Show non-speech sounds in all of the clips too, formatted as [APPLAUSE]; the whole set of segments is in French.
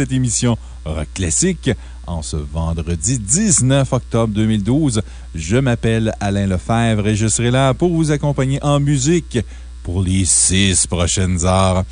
cette émission Rock Classique. En ce vendredi 19 octobre 2012, je m'appelle Alain Lefebvre et je serai là pour vous accompagner en musique pour les six prochaines heures.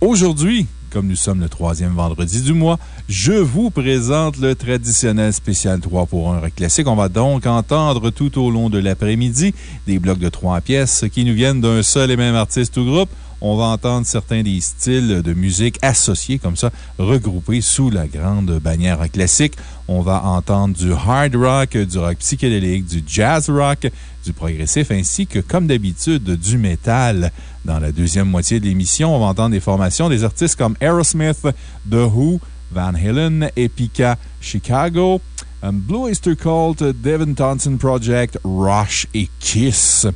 Aujourd'hui, comme nous sommes le troisième vendredi du mois, je vous présente le traditionnel spécial 3 pour 1 Rock Classique. On va donc entendre tout au long de l'après-midi des blocs de trois pièces qui nous viennent d'un seul et même artiste ou groupe. On va entendre certains des styles de musique associés comme ça, regroupés sous la grande bannière classique. On va entendre du hard rock, du rock psychédélique, du jazz rock, du progressif ainsi que, comme d'habitude, du métal. Dans la deuxième moitié de l'émission, on va entendre des formations des artistes comme Aerosmith, The Who, Van Halen, Epica, Chicago, um, Blue Oyster Cult, Devin Thompson Project, Rush et Kiss.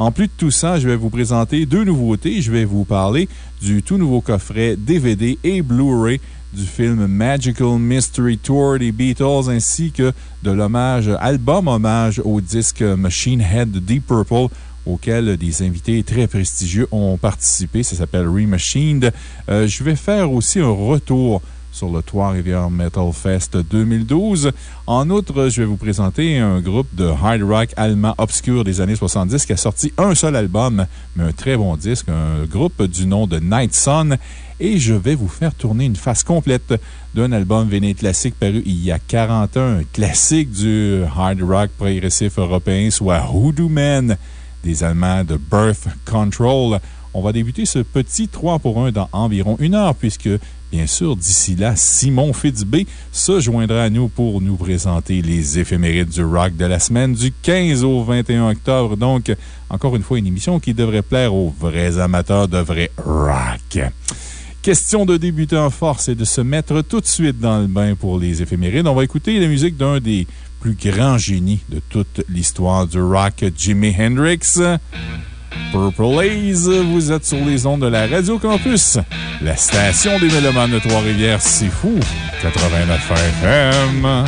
En plus de tout ça, je vais vous présenter deux nouveautés. Je vais vous parler du tout nouveau coffret DVD et Blu-ray du film Magical Mystery Tour des Beatles ainsi que de l'hommage, album hommage au disque Machine Head de Deep Purple auquel des invités très prestigieux ont participé. Ça s'appelle Remachined. Euh, je vais faire aussi un retour sur le Trois-Rivières Metal Fest 2012. En outre, je vais vous présenter un groupe de hard rock allemand obscur des années 70 qui a sorti un seul album, mais un très bon disque, un groupe du nom de Night Sun. Et je vais vous faire tourner une face complète d'un album véné classique paru il y a 41, un classique du hard rock progressif européen, soit Hoodoo Man des Allemands de Birth Control. On va débuter ce petit 3 pour 1 dans environ une heure, puisque, bien sûr, d'ici là, Simon Fitzbé se joindra à nous pour nous présenter les éphémérides du rock de la semaine du 15 au 21 octobre. Donc, encore une fois, une émission qui devrait plaire aux vrais amateurs de vrai rock. Question de débuter en force et de se mettre tout de suite dans le bain pour les éphémérides. On va écouter la musique d'un des plus grands génies de toute l'histoire du rock, Jimi Hendrix. Purple Haze, vous êtes sur les ondes de la Radio Campus, la station des Mélomanes de Trois-Rivières, c'est fou, 89 FM.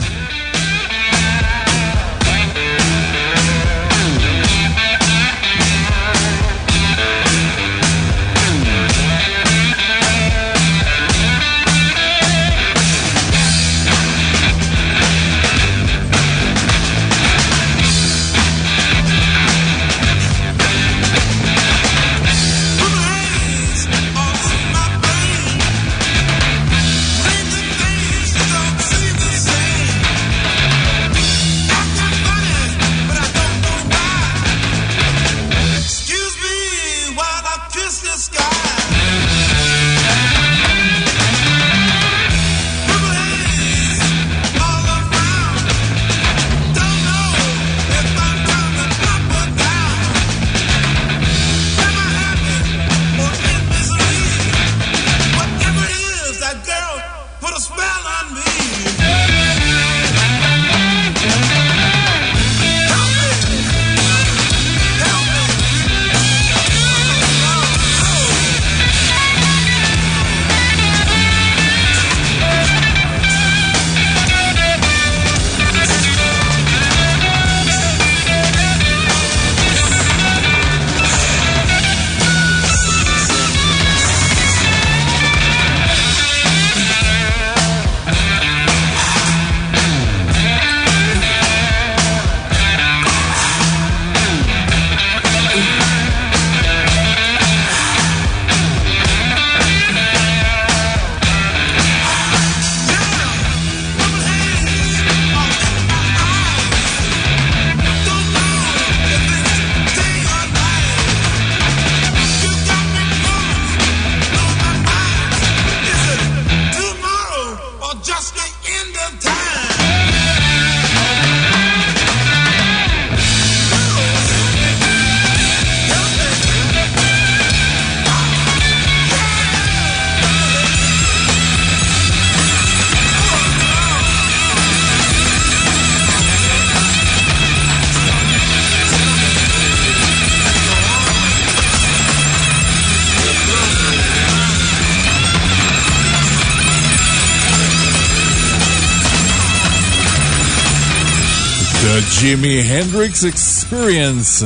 Hendrix Experience.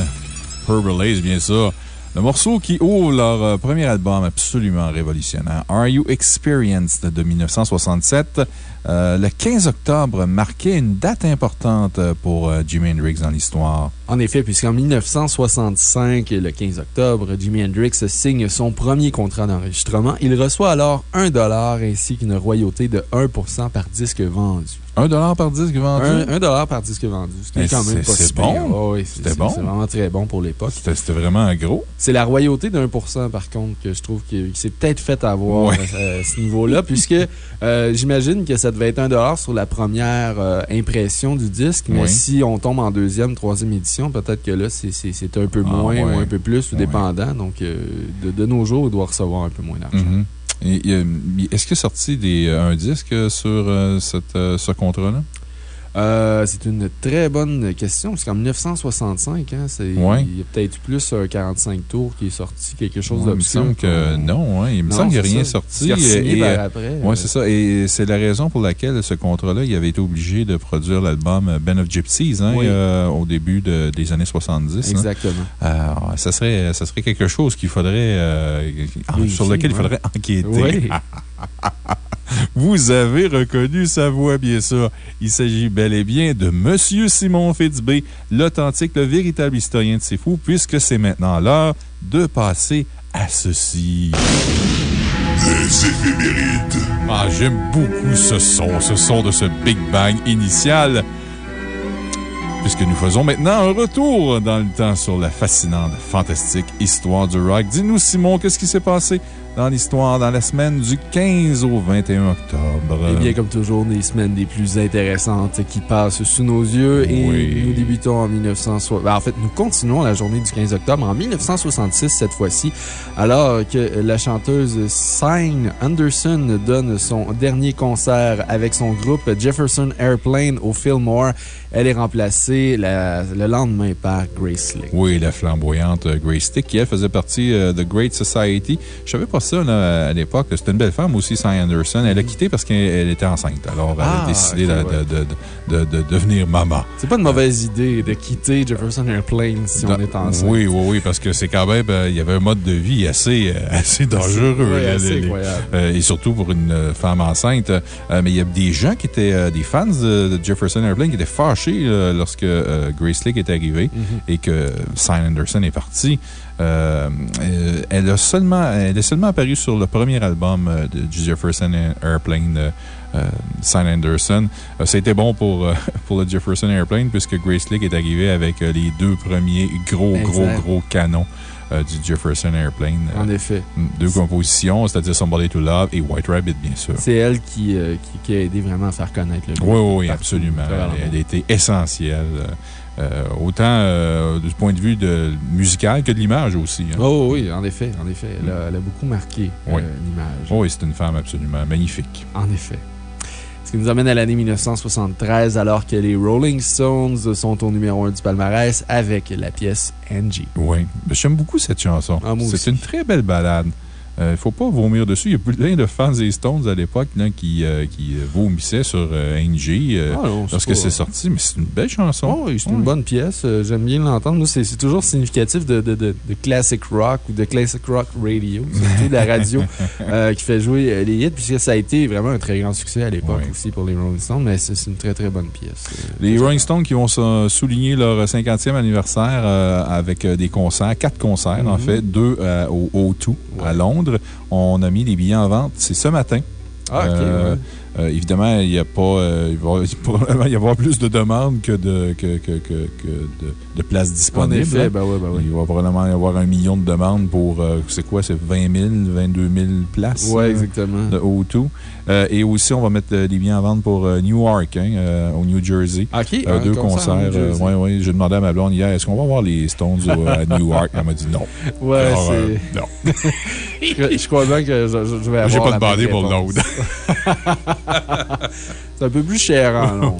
Haze, bien sûr. Le morceau qui ouvre leur euh, premier album absolument révolutionnaire, Are You Experienced de 1967. Euh, le 15 octobre marquait une date importante pour euh, Jimi Hendrix dans l'histoire. En effet, puisqu'en 1965, le 15 octobre, Jimi Hendrix signe son premier contrat d'enregistrement. Il reçoit alors un dollar ainsi qu'une royauté de 1% par disque vendu. Un dollar par disque vendu? Un, dollar par disque vendu. C'était quand même pas C'est bon. oui, c'était bon. C'est vraiment très bon pour l'époque. C'était vraiment gros. C'est la royauté d'un pour cent, par contre, que je trouve qu'il s'est peut-être fait avoir euh, à, ce niveau-là, puisque euh, j'imagine que ça devait être un dollar sur la première euh, impression du disque, mais si on tombe en deuxième, troisième édition, peut-être que là, c'est un peu ah, moins ou un peu plus, ou dépendant. Donc, de, nos jours, il doit recevoir un peu moins d'argent. Mm-hmm. Est-ce qu'il est sorti des, un disque sur euh, euh, ce contrat-là? Euh, c'est une très bonne question, parce qu'en 1965, hein, il y a peut-être plus un 45 tours qui est sorti, quelque chose ouais. Il me semble que non, hein, il me semble qu'il n'y a rien sorti. Et, après. Oui, c'est ça. Et c'est la raison pour laquelle ce contrat-là, il avait été obligé de produire l'album Ben of Gypsies hein, au début des années 70. Exactement. ça, serait, ça serait quelque chose qu'il faudrait, sur lequel il faudrait enquêter. Oui. [LAUGHS] [LAUGHS] Vous avez reconnu sa voix, bien sûr. Il s'agit bel et bien de Monsieur Simon Fitzbé, l'authentique, le véritable historien de ces fous, puisque c'est maintenant l'heure de passer à ceci. Les éphémérides. Ah, j'aime beaucoup ce son, ce son de ce Big Bang initial. Puisque nous faisons maintenant un retour dans le temps sur la fascinante, fantastique histoire du rock. Dis-nous, Simon, qu'est-ce qui s'est passé dans l'histoire dans la semaine du 15 au 21 octobre. Eh bien, comme toujours, des semaines des plus intéressantes qui passent sous nos yeux. Et nous débutons en 1960. Ben, en fait, nous continuons la journée du 15 octobre en 1966 cette fois-ci, alors que la chanteuse Signe Anderson donne son dernier concert avec son groupe Jefferson Airplane au Fillmore. Elle est remplacée le lendemain par Grace Slick. Oui, la flamboyante Grace Slick, qui elle faisait partie euh, de Great Society. Je savais pas ça à l'époque. C'était une belle femme aussi, Cy Anderson. Elle a mm. quitté parce qu'elle était enceinte. Alors, elle a ah, décidé de, de, devenir maman. C'est pas une mauvaise idée de quitter Jefferson Airplane si on est enceinte. Oui, oui, oui, parce que c'est quand même. Euh, il y avait un mode de vie assez, euh, assez dangereux. Euh, et surtout pour une femme enceinte. mais il y a des gens qui étaient des fans de, Jefferson Airplane qui étaient fâchés lorsque Grace Lake est arrivée mm-hmm. et que Cy Anderson est parti. Euh, euh, elle, a seulement, elle est seulement apparue sur le premier album euh, de Jefferson Airplane de Sign Anderson. ça a été bon pour, [LAUGHS] pour le Jefferson Airplane puisque Grace League est arrivé avec les deux premiers gros, gros, gros canons. Du Jefferson Airplane. En effet. Deux compositions, c'est-à-dire Somebody to Love et White Rabbit, bien sûr. C'est elle qui, qui, a aidé vraiment à faire connaître le groupe. Oui, oui, absolument. Elle, elle, a été essentielle. Euh, autant euh, du point de vue de, musical que de l'image aussi. Hein. Oh oui, en effet, en effet. Elle a, beaucoup marqué euh, l'image. oui, c'est une femme absolument magnifique. En effet. Qui nous amène à l'année 1973, alors que les Rolling Stones sont au numéro 1 du palmarès avec la pièce Angie. Oui, j'aime beaucoup cette chanson. Ah, c'est une très belle balade. Il euh, ne faut pas vomir dessus. Il y a plein de fans des Stones à l'époque qui, euh, qui vomissaient sur euh, Angie ah lorsque c'est sorti, mais c'est une belle chanson. Oh, c'est une bonne pièce. J'aime bien l'entendre. C'est toujours significatif de, de, de, classic rock ou de classic rock radio, [LAUGHS] surtout de la radio qui fait jouer les hits, puisque ça a été vraiment un très grand succès à l'époque aussi pour les Rolling Stones, mais c'est une très très bonne pièce. Les Rolling Stones qui vont souligner leur 50e anniversaire avec des concerts, quatre concerts en mm-hmm. fait, deux au O2 à Londres. On a mis les billets en vente. C'est ce matin. Ah, OK. Euh, euh, évidemment, il, y a pas, euh, il va [LAUGHS] probablement y avoir plus de demandes que de, que, que, que, de, de, places disponibles. En effet, ben oui, ben oui. Il va probablement y avoir un million de demandes pour, c'est quoi, c'est 20 000, 22 000 places? Oui, exactement. De O2. Euh, et aussi, on va mettre des euh, biens en vente pour euh, Newark, hein, au New Jersey. OK. deux concerts. Oui, oui. J'ai demandé à ma blonde hier, est-ce qu'on va voir les Stones à [LAUGHS] Newark? Elle m'a dit non. Ouais, c'est. non. [LAUGHS] je, crois bien que je, vais avoir. J'ai pas demandé pour l'autre. [LAUGHS] c'est un peu plus cher en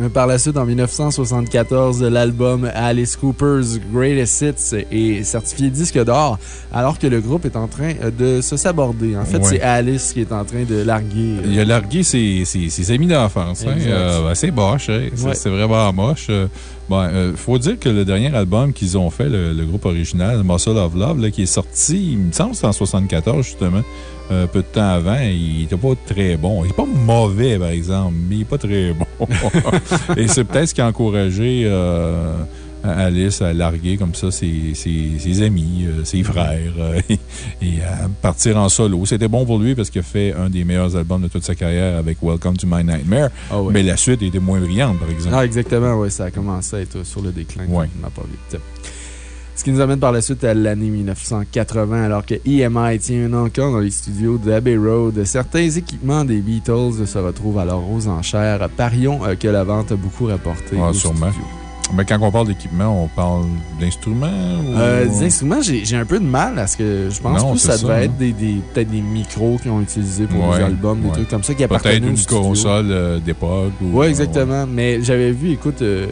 hein, Par la suite, en 1974, l'album Alice Cooper's Greatest Hits est certifié disque d'or, alors que le groupe est en train de se saborder. En fait, c'est Alice qui est en train de larguer. Il a largué ses, ses, amis d'enfance. Hein? Ben, c'est moche. Hein. C'est vraiment moche. Bon, il faut dire que le dernier album qu'ils ont fait, le, groupe original, Muscle of Love, qui est sorti, il me semble, c'est en 74, justement un peu de temps avant, il n'était pas très bon. Il n'est pas mauvais, par exemple, mais il n'est pas très bon. [LAUGHS] Et c'est peut-être ce qui a encouragé euh, Alice à larguer comme ça ses, ses, amis, euh, ses frères euh, et, à partir en solo. C'était bon pour lui parce qu'il a fait un des meilleurs albums de toute sa carrière avec Welcome to My Nightmare. Ah mais la suite était moins brillante, par exemple. Ah, exactement, oui. Ça a commencé à être sur le déclin. Oui. Ce qui nous amène par la suite à l'année 1980, alors que EMI tient encore dans les studios d'Abbey Road. Certains équipements des Beatles se retrouvent alors aux enchères. Parions euh, que la vente a beaucoup rapporté. Ah, sûrement. Mais quand on parle d'équipement, on parle d'instruments? Euh, des instruments, j'ai un peu de mal à ce que je pense que ça, devait être des, des peut-être des micros qu'ils ont utilisés pour les albums, des trucs comme ça qui appartenaient Peut-être une console euh, d'époque. Oui, exactement. Mais j'avais vu, écoute, euh,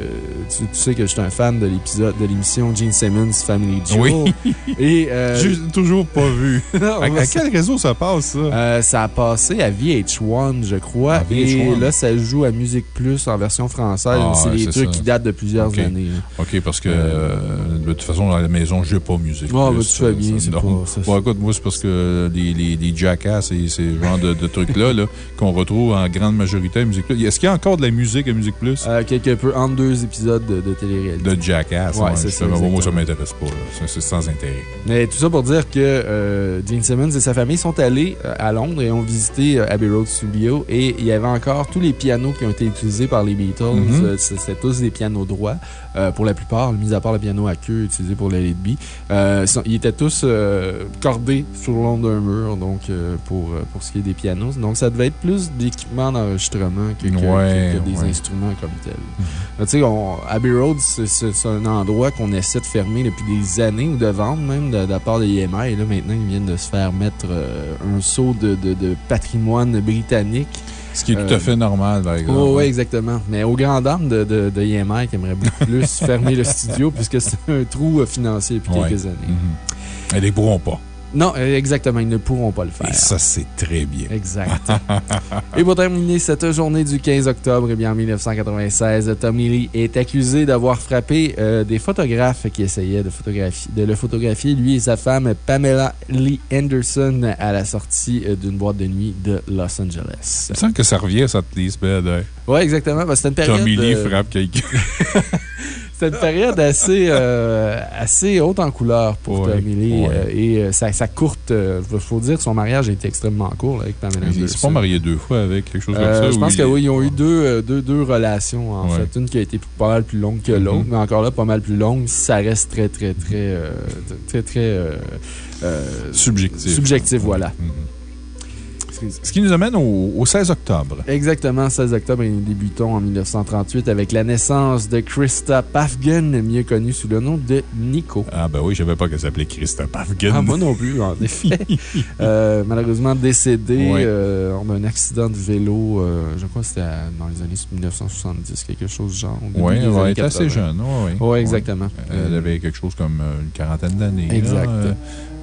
tu, sais que je suis un fan de l'épisode de l'émission Gene Simmons Family Jewel. Oui. [LAUGHS] Et. J'ai toujours pas vu. [LAUGHS] à, quel réseau ça passe, ça? ça a passé à VH1, je crois. Et là, ça joue à Musique Plus en version française. Ah, C'est des trucs qui datent de plusieurs années. OK, parce que euh, de toute façon, dans la maison, je n'ai pas musique. Ah, ben, tu fais bien, c'est pas Bon, écoute, moi, c'est parce que les, les, les jackass et ces genres de, trucs-là qu'on retrouve en grande majorité à Musique Plus. Est-ce qu'il y a encore de la musique à Musique Plus? Euh, quelque peu, entre deux épisodes de, de télé-réalité. De jackass, ouais, c'est ça. Moi, ça ne m'intéresse pas. C'est sans intérêt. Mais tout ça pour dire que euh, Gene Simmons et sa famille sont allés euh, à Londres et ont visité Abbey Road Studio et il y avait encore tous les pianos qui ont été utilisés par les Beatles. Mm-hmm. C'était tous des pianos droits. Euh, pour la plupart, mis à part le piano à queue utilisé pour les B. Euh, ils étaient tous euh, cordés sur le long d'un mur donc, pour, pour ce qui est des pianos. Donc, ça devait être plus d'équipement d'enregistrement que, des instruments comme tel. Mhm. Tu sais, Abbey Road, c'est un endroit qu'on essaie de fermer depuis des années ou de vendre même de, la part de EMI. Et là, maintenant, ils viennent de se faire mettre un saut de, de, de patrimoine britannique. Ce qui est tout à fait normal, par exemple. Oh, oui, exactement. Mais au grand dame de, de, de EMI qui aimerait beaucoup [LAUGHS] plus fermer le studio puisque c'est un trou euh, financier depuis quelques années. Mm-hmm. Elles ne pourront pas. Non, exactement. Ils ne pourront pas le faire. Et ça, c'est très bien. Exact. [LAUGHS] Et pour terminer cette journée du 15 octobre, eh bien, en 1996, Tommy Lee est accusé d'avoir frappé euh, des photographes qui essayaient de, de le photographier, lui et sa femme Pamela Lee Anderson, à la sortie euh, d'une boîte de nuit de Los Angeles. Je sens que ça revient, ça te lise, Oui, exactement. C'était une période. Tommy Lee frappe quelqu'un. [LAUGHS] C'est une période assez, euh, assez haute en couleur pour Tommy Lee. Euh, et euh, sa, courte, il faut dire que son mariage a été extrêmement court avec Pamela Anderson. Il s'est pas marié deux fois avec quelque chose comme ça? Je pense qu'ils ont eu deux, deux, deux relations, en fait. Une qui a été pas mal plus longue que l'autre, mm-hmm. mais encore là, pas mal plus longue. Ça reste très, très, très, très, très, subjectif. Subjectif, voilà. Ce qui nous amène au, 16 octobre. Exactement, 16 octobre, et nous débutons en 1938 avec la naissance de Krista Pafgen, mieux connue sous le nom de Nico. Ah, ben oui, je ne savais pas qu'elle s'appelait Krista Pafgen. Ah, moi non plus, en [LAUGHS] effet. Euh, malheureusement décédée euh, en un accident de vélo, euh, je crois que c'était dans les années 1970, quelque chose du genre. Oui, elle était assez jeune. Oui, ouais, exactement. Elle avait quelque chose comme une quarantaine d'années. Exact.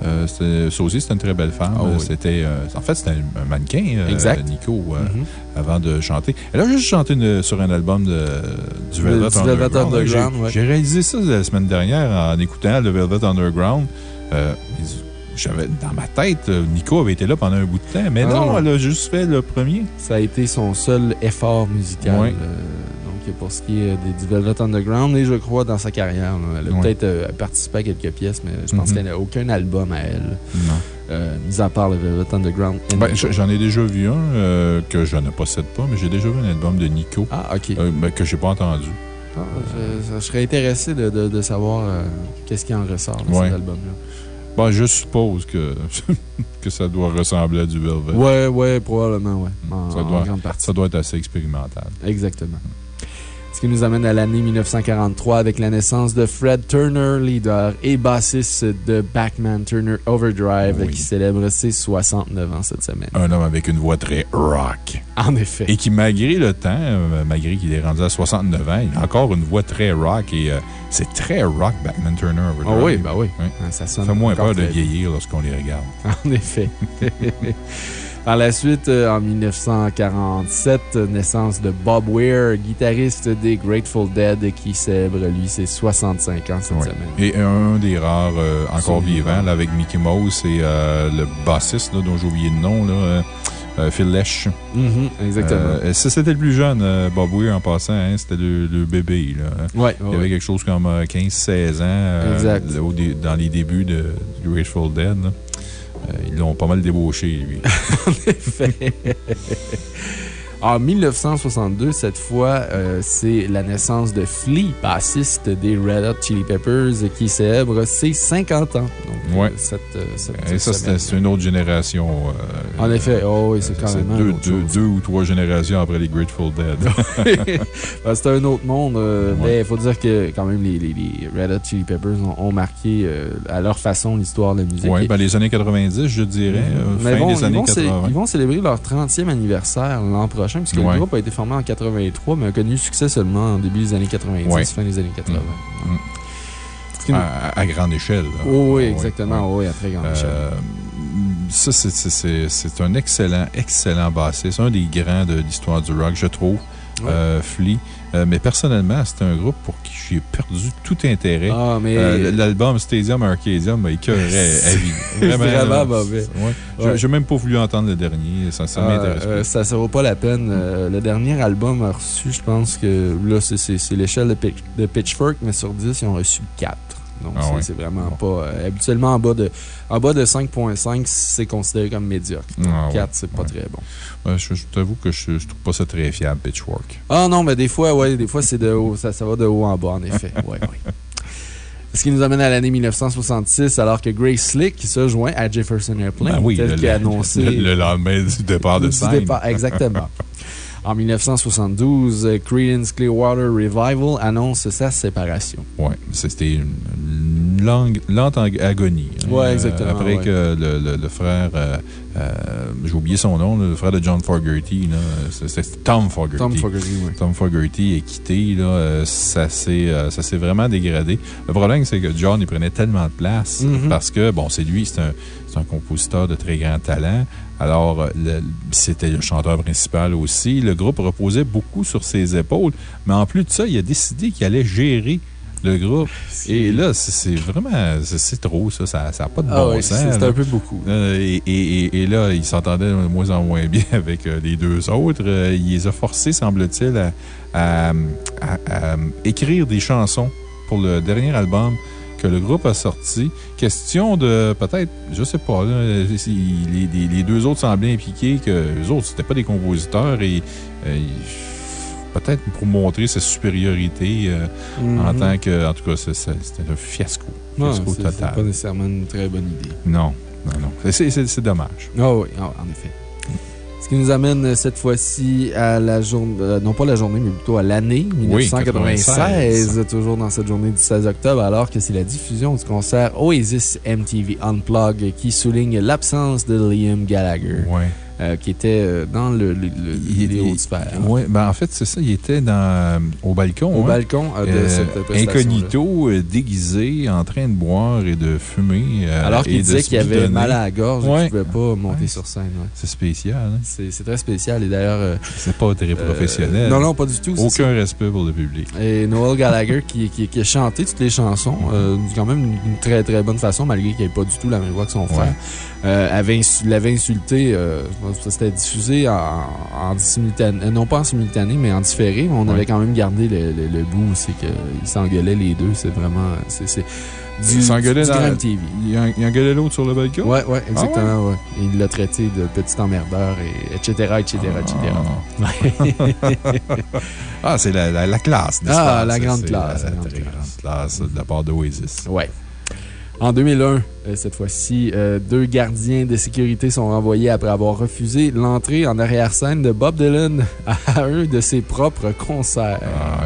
Euh, ça aussi, c'était une très belle femme. Ah c'était, euh, en fait, c'était un mannequin, euh, Nico, mm-hmm. avant de chanter. Elle a juste chanté sur un album de, du Velvet Underground. J'ai réalisé ça la semaine dernière en écoutant le Velvet Underground. j'avais dans ma tête, Nico avait été là pendant un bout de temps, mais ah non, elle a juste fait le premier. Ça a été son seul effort musical pour ce qui est des, du Velvet Underground et je crois dans sa carrière. Elle a peut-être euh, participé à quelques pièces, mais je pense mm-hmm. qu'elle n'a aucun album à elle. Non. Euh, mis à part le Velvet Underground. Ben, j'en ai déjà vu un euh, que je ne possède pas, mais j'ai déjà vu un album de Nico. Ah, OK. Ben, que je n'ai pas entendu. Ah, je, serais intéressé de, de, savoir qu'est-ce qui en ressort de cet album-là. Ben, je suppose que, [LAUGHS] que ça doit ressembler à du Velvet. Oui, oui, probablement, oui. ça, doit, ça doit être assez expérimental. Exactement. Qui nous amène à l'année 1943 avec la naissance de Fred Turner, leader et bassiste de Backman Turner Overdrive, qui célèbre ses 69 ans cette semaine. Un homme avec une voix très rock. En effet. Et qui, malgré le temps, euh, malgré qu'il est rendu à 69 ans, il a encore une voix très rock et euh, c'est très rock, Backman Turner Overdrive. Ah oui, bah oui. Ça fait moins peur de vieillir lorsqu'on les regarde. [LAUGHS] En effet. [LAUGHS] Par la suite, euh, en 1947, naissance de Bob Weir, guitariste des Grateful Dead, qui célèbre, lui, ses 65 ans cette semaine. Et un des rares euh, encore vivants, avec Mickey Mouse et euh, le bassiste, dont j'ai oublié le nom, là, Phil Lesh. Mm-hmm, exactement. C'était le plus jeune, Bob Weir, en passant. Hein, C'était le, bébé. Là, hein. Il avait quelque chose comme 15-16 ans dans les débuts de, Grateful Dead. Euh, ils l'ont pas mal débauché, lui. [LAUGHS] en effet. [LAUGHS] En 1962, cette fois, euh, c'est la naissance de Flea, bassiste des Red Hot Chili Peppers, qui célèbre ses 50 ans. Donc, ouais. cette, euh, cette Et ça, c'est une autre génération. en effet, oh, oui, c'est quand même. Deux, deux, deux, ou trois générations après les Grateful Dead. [LAUGHS] Ben, c'est un autre monde, mais il faut dire que quand même, les, les, Red Hot Chili Peppers ont, marqué à leur façon l'histoire de la musique. Oui, ben, les années 90, je dirais. mais fin des années 80. Ils vont célébrer leur 30e anniversaire l'an prochain puisque le groupe a été formé en 83, mais a connu succès seulement en début des années 90, fin des années 80. Mm. À, grande échelle. oui, exactement. Oui, à très grande échelle. Euh, ça, c'est un excellent, excellent bassiste. Un des grands de l'histoire du rock, je trouve. Euh, Flea. Euh, mais personnellement, c'est un groupe pour qui j'ai perdu tout intérêt. Ah, mais. Euh, l'album Stadium Arcadium m'a écœuré à [LAUGHS] vie. [LAUGHS] Vraiment. vraiment mauvais. Ouais. J'ai même pas voulu entendre le dernier. Ça, ça m'intéresse pas. Ça, ça vaut pas la peine. le dernier album a reçu, je pense que là, c'est l'échelle de, de, Pitchfork, mais sur 10, ils ont reçu 4. Donc, ah c'est vraiment pas. habituellement, en bas de, en bas de 5,5, c'est considéré comme médiocre. Donc, 4, ah c'est pas très bon je, t'avoue que je, trouve pas ça très fiable, Pitchwork. Ah non, mais des fois, ouais, des fois, c'est de haut, ça, ça va de haut en bas, en effet. [LAUGHS] Ce qui nous amène à l'année 1966, alors que Grace Slick se joint à Jefferson Airplane, ben oui, tel qu'il a annoncé. Le, lendemain du départ de scène. exactement. [LAUGHS] En 1972, Creedence Clearwater Revival annonce sa séparation. Oui, c'était une, longue, lente agonie. Hein. Oui, exactement. après que le, frère, euh, euh, j'ai oublié son nom, le frère de John Fogerty, c'était Tom Fogerty. Tom Fogerty, oui. Tom Fogerty est quitté, là, euh, ça s'est vraiment dégradé. Le problème, c'est que John, il prenait tellement de place mm-hmm. parce que, bon, c'est lui, c'est un, un compositeur de très grand talent. Alors, c'était le chanteur principal aussi. Le groupe reposait beaucoup sur ses épaules. Mais en plus de ça, il a décidé qu'il allait gérer le groupe. Et là, c'est vraiment. C'est trop, ça. Ça n'a pas de ah bon sens. C'est un peu beaucoup. Euh, et, là, il s'entendait de moins en moins bien [LAUGHS] avec euh, les deux autres. Euh, il les a forcés, semble-t-il, à, écrire des chansons pour le dernier album que le groupe a sorti. Question de peut-être, je sais pas, les, deux autres semblaient impliquer que les autres, c'était pas des compositeurs et euh, peut-être pour montrer sa supériorité euh, en mm-hmm. tant que. En tout cas, c'était un fiasco. fiasco total. pas nécessairement une très bonne idée. Non, non, non. C'est dommage. Ah oui, ah, en effet qui nous amène euh, cette fois-ci à la journée, euh, non pas la journée, mais plutôt à l'année 1996, toujours dans cette journée du 16 octobre, alors que c'est la diffusion du concert Oasis MTV Unplugged qui souligne l'absence de Liam Gallagher. Euh, qui était euh, dans le, le, vidéo Oui, ben en fait, c'est ça. Il était dans, euh, au balcon. Au hein. balcon de cette Incognito, déguisé, en train de boire et de fumer. Alors qu'il disait qu'il avait mal à la gorge et qu'il ne pouvait pas monter sur scène. C'est spécial. Hein? C'est très spécial. Et d'ailleurs. c'est pas très professionnel. non, non, pas du tout. Aucun respect pour le public. Et Noel Gallagher, qui, qui, a chanté toutes les chansons, quand même une, très, très bonne façon, malgré qu'il n'avait pas du tout la même voix que son frère. Euh, l'avait insulté. Euh, c'était diffusé en, simultané, euh, non pas en simultané, mais en différé. On avait quand même gardé le, le, bout. C'est qu'ils s'engueulaient les deux. C'est vraiment. C'est du, du, Grand TV. Il, engueulait l'autre sur le balcon? Oui, ouais, exactement. ouais? il l'a traité de petit emmerdeur, et etc., etc., [LAUGHS] ah, c'est la, la, classe, Ah, la grande classe. La, grande classe de la part d'Oasis. Oui. En 2001, euh, cette fois-ci, euh, deux gardiens de sécurité sont renvoyés après avoir refusé l'entrée en arrière-scène de Bob Dylan à un de ses propres concerts. Ah,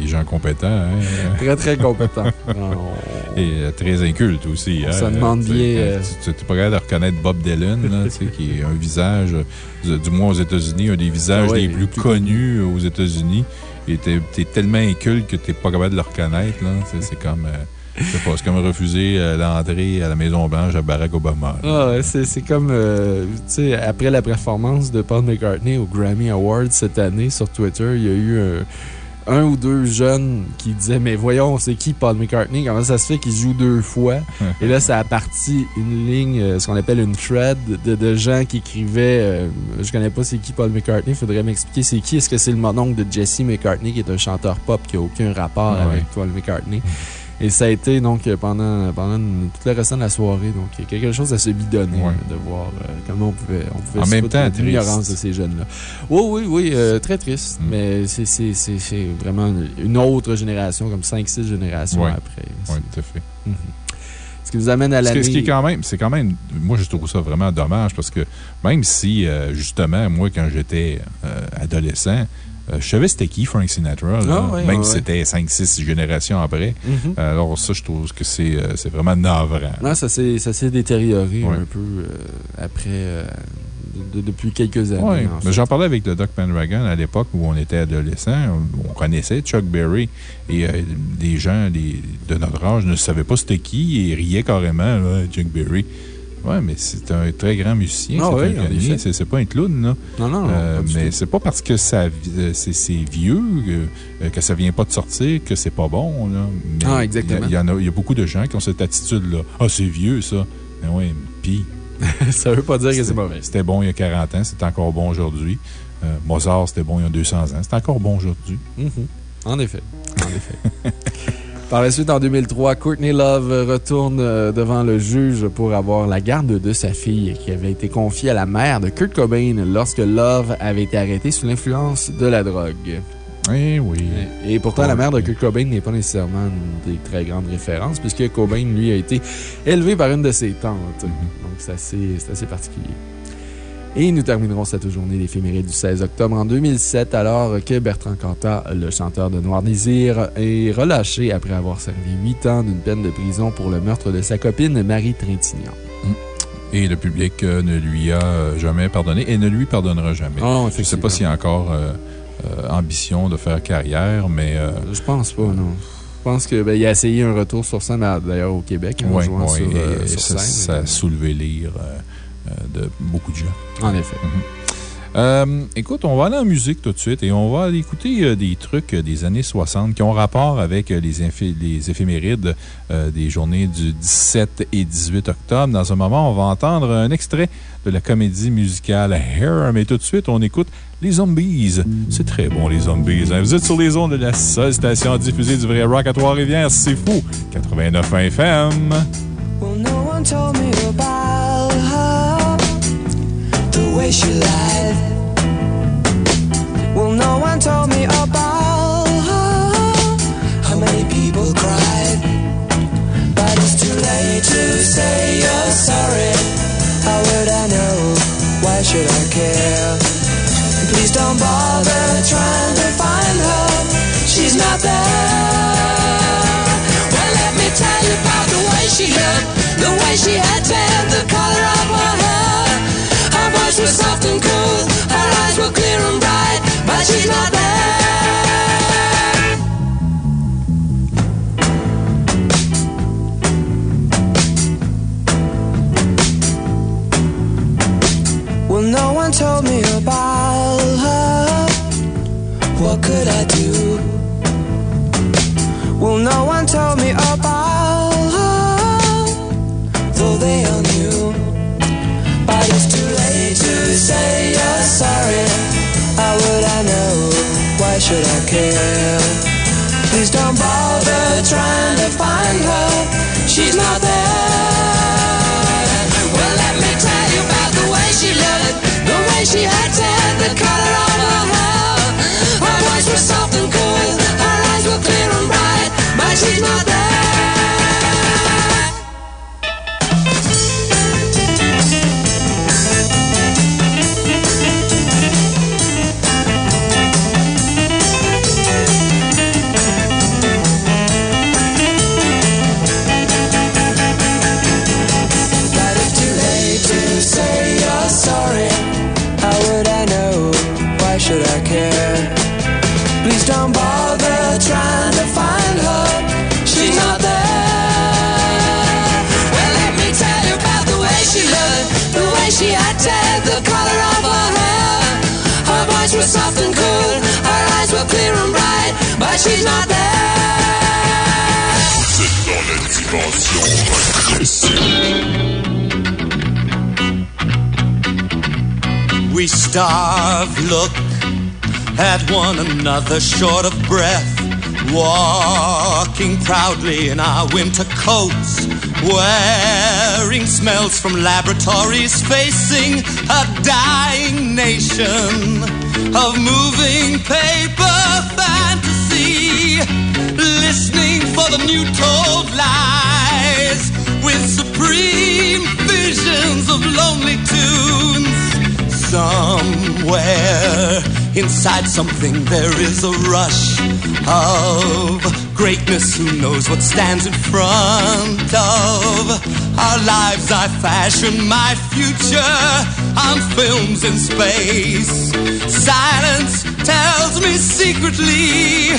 les gens compétents. Hein? [LAUGHS] Très, très compétents. [LAUGHS] Et euh, très inculte aussi. Ça hein? demande bien. Tu n'es pas capable de reconnaître Bob Dylan, qui est un visage, du moins aux États-Unis, un des visages ah les plus, connus aux États-Unis. Et tu es, tellement inculte que tu n'es pas capable de le reconnaître. C'est comme. C'est pas, c'est comme refuser euh, l'entrée à la Maison-Blanche à Barack Obama. Ah, c'est comme, euh, tu sais, après la performance de Paul McCartney au Grammy Awards cette année sur Twitter, il y a eu un, ou deux jeunes qui disaient Mais voyons, c'est qui Paul McCartney? Comment ça se fait qu'il joue deux fois? Et là, ça a parti une ligne, euh, ce qu'on appelle une thread de, gens qui écrivaient Je connais pas c'est qui Paul McCartney, il faudrait m'expliquer c'est qui. Est-ce que c'est le mononcle de Jesse McCartney qui est un chanteur pop qui n'a aucun rapport avec Paul McCartney? Et ça a été donc pendant, pendant toute le restant de la soirée. Donc, il y a quelque chose à se bidonner de voir euh, comment on pouvait, on pouvait en même temps, l'ignorance de ces jeunes-là. Oui, oui, oui, euh, très triste. Mm. Mais c'est vraiment une autre génération, comme 5-6 générations après. Oui, tout à fait. Mm-hmm. Ce qui nous amène à l'année. Ce qui est quand même, c'est quand même, moi je trouve ça vraiment dommage parce que même si, euh, justement, moi quand j'étais adolescent, euh, je savais c'était qui Frank Sinatra, ah, même si c'était 5-6 générations après. Mm-hmm. Alors, ça, je trouve que c'est euh, vraiment navrant. Non, ça s'est détérioré un peu euh, après. depuis quelques années. Oui, mais j'en parlais avec le Doc Pendragon à l'époque où on était adolescent. On connaissait Chuck Berry et des gens de notre âge ne savaient pas c'était qui et riaient carrément, Chuck Berry. Oui, mais c'est un très grand musicien. Ah oui, c'est pas un clown, là. Non, non, non. Euh, mais c'est pas parce que euh, c'est vieux que, que ça vient pas de sortir que c'est pas bon, là. ah, exactement. Il y, en a, il y a beaucoup de gens qui ont cette attitude-là. Ah, c'est vieux, ça. Mais oui, pis. ça veut pas dire que c'est mauvais. C'était bon il y a 40 ans, c'est encore bon aujourd'hui. Euh, Mozart, c'était bon il y a 200 ans, c'est encore bon aujourd'hui. Mm-hmm. En effet. En effet. [LAUGHS] Par la suite, en 2003, Courtney Love retourne euh, devant le juge pour avoir la garde de sa fille qui avait été confiée à la mère de Kurt Cobain lorsque Love avait été arrêté sous l'influence de la drogue. Oui. Et pourtant, la mère de Kurt Cobain n'est pas nécessairement une des très grandes références, puisque Cobain, lui, a été élevé par une de ses tantes. Mm-hmm. Donc, c'est assez particulier. Et nous terminerons cette journée d'éphéméride du 16 octobre en 2007, alors que Bertrand Cantat, le chanteur de Noir Désir, est relâché après avoir servi huit ans d'une peine de prison pour le meurtre de sa copine Marie Trintignant. Mm. Et le public euh, ne lui a jamais pardonné et ne lui pardonnera jamais. Ah, Je ne sais pas s'il y a encore euh, euh, ambition de faire carrière, mais... Je pense pas, non. Je pense qu'il ben, a essayé un retour sur scène, d'ailleurs, au Québec, en jouant sur, ça, Ça a soulevé l'ire de beaucoup de gens. En effet. Mhm. Euh, écoute, on va aller en musique tout de suite et on va aller écouter euh, des trucs des années 60 qui ont rapport avec euh, les, les éphémérides des journées du 17 et 18 octobre. Dans un moment, on va entendre un extrait de la comédie musicale Hair, mais tout de suite, on écoute les Zombies. C'est très bon, les Zombies. Hein. Vous êtes sur les ondes de la seule station diffusée du vrai rock à Trois-Rivières. C'est fou. 89 FM. Well, no one told me about way she lied. Well, no one told me about how many people cried. But it's too late to say you're sorry. How would I know? Why should I care? Please don't bother trying to find her. She's not there. Well, let me tell you about the way she looked, the way she had tan, the color she's not there. Well, no one told me about her. What could I do? Well, no one told me about her, though they all knew. But it's too late to say you're sorry. Should I care? Please don't bother trying to find her. She's not there. We starve, look at one another short of breath, walking proudly in our winter coats, wearing smells from laboratories, facing a dying nation of moving paper fantasy, listening for the new told lies with supreme visions of lonely tunes. Somewhere inside something there is a rush of greatness. Who knows what stands in front of our lives? I fashion my future on films in space. Silence tells me secretly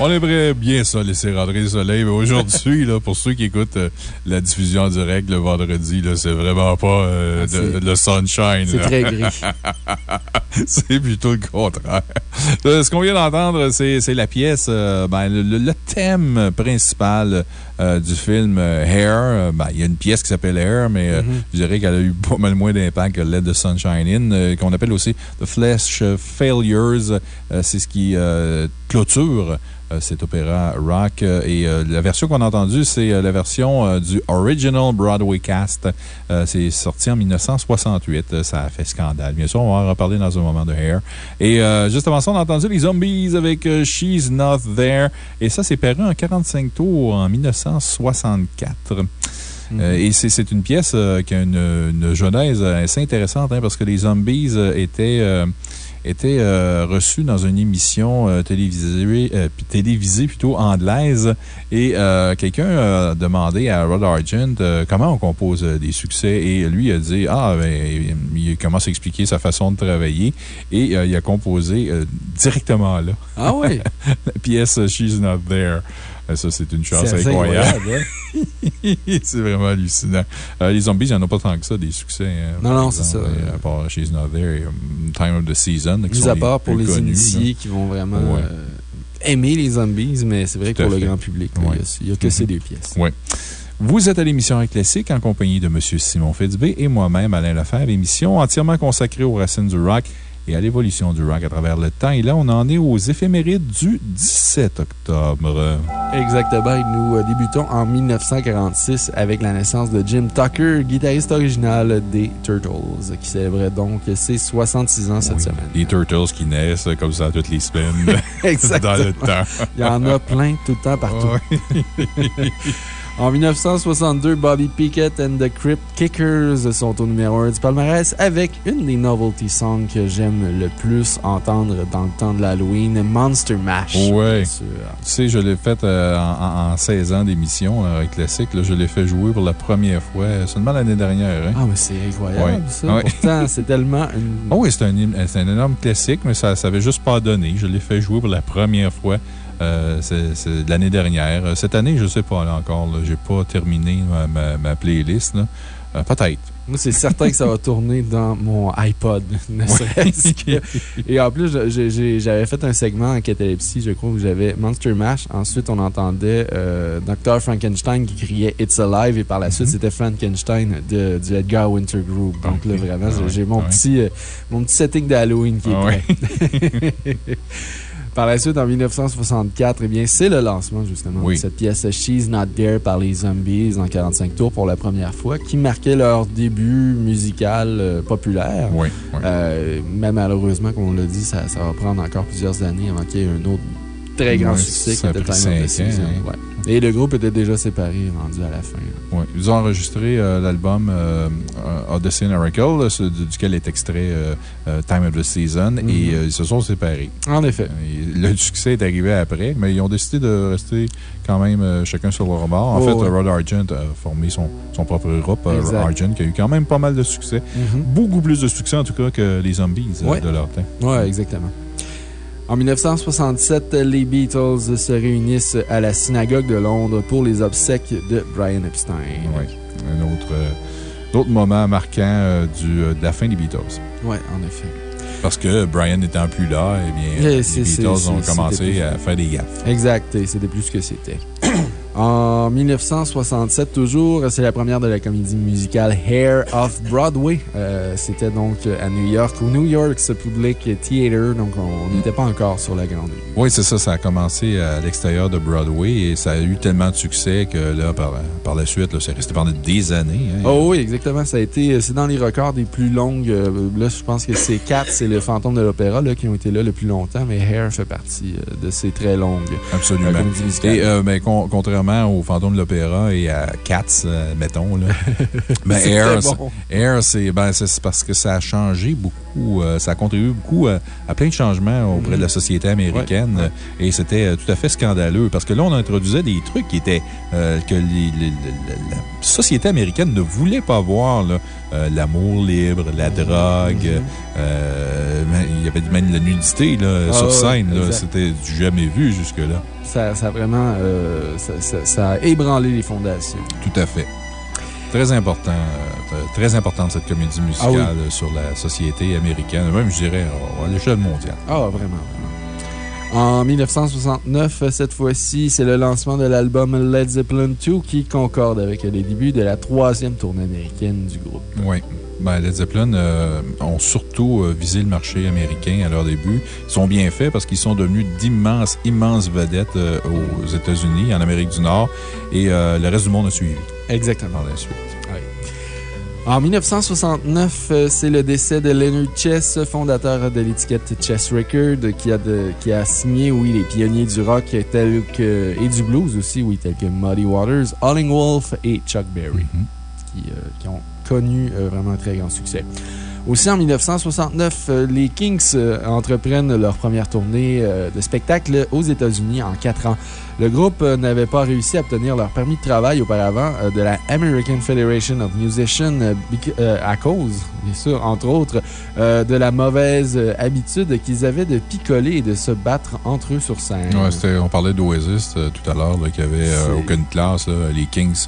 On aimerait bien ça, laisser rentrer le soleil, mais aujourd'hui, pour ceux qui écoutent euh, la diffusion en direct le vendredi, c'est vraiment pas euh, Ah, de- le sunshine. C'est très gris. [LAUGHS] c'est plutôt le contraire. Euh, Ce qu'on vient d'entendre, c'est la pièce, euh, ben, le, thème principal du film Hair. Ben, Il y a une pièce qui s'appelle Hair, mais Mhm. je dirais qu'elle a eu pas mal moins d'impact que Let the Sunshine In, qu'on appelle aussi The Flesh Failures. C'est ce qui clôture cet opéra rock. Euh, Et euh, la version qu'on a entendue, c'est euh, la version euh, du Original Broadway Cast. Euh, c'est sorti en 1968. Euh, Ça a fait scandale. Bien sûr, on va en reparler dans un moment de Hair. Et euh, juste avant ça, on a entendu les Zombies avec euh, She's Not There. Et ça, c'est paru en 45 tours en 1964. Euh, et c'est une pièce euh, qui a une, une genèse assez intéressante hein, parce que les Zombies euh, étaient, euh, était euh, reçu dans une émission euh, télévisée, euh, télévisée plutôt anglaise. Et quelqu'un a demandé à Rod Argent comment on compose des succès. Et lui a dit Ah, ben, il commence à expliquer sa façon de travailler. Et il a composé directement là. Ah oui? [LAUGHS] La pièce She's Not There. Euh, Ça, c'est une assez incroyable. incroyable, [LAUGHS] c'est vraiment hallucinant. Euh, les zombies, il n'y en a pas tant que ça, des succès. hein, Non, non, c'est ça. À part She's Not There um, Time of the Season. Mis à part pour les connus, initiés là. qui vont vraiment Ouais. euh, aimer les zombies, mais c'est vrai que pour le grand public, là, il a- n'y a, que ces Mhm. deux pièces. Oui. Vous êtes à l'émission Classique en compagnie de M. Simon Fitzbé et moi-même, Alain Lefebvre, émission entièrement consacrée aux racines du rock et à l'évolution du rock à travers le temps. Et là, on en est aux éphémérides du 17 octobre. Exactement. Et nous euh, débutons en 1946 avec la naissance de Jim Tucker, guitariste original des Turtles, qui célébrait donc ses 66 ans cette Oui. semaine. Les Turtles qui naissent comme ça toutes les semaines [LAUGHS] [LAUGHS] Exactement. dans le temps. Il y en a plein tout le temps partout. [LAUGHS] En 1962, Bobby Pickett and the Crypt Kickers sont au numéro 1 du palmarès avec une des novelty songs que j'aime le plus entendre dans le temps de l'Halloween, Monster Mash. Sûr. Tu sais, je l'ai fait euh, en, en- en 16 ans d'émission euh, Classique. Là, je l'ai fait jouer pour la première fois, euh, seulement l'année dernière. hein. Ah, mais c'est incroyable, ça. Pourtant, c'est tellement une. [LAUGHS] Oh oui, c'est un, un énorme classique, mais ça n'avait juste pas donné. Je l'ai fait jouer pour la première fois c'est- c'est l'année dernière. Euh, Cette année, je ne sais pas là, encore. Je n'ai pas terminé ma, ma- ma playlist. Euh, Peut-être. Moi, c'est certain que ça va tourner dans mon iPod, [LAUGHS] ne serait-ce que. Et en plus, j'ai- j'avais fait un segment en catalepsie, je crois, où j'avais Monster Mash. Ensuite, on entendait euh, Dr. Frankenstein qui criait It's Alive. Et par la suite, c'était Frankenstein de, du Edgar Winter Group. Donc là, vraiment, Ah ouais, j'ai mon, petit, euh, mon petit setting d'Halloween qui est Ah prêt. [LAUGHS] [LAUGHS] Par la suite, en 1964, eh bien, c'est le lancement, justement, Oui. de cette pièce She's Not There par les Zombies en 45 tours pour la première fois, qui marquait leur début musical euh, populaire. Oui. oui. Euh, mais malheureusement, comme on l'a dit, ça, ça va prendre encore plusieurs années avant qu'il y ait un autre très grand Ouais, succès qui ça a était Time of the Season. hein. Ouais. Et le groupe était déjà séparé, rendu à la fin. Ouais. Ils ont enregistré euh, l'album euh, Odyssey ce- du- duquel est extrait euh, Time of the Season, Mhm. et euh, ils se sont séparés. En effet. Et le succès est arrivé après, mais ils ont décidé de rester quand même chacun sur leur bord. En Oh, fait. Rod Argent a formé son, son propre groupe, Exact. Argent, qui a eu quand même pas mal de succès. Mhm. Beaucoup plus de succès, en tout cas, que les Zombies de leur temps. Oui, exactement. En 1967, les Beatles se réunissent à la synagogue de Londres pour les obsèques de Brian Epstein. Oui. Un autre, euh, d'autres moments marquants euh, du, euh, de la fin des Beatles. Oui, en effet. Parce que Brian n'étant plus là, eh bien, Eh, les Beatles ont commencé à faire des gaffes. Exact, et c'était plus ce que c'était. En 1967, toujours, c'est la première de la comédie musicale Hair of Broadway. Euh, C'était donc à New York, au New York's Public Theater, donc on n'était pas encore sur la grande rue. Oui, c'est ça. Ça a commencé à l'extérieur de Broadway et ça a eu tellement de succès que là, par, par la suite, c'est resté pendant des années. hein. Oh oui, exactement. Ça a été, c'est dans les records des plus longues. euh, là, je pense que c'est 4, c'est le fantôme de l'opéra qui ont été là le plus longtemps, mais Hair fait partie euh, de ces très longues Absolument. comédies musicales. Et euh, ben, con- contrairement au Fantôme de l'Opéra et à Cats, euh, mettons, là, [LAUGHS] ben, Air, bon. Air, c'est ben, c'est- parce que ça a changé beaucoup, euh, ça a contribué beaucoup à, à plein de changements auprès de la société américaine. Ouais, ouais. euh, Et c'était euh, tout à fait scandaleux parce que là, on introduisait des trucs qui étaient euh, que les- les- les- la société américaine ne voulait pas voir. là. Euh, L'amour libre, la drogue, Mhm. euh, il y avait même la nudité là, Ah sur scène. C'était du jamais vu jusque-là. Ça, ça a vraiment euh, ça, ça- ça a ébranlé les fondations. Tout à fait. Très important, euh, très importante cette comédie musicale Ah oui. euh, sur la société américaine, même je dirais à l'échelle mondiale. Ah, vraiment. En 1969, cette fois-ci, c'est le lancement de l'album Led Zeppelin 2 qui concorde avec les débuts de la troisième tournée américaine du groupe. Oui. Ben, Led Zeppelin euh, ont surtout euh, visé le marché américain à leur début. Ils sont bien faits parce qu'ils sont devenus d'immenses, immenses vedettes euh, aux États-Unis, en Amérique du Nord, et le reste du monde a suivi Exactement. par la suite. En 1969, euh, c'est le décès de Leonard Chess, fondateur de l'étiquette Chess Record, qui a, de- qui a signé, oui, les pionniers du rock tels que, et du blues aussi, oui, tels que Muddy Waters, Howling Wolf et Chuck Berry, Mhm. qui, euh, qui ont connu euh, vraiment un très grand succès. Aussi, en 1969, euh, les Kings entreprennent leur première tournée de spectacle aux États-Unis en quatre ans. Le groupe euh, n'avait pas réussi à obtenir leur permis de travail auparavant euh, de la American Federation of Musicians euh, à cause, bien sûr, entre autres, de la mauvaise habitude qu'ils avaient de picoler et de se battre entre eux sur scène. Ouais, on parlait d'Oasis tout à l'heure, n'y avait aucune classe. là. Les Kings,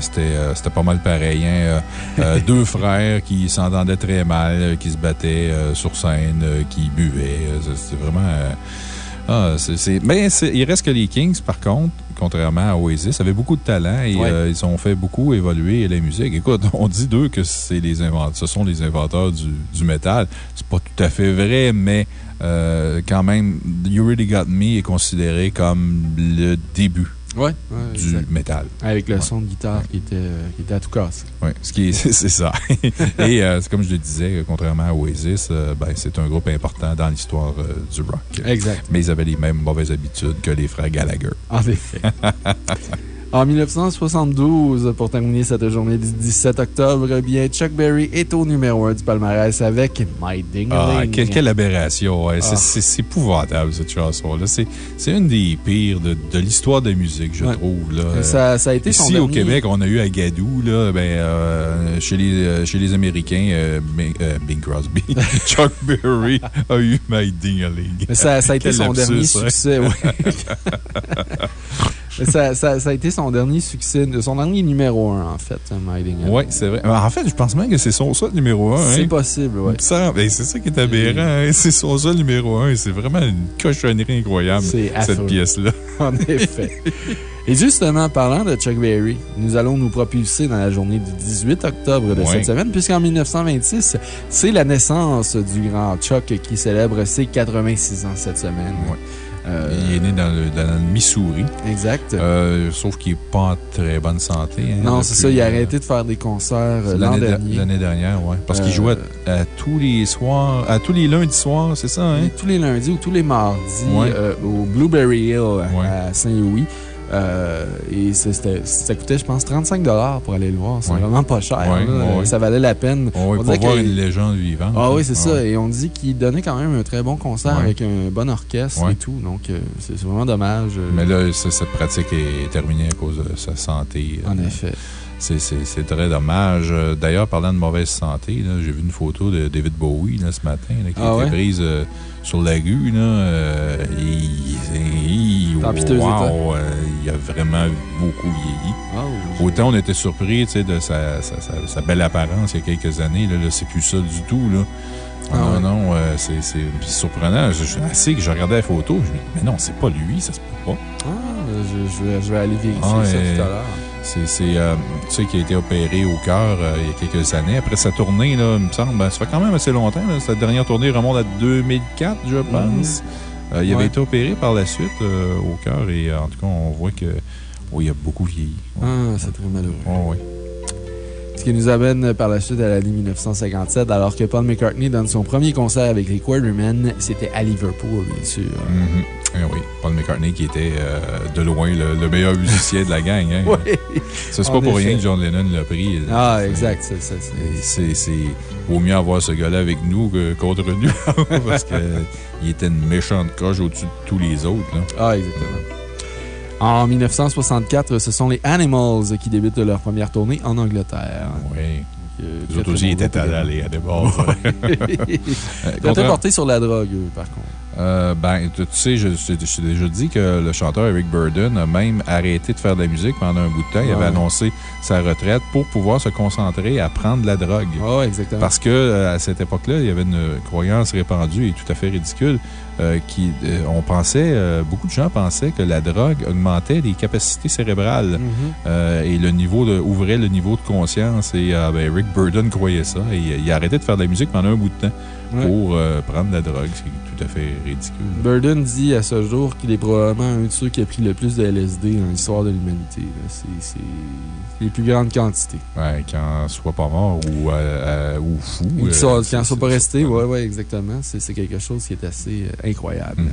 c'était pas mal pareil. hein. [LAUGHS] Deux frères qui s'entendaient très mal, qui se battaient sur scène, qui buvaient. C'était vraiment. Ah, c'est- c'est- mais c'est- il reste que les Kings, par contre, contrairement à Oasis, avaient beaucoup de talent et Ouais. euh, ils ont fait beaucoup évoluer la musique. Écoute, [LAUGHS] on dit d'eux que les ce sont les inventeurs du, du métal. C'est pas tout à fait vrai, mais euh, quand même, You Really Got Me est considéré comme le début Ouais, ouais, du exact. métal. Avec le Ouais. son de guitare qui, était, euh, qui était à tout casser. Oui, [LAUGHS] c'est ça. [LAUGHS] Et euh, comme je le disais, contrairement à Oasis, euh, ben, c'est un groupe important dans l'histoire euh, du rock. Exact. Mais ils avaient les mêmes mauvaises habitudes que les frères Gallagher. En effet. [LAUGHS] En 1972, pour terminer cette journée du 17 octobre, bien, Chuck Berry est au numéro 1 du palmarès avec My Ding Ah, quelle, quelle aberration. ouais. Ah. C'est épouvantable, cette chanson-là. C'est une des pires de, de l'histoire de la musique, je Ouais. trouve. Là. Ça, ça a été son Ici, au Québec, on a eu Agadou, là, ben, euh, chez, les, euh, chez les Américains, euh, Bing, Bing Crosby, [LAUGHS] Chuck Berry a eu My Ding-a-Ling. Mais ça, ça a été son lapsus, dernier hein? succès, oui. [LAUGHS] [LAUGHS] Ça, ça, ça a été son dernier succès, son dernier numéro 1, en fait, My Ding Oui, c'est vrai. En fait, je pense même que c'est son seul numéro 1. C'est possible, oui. C'est ça qui est aberrant. hein. C'est son seul numéro 1. C'est vraiment une cochonnerie incroyable, cette pièce-là. [LAUGHS] En effet. Et justement, parlant de Chuck Berry, nous allons nous propulser dans la journée du 18 octobre de cette semaine, puisqu'en 1926, c'est la naissance du grand Chuck qui célèbre ses 86 ans cette semaine. Ouais. Euh, Il est né dans le, dans le Missouri. Exact. Euh, sauf qu'il n'est pas en très bonne santé. hein, non, c'est ça, il a euh, arrêté de faire des concerts l'an dernier. L'année dernière, oui. Parce qu'il jouait à, à tous les soirs, à tous les lundis soirs, c'est ça, hein? Tous les lundis ou tous les mardis Ouais. au Blueberry Hill Ouais. à Saint-Louis. Euh, et ça coûtait, je pense, 35 pour aller le voir. C'est vraiment pas cher. Ça valait la peine. Oui, On pour voir une légende vivante. Ah oui, c'est Ah ça. Et on dit qu'il donnait quand même un très bon concert avec un bon orchestre et tout. Donc, euh, c'est vraiment dommage. euh, Mais là, cette pratique est terminée à cause de sa santé. en Euh, effet. C'est très dommage. D'ailleurs, parlant de mauvaise santé, j'ai vu une photo de David Bowie là, ce matin là, qui Ah a été prise sur la rue. Là, euh, et- piteux wow, euh, il a vraiment beaucoup vieilli. Oh, Autant on était surpris de sa, sa- sa- sa belle apparence il y a quelques années. Là, là, c'est plus ça du tout. Là. Ah non, ouais. non, euh, c'est surprenant. Je, je, assez que je regardais la photo, je me dis, mais non, c'est pas lui, ça se peut pas. Ah, je, je vais, je vais aller vérifier Ah, ça tout à l'heure. C'est, c'est, euh, tu sais, qui a été opéré au cœur euh, il y a quelques années. Après sa tournée, là, il me semble, ben, ça fait quand même assez longtemps. là. Sa dernière tournée remonte à 2004, je pense. Euh, il avait été opéré par la suite euh, au cœur et en tout cas, on voit que il a beaucoup vieilli. Ouais. Ah, c'est très malheureux. Ouais. Ce qui nous amène par la suite à l'année 1957, alors que Paul McCartney donne son premier concert avec les Quarrymen. C'était à Liverpool, bien sûr. Mhm. Eh oui, Paul McCartney qui était euh, de loin le, le meilleur musicien de la gang. Hein. [LAUGHS] Oui. Ça, c'est pas pour rien que John Lennon l'a pris. Ah, exact. c'est- vaut mieux avoir ce gars-là avec nous que contre nous. [LAUGHS] parce qu'il était une méchante coche au-dessus de tous les autres. Là. Ah, exactement. En 1964, ce sont les Animals qui débutent leur première tournée en Angleterre. Oui. Euh, Les autres aussi étaient allés à des bars. Ils étaient portés sur la drogue, eux, par contre. Euh, ben, tu sais, je, je, je t'ai déjà dit que le chanteur Eric Burden a même arrêté de faire de la musique pendant un bout de temps. Il Ouais. avait annoncé sa retraite pour pouvoir se concentrer à prendre de la drogue. Ah, ouais, exactement. Parce que euh, à cette époque-là, il y avait une croyance répandue et tout à fait ridicule. euh, qui, euh, on pensait, euh, beaucoup de gens pensaient que la drogue augmentait les capacités cérébrales Mhm. et le niveau de, ouvrait le niveau de conscience. Et ben, Rick Burden croyait ça. Et il a arrêté de faire de la musique pendant un bout de temps Ouais. pour euh, prendre la drogue. C'est tout à fait ridicule. Burden dit à ce jour qu'il est probablement un de ceux qui a pris le plus de LSD dans l'histoire de l'humanité. C'est les plus grandes quantités. Ouais, qu'il soit pas mort ou, euh, euh, ou fou. Ou soit, en soit pas resté, ouais, ouais, exactement. C'est quelque chose qui est assez incroyable. Mhm.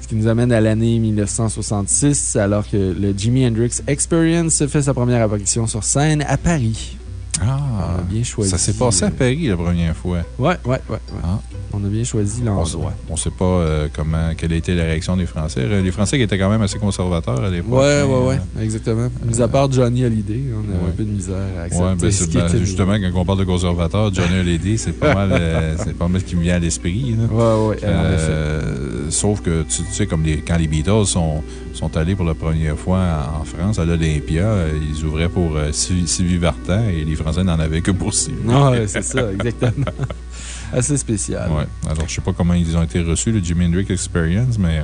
Ce qui nous amène à l'année 1966, alors que le Jimi Hendrix Experience fait sa première apparition sur scène à Paris. Ah, On a bien choisi. Ça s'est passé à euh, Paris la première fois. Ouais, ouais, ouais. ouais. Ah. On a bien choisi l'endroit. On ne sait pas euh, comment, quelle a été la réaction des Français. Euh, Les Français qui étaient quand même assez conservateurs à l'époque. Ouais, mais, ouais, ouais, euh, exactement. Mis à part Johnny Hallyday, on avait ouais. un peu de misère à accepter. Ouais, ben, ce c'est- qui ben, était justement, quand on parle de conservateurs, Johnny Hallyday, c'est pas mal, euh, pas mal ce qui me vient à l'esprit. là. Ouais, ouais, en Euh, sauf que, tu, tu sais, comme les- quand les Beatles sont, sont allés pour la première fois en France à l'Olympia, ils ouvraient pour euh, Sylvie Vartan et les Français n'en avaient que pour Sylvie. Ouais, c'est ça, exactement. [LAUGHS] Assez spécial. Ouais. Alors, je sais pas comment ils ont été reçus, le Jimi Hendrix Experience, mais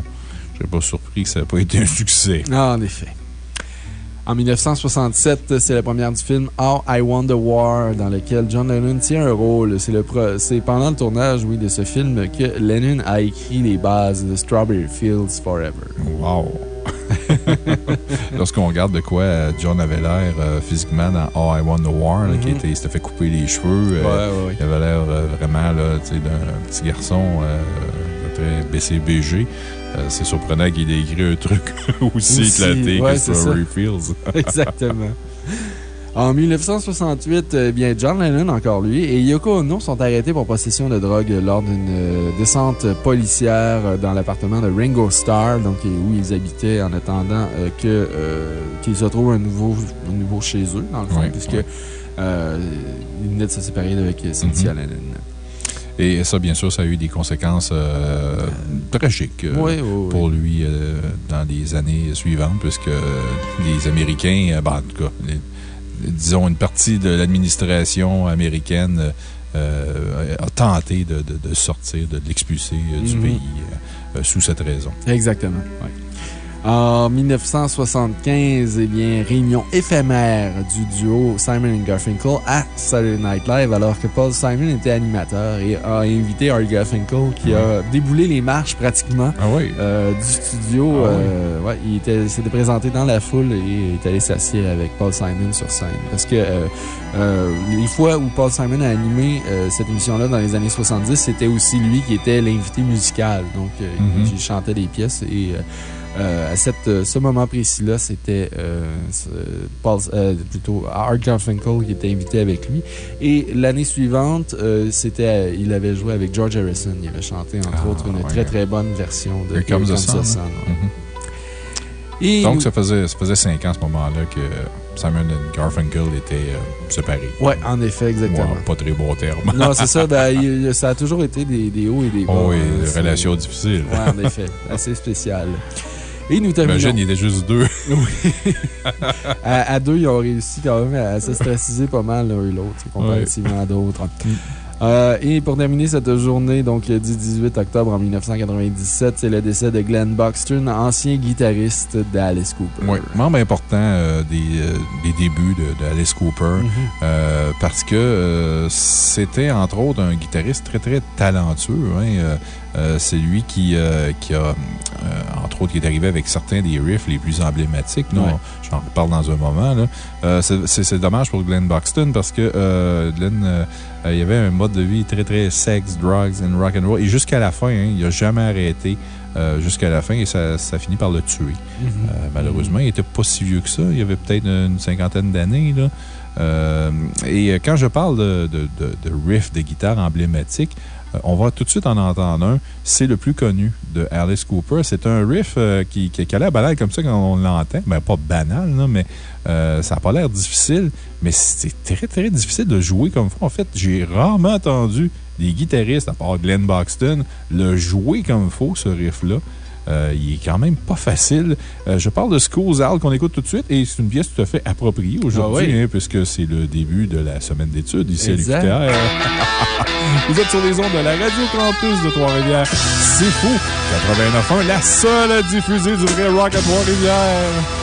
je serais pas surpris que ça n'ait pas été un succès. Ah, en effet. En 1967, c'est la première du film How I Won the War, dans lequel John Lennon tient un rôle. C'est pendant le tournage, oui, de ce film que Lennon a écrit les bases de Strawberry Fields Forever. Wow! [LAUGHS] Lorsqu'on regarde de quoi euh, John avait l'air euh, physiquement dans How I Won the War, là, qui Mhm. était, il s'était fait couper les cheveux. euh, Ouais, ouais, ouais. Il avait l'air euh, vraiment d'un petit garçon très BCBG. C'est surprenant qu'il ait écrit un truc [LAUGHS] aussi, Aussi, éclaté ouais, que Strawberry. Fields. [LAUGHS] Exactement. En 1968, eh bien, John Lennon, encore lui, et Yoko Ono sont arrêtés pour possession de drogue lors d'une euh, descente policière euh, dans l'appartement de Ringo Starr, donc, où ils habitaient en attendant euh, euh, qu'ils se trouvent un nouveau, un nouveau chez eux, dans le fond, puisque euh, ils venaient de se séparer avec Cynthia Mhm. Lennon. Et ça, bien sûr, ça a eu des conséquences euh, tragiques euh, Oui, oui, oui. pour lui euh, dans les années suivantes, puisque les Américains, euh, ben, en tout cas, les- disons une partie de l'administration américaine euh, a tenté de, de- de sortir, de l'expulser euh, du Mhm. pays euh, euh, sous cette raison. Exactement, oui. En 1975, eh bien, réunion éphémère du duo Simon Garfinkel à Saturday Night Live, alors que Paul Simon était animateur et a invité Art Garfinkel qui a déboulé les marches pratiquement Ah oui? euh, du studio. Ah oui. euh, ouais, il était- il s'était présenté dans la foule et est allé s'asseoir avec Paul Simon sur scène. Parce que euh, euh, les fois où Paul Simon a animé cette émission-là dans les années 70, c'était aussi lui qui était l'invité musical. Donc, Mhm. il chantait des pièces et. Euh, à cette, euh, ce moment précis-là, c'était euh, euh, plutôt Art Garfinkel qui était invité avec lui. Et l'année suivante, c'était, il avait joué avec George Harrison. Il avait chanté, entre Ah, autres, une ouais. très très bonne version de Here Comes the Sun, Sun, hein? ouais. Mhm. Et Donc, nous- ça faisait, ça faisait cinq ans à ce moment-là que Simon et Garfunkel étaient euh, séparés. Ouais, en effet, exactement. Moi, pas très bon terme. Non, c'est ça. Ben, [LAUGHS] il- ça a toujours été des, des hauts et des bas. Oh oui, hein, des c'est- relations difficiles. Ouais, en effet. Assez spécial. [LAUGHS] Et nous terminons. Imagine, il était juste deux. [LAUGHS] À, à deux, ils ont réussi quand même à se stressiser pas mal l'un et l'autre, comparativement à d'autres. Euh, et pour terminer cette journée, donc du 18 octobre en 1997, c'est le décès de Glenn Buxton, ancien guitariste d'Alice Cooper. Oui, membre important euh, des, euh, des débuts de, de Alice Cooper, Mhm. euh, parce que c'était entre autres un guitariste très très talentueux. hein, c'est lui qui, euh, qui a, euh, entre autres, qui est arrivé avec certains des riffs les plus emblématiques. Nous, Ouais. on- J'en reparle dans un moment. Euh, c'est- dommage pour Glenn Buxton parce que euh, Glenn, euh, euh, il avait un mode de vie très très sex, drugs and rock and roll. Et jusqu'à la fin, hein, il n'a jamais arrêté. euh, jusqu'à la fin et ça, ça finit par le tuer. Mhm. Euh, malheureusement, il n'était pas si vieux que ça. Il avait peut-être une cinquantaine d'années. Euh, et quand je parle de, de, de, de riff de guitare emblématique, euh, on va tout de suite en entendre un. C'est le plus connu de Alice Cooper. C'est un riff euh, qui, a l'air banal comme ça quand on l'entend. Ben, pas banal, mais euh, ça n'a pas l'air difficile. Mais c'est très, très difficile de jouer comme ça. En fait, j'ai rarement entendu des guitaristes, à part Glenn Buxton, le jouer comme il faut, ce riff-là. Euh, il est quand même pas facile. Euh, je parle de School's Out qu'on écoute tout de suite et c'est une pièce tout à fait appropriée aujourd'hui, Ah oui. hein, puisque c'est le début de la semaine d'études ici Exact. à l'UQTR. [LAUGHS] Vous êtes sur les ondes de la Radio Campus de Trois-Rivières. C'est fou! 89.1, la seule à diffuser du vrai rock à Trois-Rivières.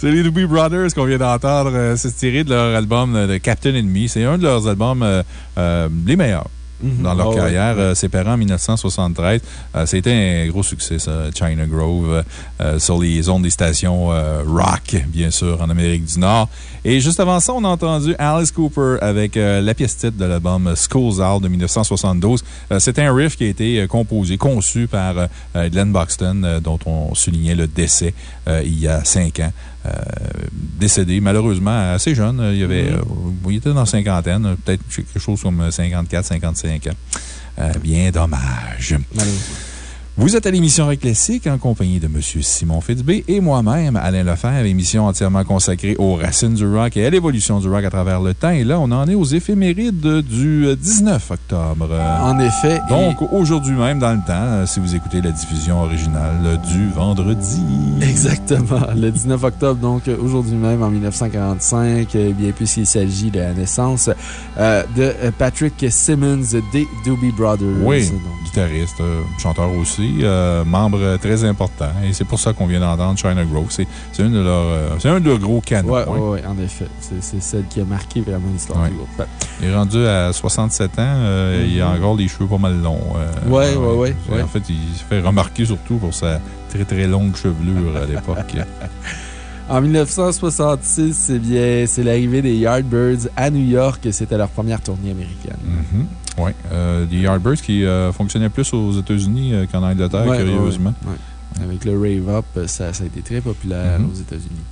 C'est les Doobie Brothers qu'on vient d'entendre. euh, C'est tiré de leur album euh, de Captain Enemy. C'est un de leurs albums euh, euh, les meilleurs. Dans leur Ah ouais. carrière, euh, séparés en 1973. Euh, C'était un gros succès, ça, China Grove, euh, sur les ondes des stations euh, rock, bien sûr, en Amérique du Nord. Et juste avant ça, on a entendu Alice Cooper avec euh, la pièce titre de l'album Schools Out de 1972. Euh, C'est un riff qui a été euh, composé, conçu par euh, Glenn Buxton, euh, dont on soulignait le décès euh, il y a cinq ans. Décédé malheureusement assez jeune. Il, euh, il était dans la cinquantaine, peut-être quelque chose comme 54, 55 ans. Euh, bien dommage. Malheureusement. Vous êtes à l'émission Rock Classique en compagnie de M. Simon Fitzbé et moi-même, Alain Lefebvre, émission entièrement consacrée aux racines du rock et à l'évolution du rock à travers le temps. Et là, on en est aux éphémérides du euh, 19 octobre. En effet. et- Donc, aujourd'hui même, dans le temps, euh, si vous écoutez la diffusion originale euh, du vendredi. Exactement. [LAUGHS] Le 19 octobre, donc aujourd'hui même, en 1945, eh bien, puisqu'il s'agit de la naissance euh, de euh, Patrick Simmons des Doobie Brothers. Oui, Donc, guitariste, euh, chanteur aussi, euh, membre très important. Et c'est pour ça qu'on vient d'entendre China Grove. C'est c'est un, de leurs, euh, un de leurs gros canons. Hein. ouais, ouais, en effet. C'est celle qui a marqué vraiment l'histoire Ouais. du groupe. Il est rendu à 67 ans. euh, Il a encore les cheveux pas mal longs. euh, ouais, C'est- ouais. En fait, il se fait remarquer surtout pour sa très très longue chevelure à l'époque. [LAUGHS] En 1966, eh bien, c'est l'arrivée des Yardbirds à New York. C'était leur première tournée américaine. Mhm. Oui. Euh, des Yardbirds qui euh, fonctionnaient plus aux États-Unis euh, qu'en Angleterre, Ouais, curieusement. ouais, ouais. Avec le Rave Up, ça, ça a été très populaire Mhm. aux États-Unis.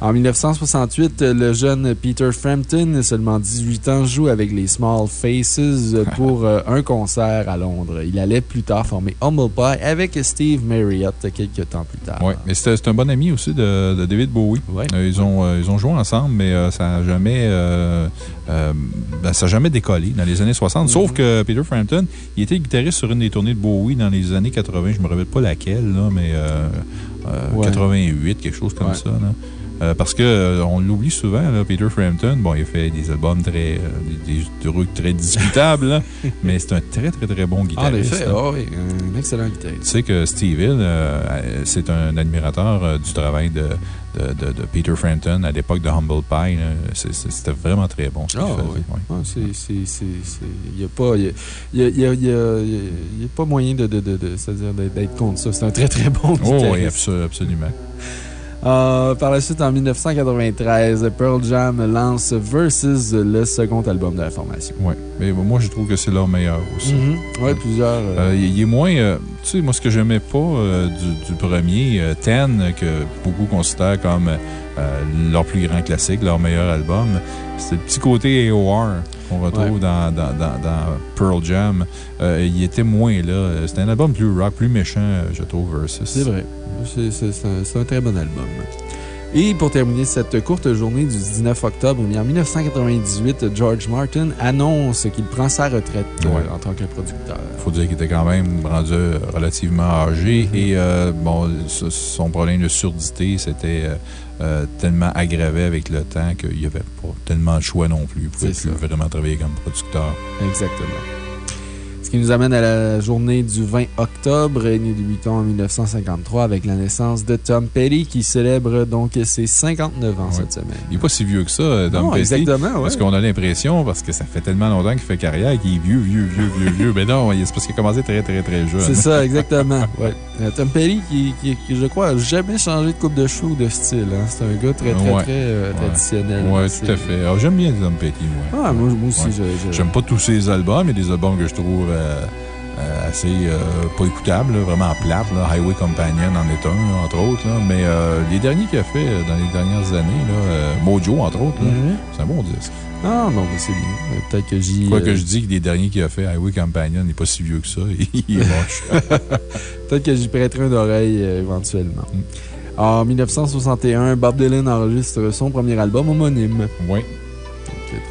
En 1968, le jeune Peter Frampton, seulement 18 ans, joue avec les Small Faces pour [LAUGHS] euh, un concert à Londres. Il allait plus tard former Humble Pie avec Steve Marriott quelques temps plus tard. Oui, mais c'est un bon ami aussi de, de David Bowie. Ouais. Euh, ils, ont, euh, ils ont joué ensemble, mais ça n'a jamais, euh, euh, ben, ça a jamais décollé dans les années 60. Sauf que Peter Frampton, il était guitariste sur une des tournées de Bowie dans les années 80. Je ne me rappelle pas laquelle, là, mais euh, euh, Ouais. 88, quelque chose comme Ouais. ça. là. Euh, parce que euh, on l'oublie souvent, là, Peter Frampton. Bon, il a fait des albums très, euh, des, trucs très discutables, là, [LAUGHS] mais c'est un très, très, très bon En guitariste. effet, là. ah oui, un excellent Tu guitariste. sais que Steve Hill, c'est un admirateur du travail de, de, de- de Peter Frampton à l'époque de Humble Pie. C'était vraiment très bon ce qu'il Ah, oui. ouais. Ah, Il n'y a, pas- il y a, y a- y a- pas moyen de, de, de, de- c'est-à-dire d'être contre ça. C'est un très, très bon Oh, guitariste. oui, abso- absolument. Euh, par la suite, en 1993, Pearl Jam lance Versus, le second album de la formation. Ouais. Mais moi, je trouve que c'est leur meilleur aussi. Oui, plusieurs. euh, Euh, il est moins. euh, tu sais, moi, ce que j'aimais pas euh, du, du premier, euh, Ten, que beaucoup considèrent comme euh, leur plus grand classique, leur meilleur album, c'est le petit côté AOR qu'on retrouve Ouais. dans, dans, dans, dans Pearl Jam. Euh, il était moins là. C'était un album plus rock, plus méchant, euh, je trouve, Versus. C'est vrai. C'est un, très bon album. Et pour terminer cette courte journée du 19 octobre, en 1998, George Martin annonce qu'il prend sa retraite Ouais. en tant que producteur. Il faut dire qu'il était quand même rendu euh, relativement âgé Mm-hmm. et euh, bon, son problème de surdité s'était euh, tellement aggravé avec le temps qu'il n'y avait pas tellement de choix non plus. Il pouvait C'est plus ça. vraiment travailler comme producteur. Exactement. Ce qui nous amène à la journée du 20 octobre nous débutons en 1953 avec la naissance de Tom Petty qui célèbre donc ses 59 ans Ouais. cette semaine. Il n'est pas si vieux que ça, euh, Tom Non, Petty. exactement, ouais. Parce qu'on a l'impression, parce que ça fait tellement longtemps qu'il fait carrière, qu'il est vieux, vieux, vieux, vieux, vieux. Mais non, c'est parce qu'il a commencé très, très, très jeune. C'est ça, exactement. [LAUGHS] ouais. Euh, Tom Petty, qui, qui, qui, je crois, n'a jamais changé de coupe de cheveux ou de style. hein. C'est un gars très, très, très euh, Ouais. traditionnel. Oui, tout à fait. Alors, J'aime bien Tom Petty, moi. Ah, moi, moi aussi, je- J'aime pas tous ses albums. A des albums que je trouve assez euh, pas écoutables, là, vraiment plates. là. Highway Companion en est un, entre autres. là. Mais euh, les derniers qu'il a fait euh, dans les dernières années, euh, Mojo, entre autres, Mhm. c'est un bon disque. Ah, non, mais c'est bien. Euh, Peut-être que j'y. Quoi euh, que je dis que les derniers qu'il a fait, Highway Companion, n'est pas si vieux que ça. [LAUGHS] il est moche. [LAUGHS] Peut-être que j'y prêterai une oreille euh, éventuellement. Mm. En 1961, Bob Dylan enregistre son premier album homonyme. oui.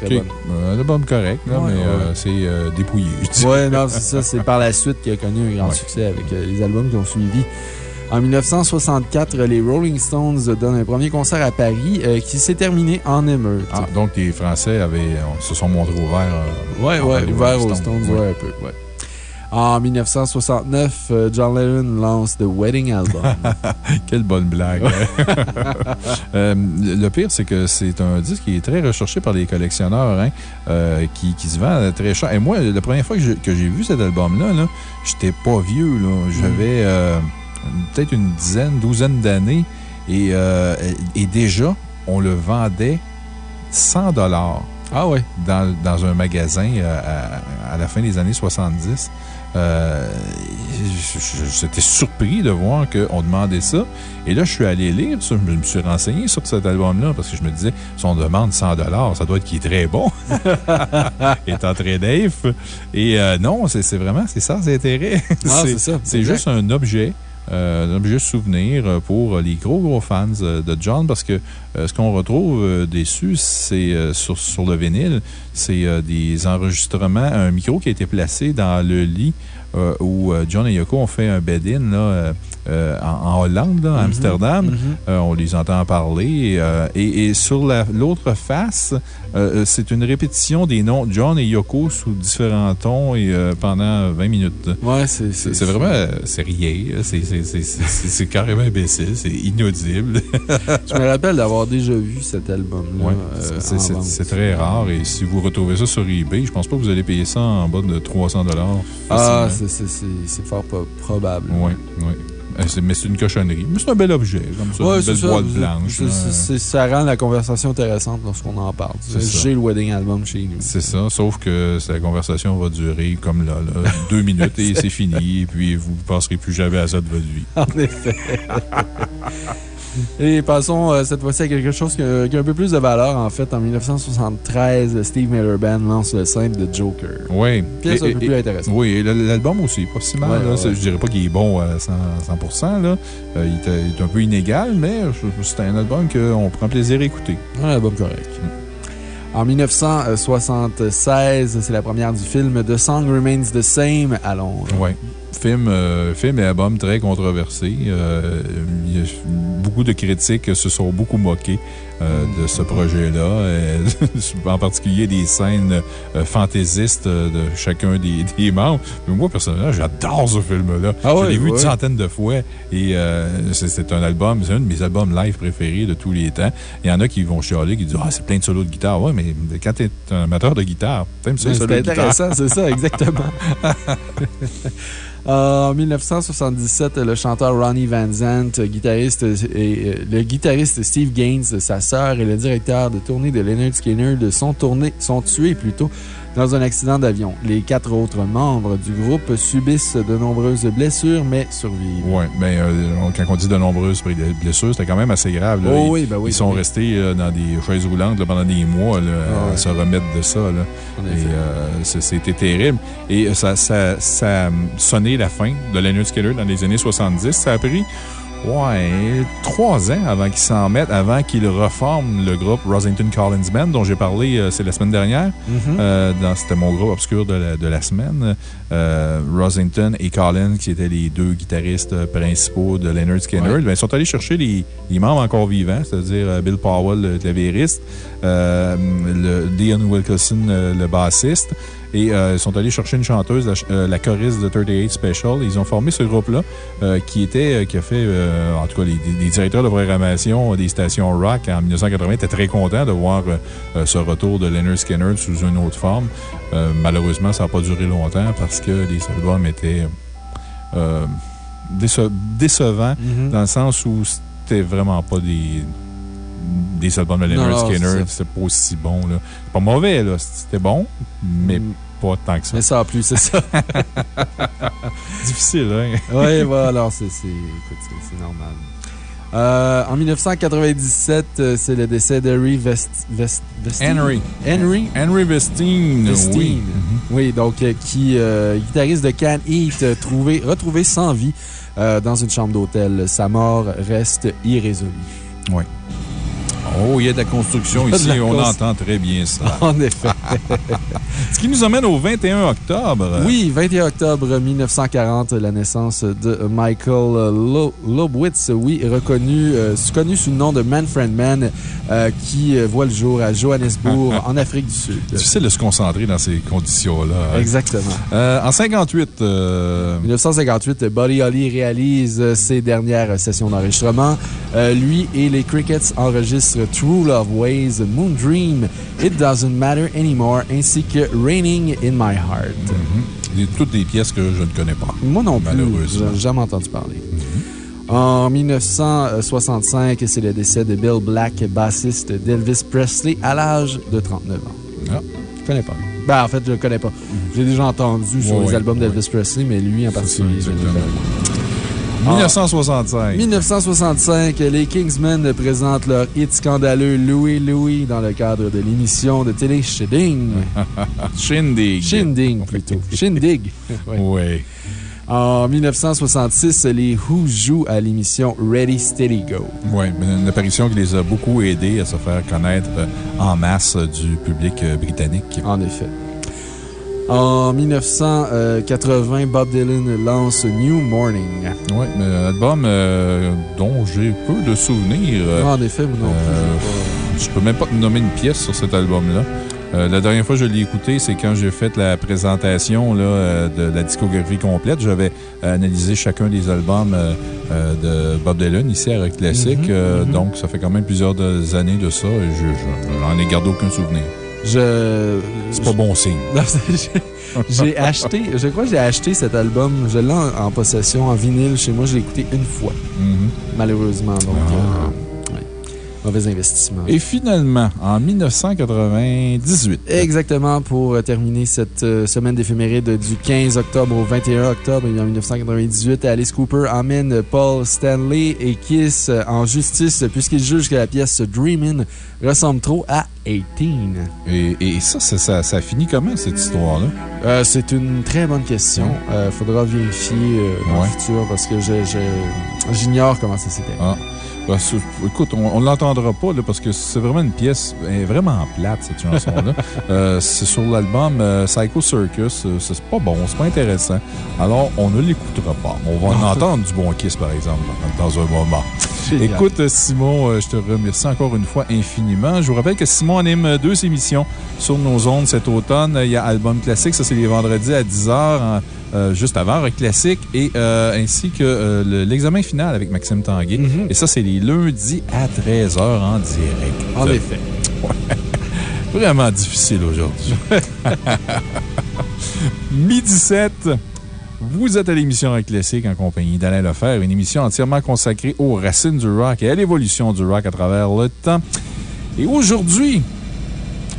Très OK. bonne. Euh, Un album correct, là, Ouais, mais euh, c'est euh, dépouillé. Ouais, non, c'est ça. C'est par la suite qu'il a connu un grand Ouais. succès avec euh, les albums qui ont suivi. En 1964, les Rolling Stones donnent un premier concert à Paris euh, qui s'est terminé en émeute. Ah, donc, les Français avaient, on- se sont montrés ouverts. euh, ouais, ouais, les ouvert Rolling aux Stones, ouais. ouais, un peu, ouais. En 1969, euh, John Lennon lance The Wedding Album. [LAUGHS] Quelle bonne blague. [LAUGHS] Euh, le pire, c'est que c'est un disque qui est très recherché par les collectionneurs, hein, euh, qui, qui se vend très cher. Et moi, la première fois que j'ai vu cet album-là, là, j'étais pas vieux. J'avais euh, peut-être une dizaine, douzaine d'années. Et, et déjà, on le vendait 100 Ah ouais? dans, dans un magasin euh, à, à la fin des années 70. Euh, J'étais surpris de voir qu'on demandait ça. Et là, je suis allé lire. Je me suis renseigné sur cet album-là parce que je me disais, si on demande 100 ça doit être qu'il est très bon. [LAUGHS] Étant très Dave. Et euh, non, c'est vraiment, c'est c'est intérêt. Ah, c'est juste un objet. Euh, un objet souvenir euh, pour les gros, gros fans euh, de John parce que ce qu'on retrouve dessus, c'est sur, sur le vinyle, c'est des enregistrements, un micro qui a été placé dans le lit où John et Yoko ont fait un bed-in euh, en, en Hollande, là, à Amsterdam. Mhm. Euh, on les entend parler. euh, et, et sur la- l'autre face, c'est une répétition des noms John et Yoko sous différents tons et pendant 20 minutes. Ouais, c'est. Vraiment. euh, C'est carrément imbécile. C'est inaudible. [LAUGHS] Je me rappelle d'avoir déjà vu cet album-là. Ouais, c'est- très rare. Et si vous retrouvez ça sur eBay, je pense pas que vous allez payer ça en bas de 300 Ah, c'est- fort probable. Oui, oui. Euh, c'est- Mais c'est une cochonnerie. Mais c'est un bel objet, comme ça. Ouais, une belle ça. boîte blanche. Ça rend la conversation intéressante lorsqu'on en parle. J'ai le wedding album chez nous. C'est ça, sauf que la conversation va durer comme là, là, [LAUGHS] deux minutes et c'est fini. Et puis vous ne passerez plus jamais à ça de votre vie. En effet. [LAUGHS] Et passons euh, cette fois-ci à quelque chose qui a, qui a un peu plus de valeur. En fait, en 1973, le Steve Miller Band lance le simple de Joker. Oui. Pièce Et- un peu et- plus intéressante. Oui, et l'album aussi, pas si mal. Ouais, là. ouais, ouais. Je dirais pas qu'il est bon à 100, 100%. Là. Euh, il, est, il est un peu inégal, mais c'est un album qu'on prend plaisir à écouter. Un album correct. En 1976, c'est la première du film The Song Remains the Same à Londres. Oui. Film, euh, film et album très controversé. Euh, beaucoup de critiques se sont beaucoup moqués euh, de ce projet-là. [LAUGHS] en particulier des scènes fantaisistes de chacun des, [LAUGHS] des membres. Mais moi, personnellement, j'adore ce film-là. Ah Je l'ai vu ouais. une centaine de fois et c'est un album, c'est un de mes albums live préférés de tous les temps. Il y en a qui vont chialer, qui disent Ah, c'est plein de solos de guitare. Ouais, mais quand t'es un amateur de guitare, t'aimes ça, C'est intéressant, c'est ça, [LAUGHS] exactement. En 1977, le chanteur Ronnie Van Zant, guitariste, et, euh, le guitariste Steve Gaines, sa sœur et le directeur de tournée de Leonard Skinner sont, tournés, sont tués plutôt dans un accident d'avion. Les quatre autres membres du groupe subissent de nombreuses blessures, mais survivent. Oui, bien, quand on dit de nombreuses blessures, c'était quand même assez grave. là. Oh ils, oui, ben oui, ils sont oui. restés euh, dans des chaises roulantes là, pendant des mois là, Ah à se remettre de ça. Et euh, c'était terrible. Et ça, ça, ça sonné la fin de Leonard Skinner dans les années 70. Ça a pris. Ouais, trois ans avant qu'ils s'en mettent, avant qu'ils reforment le groupe Rosington Collins Band, dont j'ai parlé, euh, c'est la semaine dernière. Mhm. Euh, C'était mon groupe obscur de la, de la semaine. Euh, Rosington et Collins, qui étaient les deux guitaristes principaux de Leonard Skinner, Ouais. ben, ils sont allés chercher les, les membres encore vivants, c'est-à-dire Bill Powell, le clavieriste, le Leon Wilkerson, le bassiste. Et euh, ils sont allés chercher une chanteuse, la, euh, la choriste de 38 Special. Ils ont formé ce groupe-là euh, qui était, qui a fait, en tout cas, les, les directeurs de programmation des stations rock en 1980 étaient très contents de voir ce retour de Leonard Skinner sous une autre forme. Malheureusement, ça n'a pas duré longtemps parce que les albums étaient déce- décevants Mhm. dans le sens où c'était vraiment pas des, des albums de Leonard Skinner. c'est pas aussi bon. C'est pas mauvais. C'était bon, mais Mm. pas tant que ça. Mais ça en plus, c'est ça. [LAUGHS] Difficile, hein? [LAUGHS] Oui, voilà, c'est normal. Euh, en 1997, euh, c'est le décès d'Henry Vest, Vest, Vestine? Henry. Henry Henry Vestine. Vestine. oui. Oui, donc, euh, qui, euh, guitariste de Can Eat, trouvé, retrouvé sans vie dans une chambre d'hôtel. Sa mort reste irrésolue. Oui. Oh, il y a de la construction ici, la on cons- entend très bien ça. [LAUGHS] En effet. [LAUGHS] Ce qui nous amène au 21 octobre. Oui, 21 octobre 1940, la naissance de Michael Lo- Lobwitz, oui, reconnu, euh, connu sous le nom de Manfred Mann, euh, qui euh, voit le jour à Johannesburg, [LAUGHS] en Afrique du Sud. Difficile de se concentrer dans ces conditions-là. Exactement. Euh, en 58, euh, 1958, Buddy Holly réalise ses dernières sessions d'enregistrement. Lui et les Crickets enregistrent True Love Ways, Moon Dream, It Doesn't Matter Anymore, ainsi que Raining in My Heart. des- toutes des pièces que je ne connais pas. Moi non plus, Malheureusement. jamais entendu parler. En 1965, c'est le décès de Bill Black, bassiste d'Elvis Presley, à l'âge de 39 ans. Ah. Je connais pas. Ben, en fait, je le connais pas. J'ai déjà entendu sur les albums d'Elvis Presley, mais lui en particulier, je ne le exactement. connais pas. 1965. 1965, les Kingsmen présentent leur hit scandaleux Louis Louis dans le cadre de l'émission de télé Shinding. [LAUGHS] Shindig. Shindig, plutôt. [LAUGHS] Shindig. Ouais. Oui. En 1966, les Who jouent à l'émission Ready Steady Go. Oui, une apparition qui les a beaucoup aidés à se faire connaître euh, en masse du public euh, britannique. En effet. En 1980, Bob Dylan lance New Morning. Oui, mais un album euh, dont j'ai peu de souvenirs. Euh, En effet, vous non plus. Euh, Je peux même pas te nommer une pièce sur cet album-là. Euh, la dernière fois que je l'ai écouté, c'est quand j'ai fait la présentation là, euh, de la discographie complète. J'avais analysé chacun des albums euh, de Bob Dylan ici à Rock Classic. Mhm, mhm. Donc, ça fait quand même plusieurs années de ça et je je- ai gardé aucun souvenir. Je. C'est pas bon signe. [LAUGHS] J'ai acheté, je crois que j'ai acheté cet album. Je l'ai en, en possession, en vinyle chez moi. Je l'ai écouté une fois, Mhm. malheureusement. Donc, Ah. euh, mauvais investissement. Et finalement, en 1998. Exactement, pour terminer cette euh, semaine d'éphéméride du 15 octobre au 21 octobre en 1998, Alice Cooper emmène Paul Stanley et Kiss euh, en justice puisqu'il juge que la pièce Dreamin' ressemble trop à 18. Et, et ça, ça, ça, ça finit comment, cette histoire-là? Euh, C'est une très bonne question. Il faudra vérifier euh, dans Ouais. le futur parce que j'ignore comment ça s'était. Ah. Ben, écoute, on ne l'entendra pas là, parce que c'est vraiment une pièce vraiment plate, cette chanson-là. [LAUGHS] Euh, c'est sur l'album euh, Psycho Circus. Euh, C'est pas bon, c'est pas intéressant. Alors, on ne l'écoutera pas. On va en entendre du bon Kiss, par exemple, dans un moment. Génial. Écoute, euh, Simon, euh, je te remercie encore une fois infiniment. Je vous rappelle que Simon anime euh, deux émissions sur nos ondes cet automne. Il y a Album Classique, ça c'est les vendredis à 10h, juste avant Rock Classique, et euh, ainsi que euh, le- l'examen final avec Maxime Tanguay. Mhm. Et ça, c'est les lundis à 13h en direct. En effet. [LAUGHS] Vraiment difficile aujourd'hui. [LAUGHS] Midi 7. Vous êtes à l'émission Rock Classique en compagnie d'Alain Lefer, une émission entièrement consacrée aux racines du rock et à l'évolution du rock à travers le temps. Et aujourd'hui,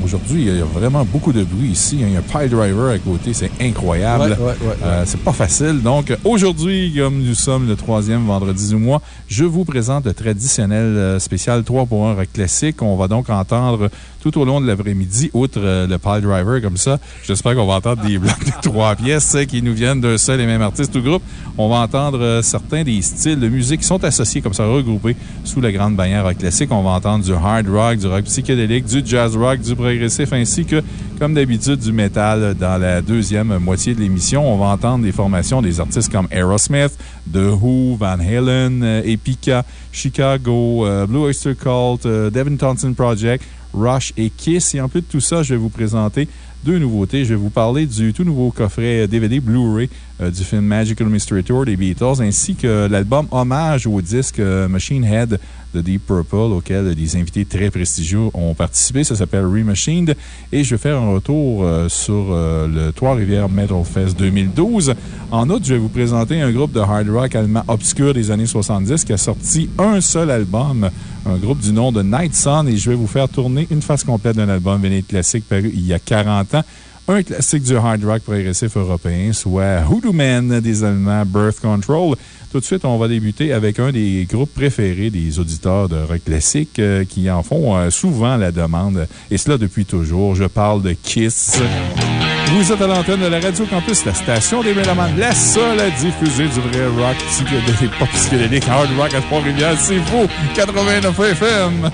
aujourd'hui, il y a vraiment beaucoup de bruit ici. Il y a un pile driver à côté, c'est incroyable. Ouais, ouais, ouais, ouais. Euh, c'est pas facile. Donc, aujourd'hui, comme nous sommes le troisième vendredi du mois, je vous présente le traditionnel euh, spécial 3 pour 1 rock classique. On va donc entendre tout au long de l'après-midi, outre euh, le pile driver comme ça. J'espère qu'on va entendre des blocs de trois pièces qui nous viennent d'un seul et même artiste ou groupe. On va entendre euh, certains des styles de musique qui sont associés comme ça, regroupés sous la grande bannière rock classique. On va entendre du hard rock, du rock psychédélique, du jazz rock, du progressif, ainsi que, comme d'habitude, du métal dans la deuxième moitié de l'émission. On va entendre des formations des artistes comme Aerosmith, The Who, Van Halen, euh, Epica, Chicago, euh, Blue Oyster Cult, euh, Devin Townsend Project, Rush et Kiss. Et en plus de tout ça, je vais vous présenter deux nouveautés. Je vais vous parler du tout nouveau coffret DVD Blu-ray du film Magical Mystery Tour des Beatles, ainsi que l'album hommage au disque euh, Machine Head de Deep Purple, auquel des invités très prestigieux ont participé. Ça s'appelle Remachined. Et je vais faire un retour euh, sur euh, le Trois-Rivières Metal Fest 2012. En outre, je vais vous présenter un groupe de hard rock allemand obscur des années 70 qui a sorti un seul album, un groupe du nom de Night Sun, et je vais vous faire tourner une phase complète d'un album véné classique paru il y a 40 ans. Un classique du hard rock progressif européen, soit Hoodoo Man des Allemands, Birth Control. Tout de suite, on va débuter avec un des groupes préférés des auditeurs de rock classique euh, qui en font euh, souvent la demande, et cela depuis toujours. Je parle de Kiss. Vous êtes à l'antenne de la Radio Campus, la station des Mélomanes, la seule à diffuser du vrai rock psychédélique, pas psychédélique, hard rock à Trois-Rivières. C'est faux! 89 FM!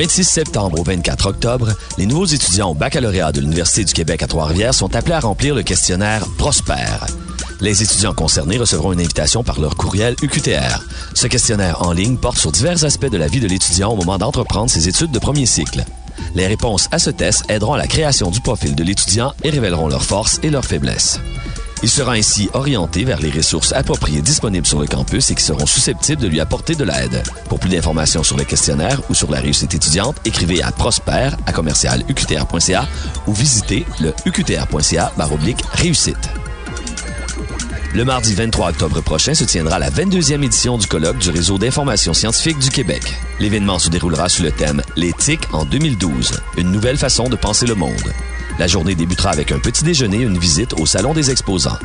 26 septembre au 24 octobre, les nouveaux étudiants au baccalauréat de l'Université du Québec à Trois-Rivières sont appelés à remplir le questionnaire Prosper. Les étudiants concernés recevront une invitation par leur courriel UQTR. Ce questionnaire en ligne porte sur divers aspects de la vie de l'étudiant au moment d'entreprendre ses études de premier cycle. Les réponses à ce test aideront à la création du profil de l'étudiant et révéleront leurs forces et leurs faiblesses. Il sera ainsi orienté vers les ressources appropriées disponibles sur le campus et qui seront susceptibles de lui apporter de l'aide. Pour plus d'informations sur le questionnaire ou sur la réussite étudiante, écrivez à prosper à commercial ou visitez le uqtr.ca réussite. Le mardi 23 octobre prochain se tiendra la 22e édition du colloque du Réseau d'information scientifique du Québec. L'événement se déroulera sous le thème L'éthique en 2012, une nouvelle façon de penser le monde. La journée débutera avec un petit déjeuner et une visite au Salon des exposants.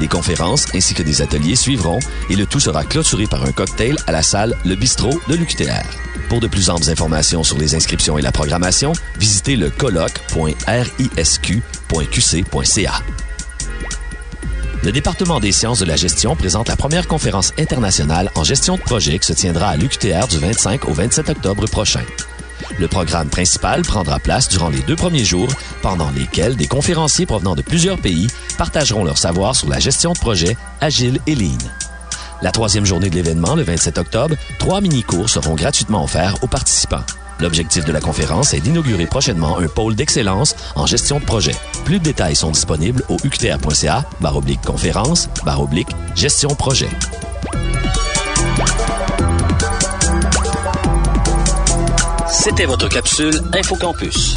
Des conférences ainsi que des ateliers suivront et le tout sera clôturé par un cocktail à la salle Le Bistrot de l'UQTR. Pour de plus amples informations sur les inscriptions et la programmation, visitez le colloque.risq.qc.ca. Le département des sciences de la gestion présente la première conférence internationale en gestion de projet qui se tiendra à l'UQTR du 25 au 27 octobre prochain. Le programme principal prendra place durant les deux premiers jours, pendant lesquels des conférenciers provenant de plusieurs pays partageront leur savoir sur la gestion de projet agile et lean. La troisième journée de l'événement, le 27 octobre, trois mini-cours seront gratuitement offerts aux participants. L'objectif de la conférence est d'inaugurer prochainement un pôle d'excellence en gestion de projet. Plus de détails sont disponibles au uqtr.ca baroblique conférence baroblique gestion projet. C'était votre capsule InfoCampus.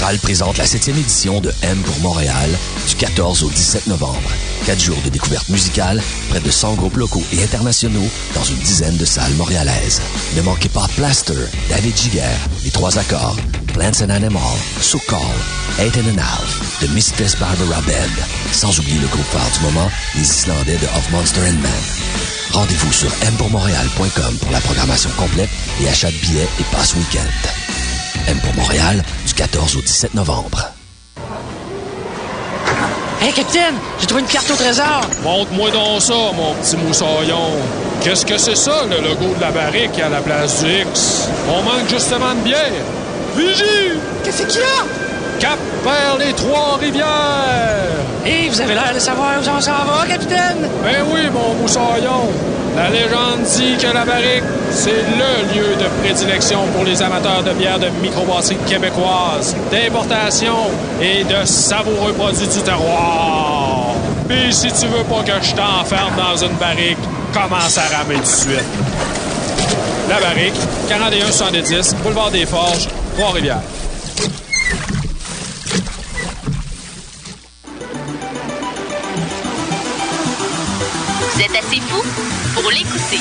Astral présente la 7e édition de M pour Montréal du 14 au 17 novembre. Quatre jours de découverte musicale, près de 100 groupes locaux et internationaux dans une dizaine de salles montréalaises. Ne manquez pas Plaster, David Giger, Les Trois Accords, Plants and Animal, So Call, Eight and a Half, The Mistress Barbara Band, sans oublier le groupe phare du moment, les Islandais de Of Monster and Man. Rendez-vous sur mpourmontréal.com pour la programmation complète et achat de billets et passe week-end. M pour Montréal, du 14 au 17 novembre. Hey, capitaine, j'ai trouvé une carte au trésor. Montre-moi donc ça, mon petit moussaillon. Qu'est-ce que c'est ça, le logo de la barrique à la place du X? On manque justement de bière. Vigie! Qu'est-ce qu'il y a? Cap vers les Trois-Rivières! Hé, vous avez l'air de savoir où on s'en va, capitaine? Ben oui, mon moussaillon. La légende dit que la barrique, c'est le lieu de prédilection pour les amateurs de bière de microbrasserie québécoise, d'importation et de savoureux produits du terroir. Puis si tu veux pas que je t'enferme dans une barrique, commence à ramer tout de suite. La barrique, 4170, boulevard des Forges, Trois-Rivières. Assez fou pour l'écouter.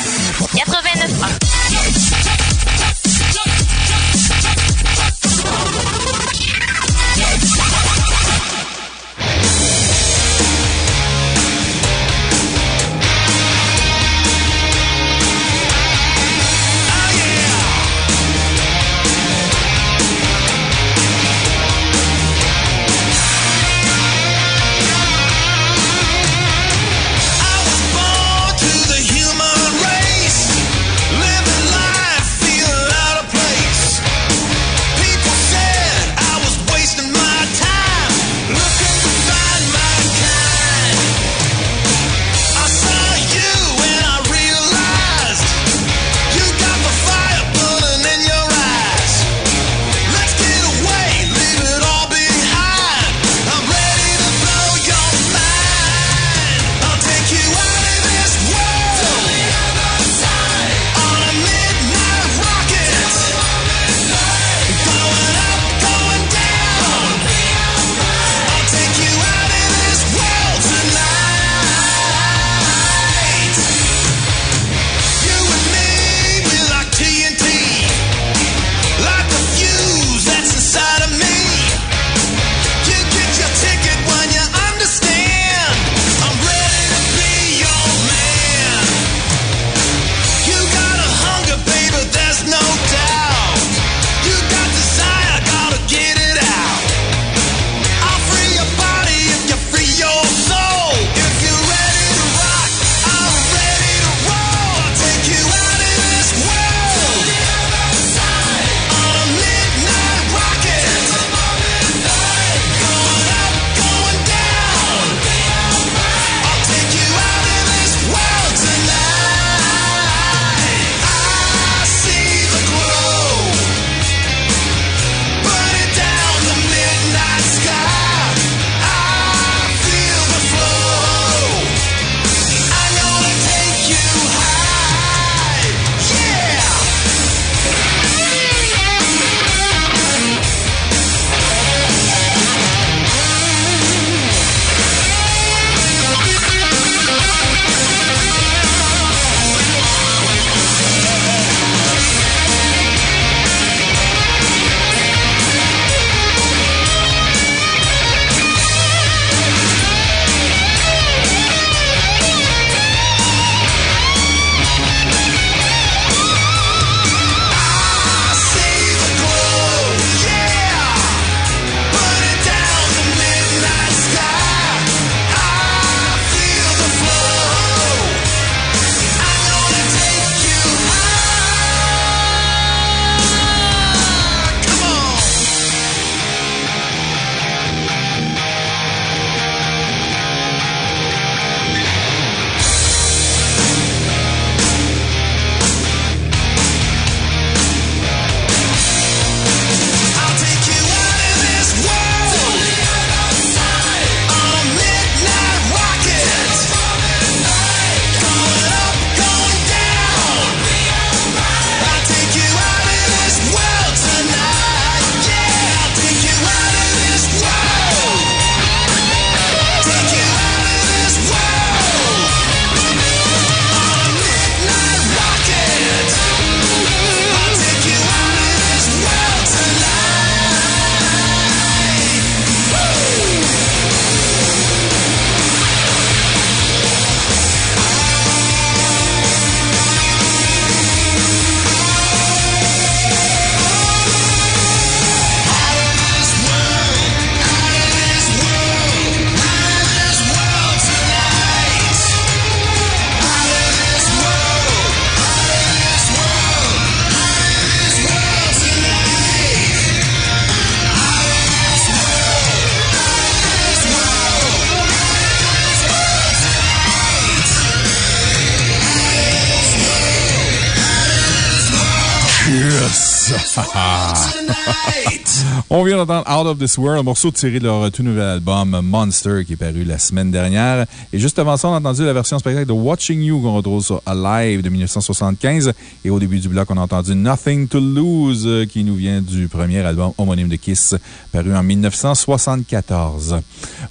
Vient d'entendre Out of This World, un morceau tiré de leur tout nouvel album Monster qui est paru la semaine dernière. Et juste avant ça, on a entendu la version spectacle de Watching You qu'on retrouve sur Alive de 1975. Et au début du bloc, on a entendu Nothing to Lose euh, qui nous vient du premier album homonyme de Kiss paru en 1974.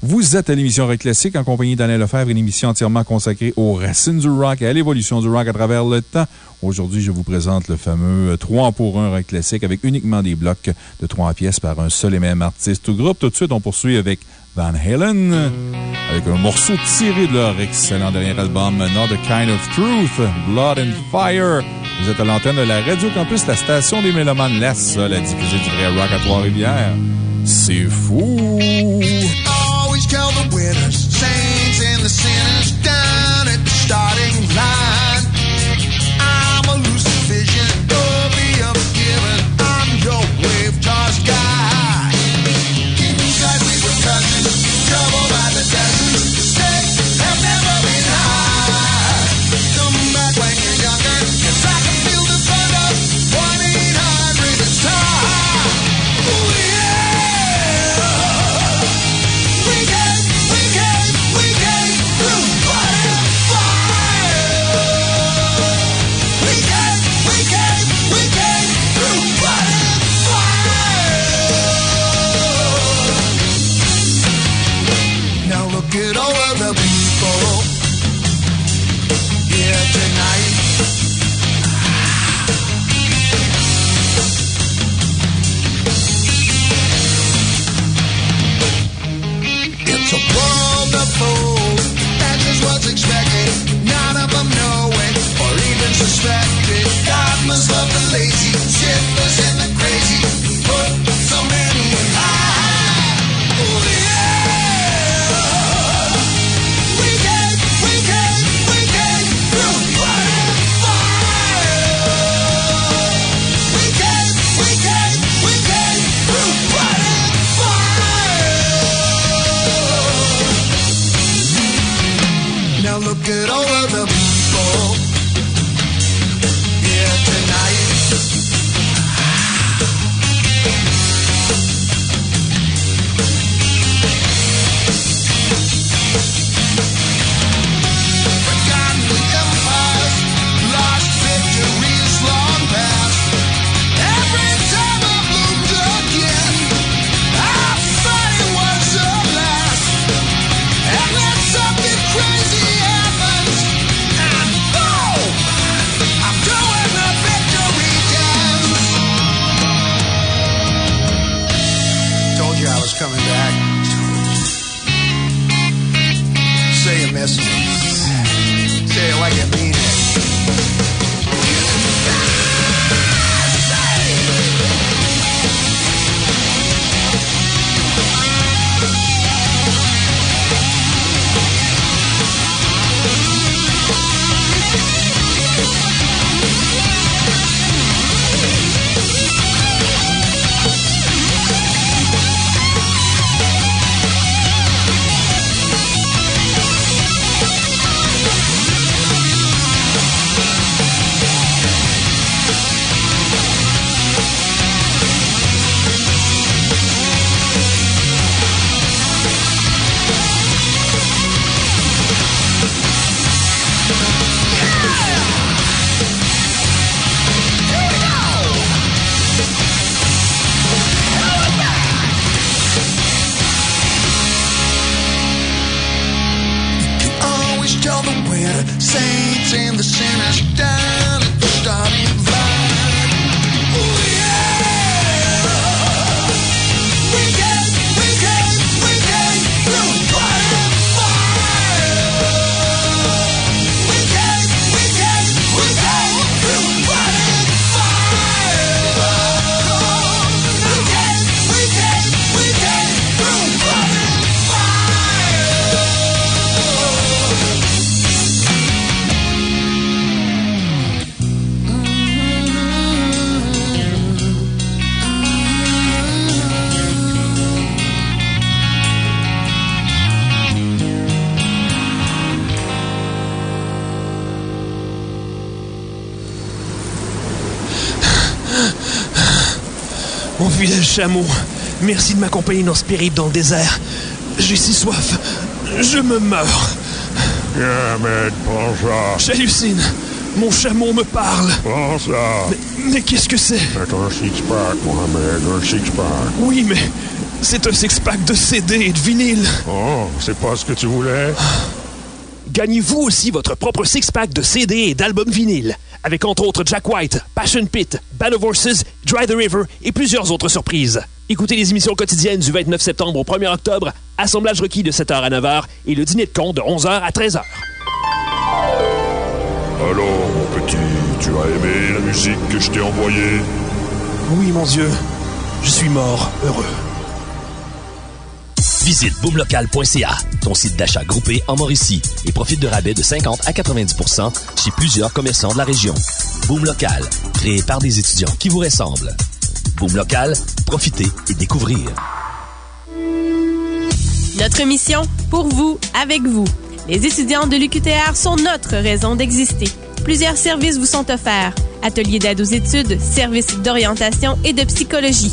Vous êtes à l'émission Rock Classique en compagnie d'Alain Lefebvre, une émission entièrement consacrée aux racines du rock et à l'évolution du rock à travers le temps. Aujourd'hui, je vous présente le fameux 3 pour 1 rock classique avec uniquement des blocs de 3 pièces par un seul et même artiste ou groupe. Tout de suite, on poursuit avec Van Halen, avec un morceau tiré de leur excellent dernier album, Another Kind of Truth, Blood and Fire. Vous êtes à l'antenne de la Radio Campus, la station des Mélomanes, la seule à diffuser du vrai rock à Trois-Rivières. C'est fou! always the winners, saints and the sinners down chameau, merci de m'accompagner dans ce périple dans le désert. J'ai si soif. Je me meurs. Prends ça. J'hallucine. Mon chameau me parle. Ça. Mais, mais qu'est-ce que c'est? C'est un six-pack, Mohamed, un six-pack. Oui, mais c'est un six-pack de CD et de vinyle. Oh, c'est pas ce que tu voulais? Gagnez-vous aussi votre propre six-pack de CD et d'albums vinyle, avec entre autres Jack White, Passion Pit, Band of Horses, Dry the River et plusieurs autres surprises. Écoutez les émissions quotidiennes du 29 septembre au 1er octobre, assemblage requis de 7h à 9h et le dîner de con de 11h à 13h. Alors, mon petit, tu as aimé la musique que je t'ai envoyée? Oui, mon Dieu, je suis mort heureux. Visite boomlocal.ca, ton site d'achat groupé en Mauricie, et profite de rabais de 50 à 90% chez plusieurs commerçants de la région. Boom Local, créé par des étudiants qui vous ressemblent. Boom Local, profitez et découvrez. Notre mission, pour vous, avec vous. Les étudiants de l'UQTR sont notre raison d'exister. Plusieurs services vous sont offerts. Ateliers d'aide aux études, services d'orientation et de psychologie.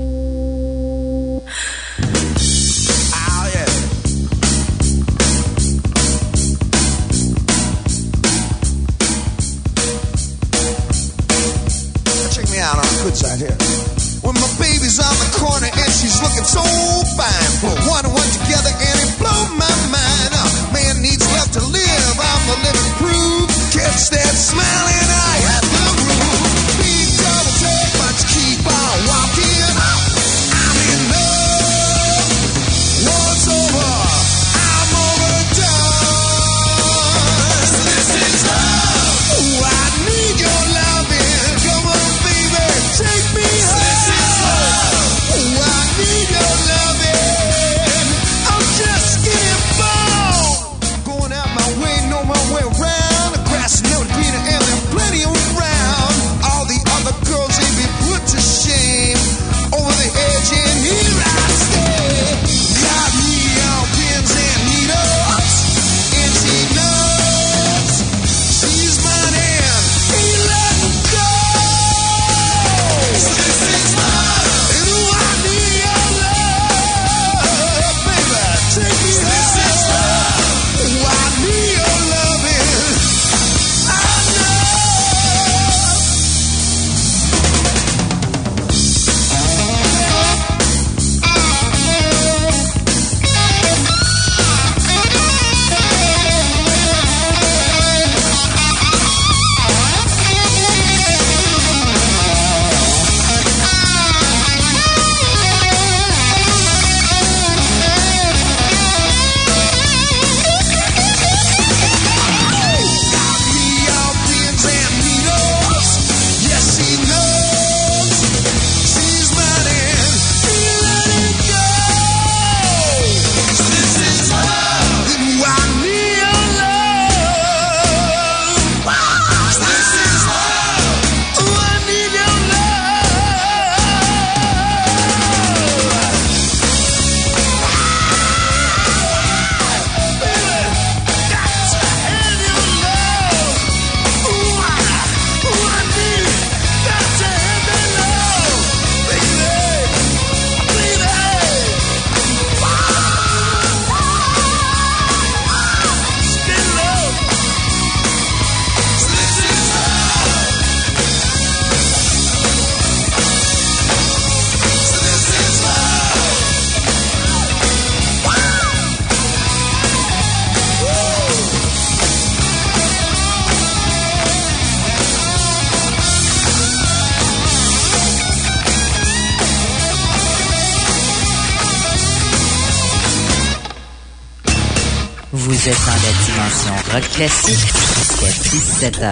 Classique jusqu'à 17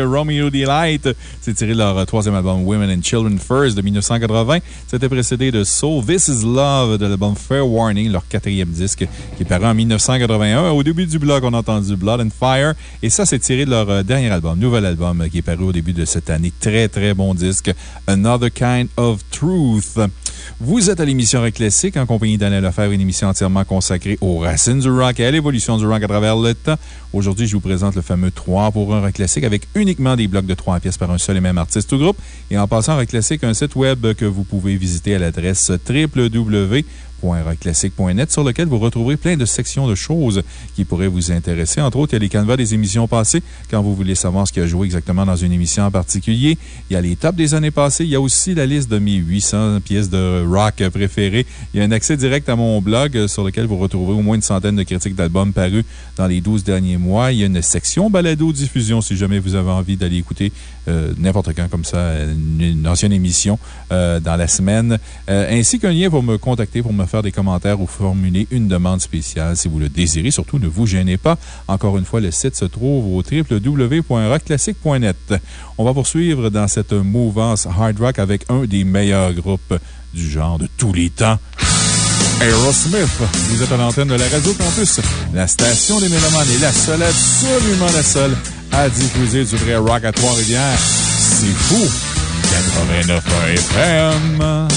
Romeo Delight. C'est tiré de leur euh, troisième album Women and Children First de 1980. C'était précédé de Soul This Is Love de l'album Fair Warning, leur quatrième disque qui est paru en 1981. Au début du blog, on a entendu Blood and Fire. Et ça, c'est tiré de leur euh, dernier album, nouvel album euh, qui est paru au début de cette année. Très, très bon disque. Another Kind of Truth. Vous êtes à l'émission Rock Classique en compagnie d'Alain Lefebvre, une émission entièrement consacrée aux racines du rock et à l'évolution du rock à travers le temps. Aujourd'hui, je vous présente le fameux 3 pour un Rock Classique avec uniquement des blocs de 3 pièces par un seul et même artiste ou groupe. Et en passant, Rock Classique, un site web que vous pouvez visiter à l'adresse www www.rockclassique.net sur lequel vous retrouverez plein de sections de choses qui pourraient vous intéresser. Entre autres, il y a les canevas des émissions passées quand vous voulez savoir ce qui a joué exactement dans une émission en particulier. Il y a les tops des années passées. Il y a aussi la liste de mes 800 pièces de rock préférées. Il y a un accès direct à mon blog euh, sur lequel vous retrouverez au moins une centaine de critiques d'albums parus dans les 12 derniers mois. Il y a une section balado-diffusion si jamais vous avez envie d'aller écouter euh, n'importe quand comme ça une, ancienne émission euh, dans la semaine, euh, ainsi qu'un lien pour me contacter, pour me faire des commentaires ou formuler une demande spéciale si vous le désirez. Surtout, ne vous gênez pas. Encore une fois, le site se trouve au www.rockclassique.net. On va poursuivre dans cette mouvance hard rock avec un des meilleurs groupes du genre de tous les temps. Aerosmith, vous êtes à l'antenne de la Radio Campus. La station des Mélomanes est la seule, absolument la seule, à diffuser du vrai rock à Trois-Rivières. C'est fou! 89 FM.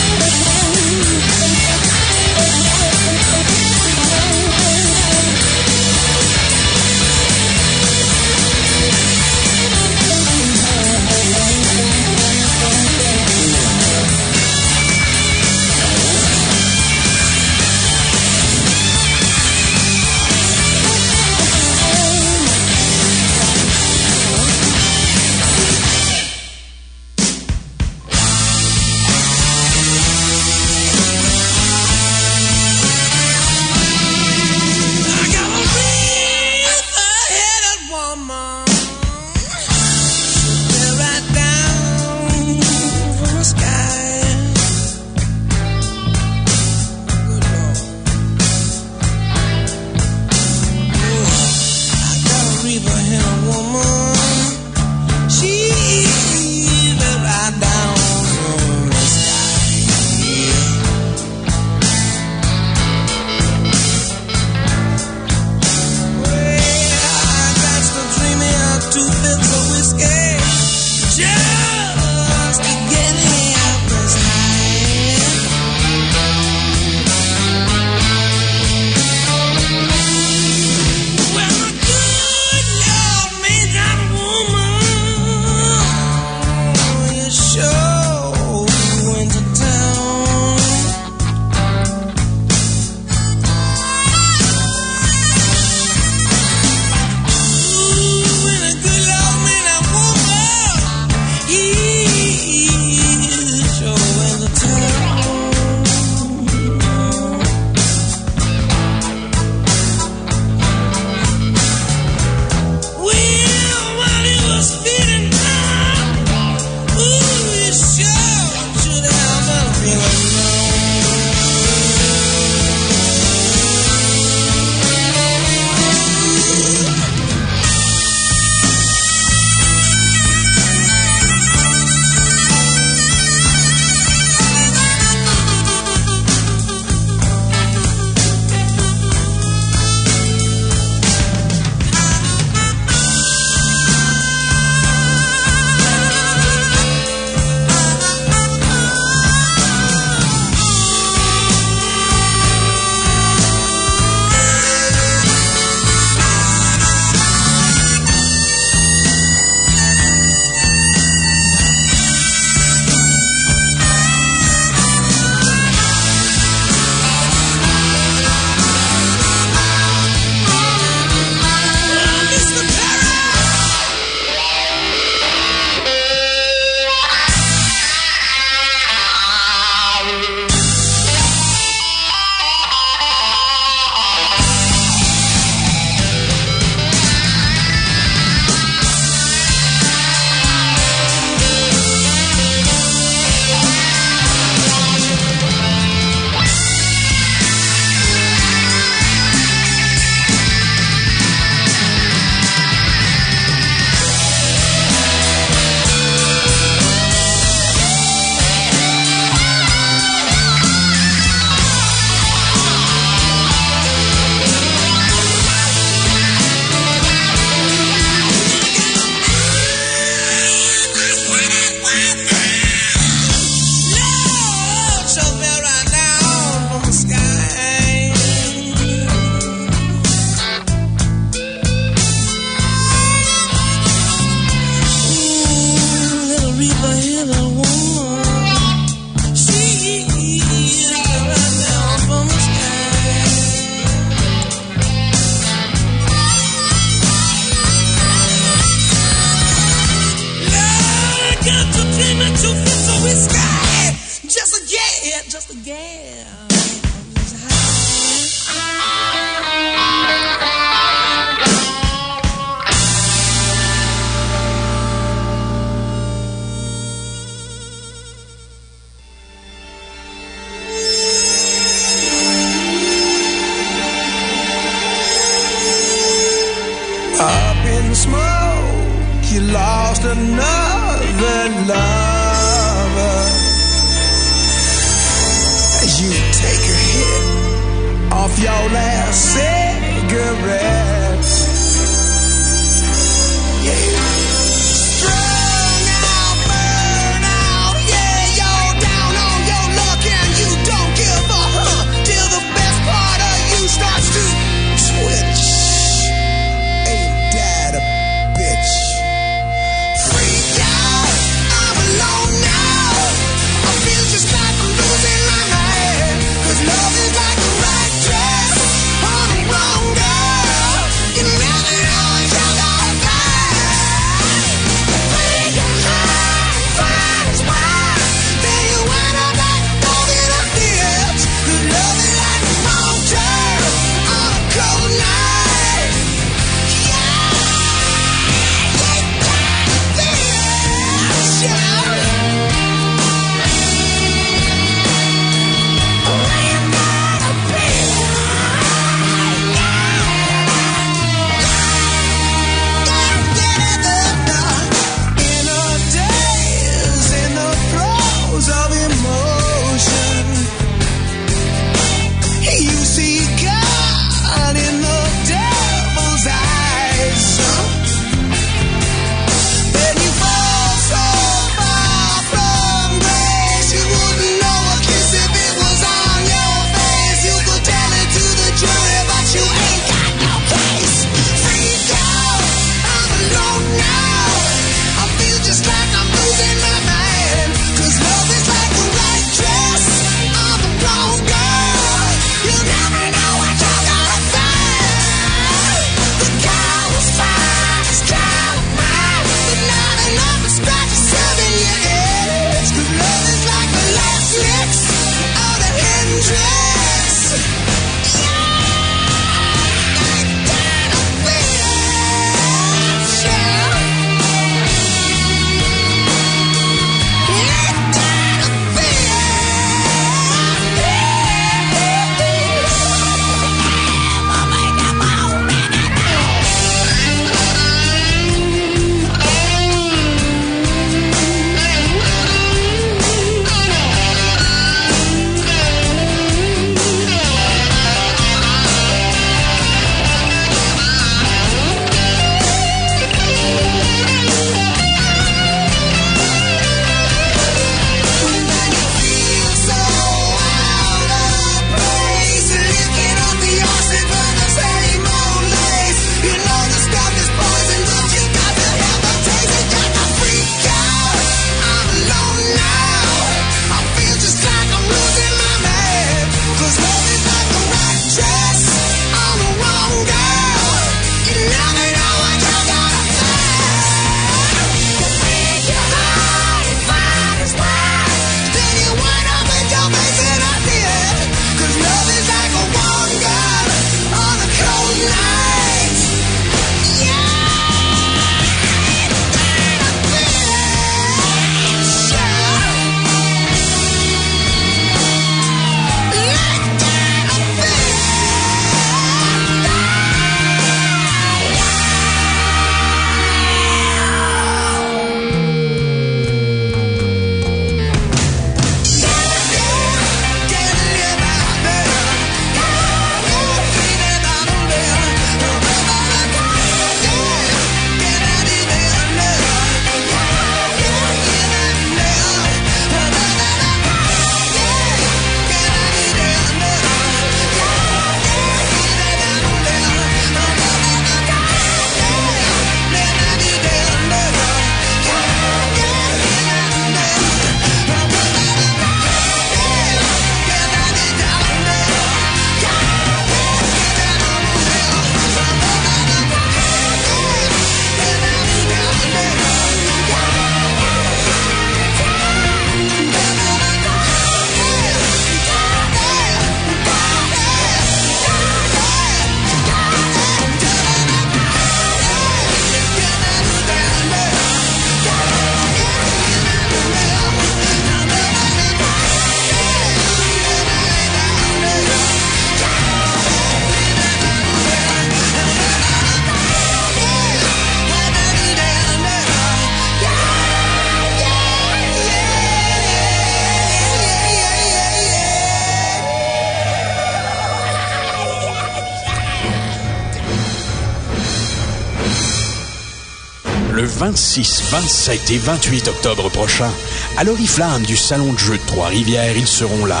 27 et 28 octobre prochain, à l'Oriflamme du Salon de jeu de Trois-Rivières, ils seront là.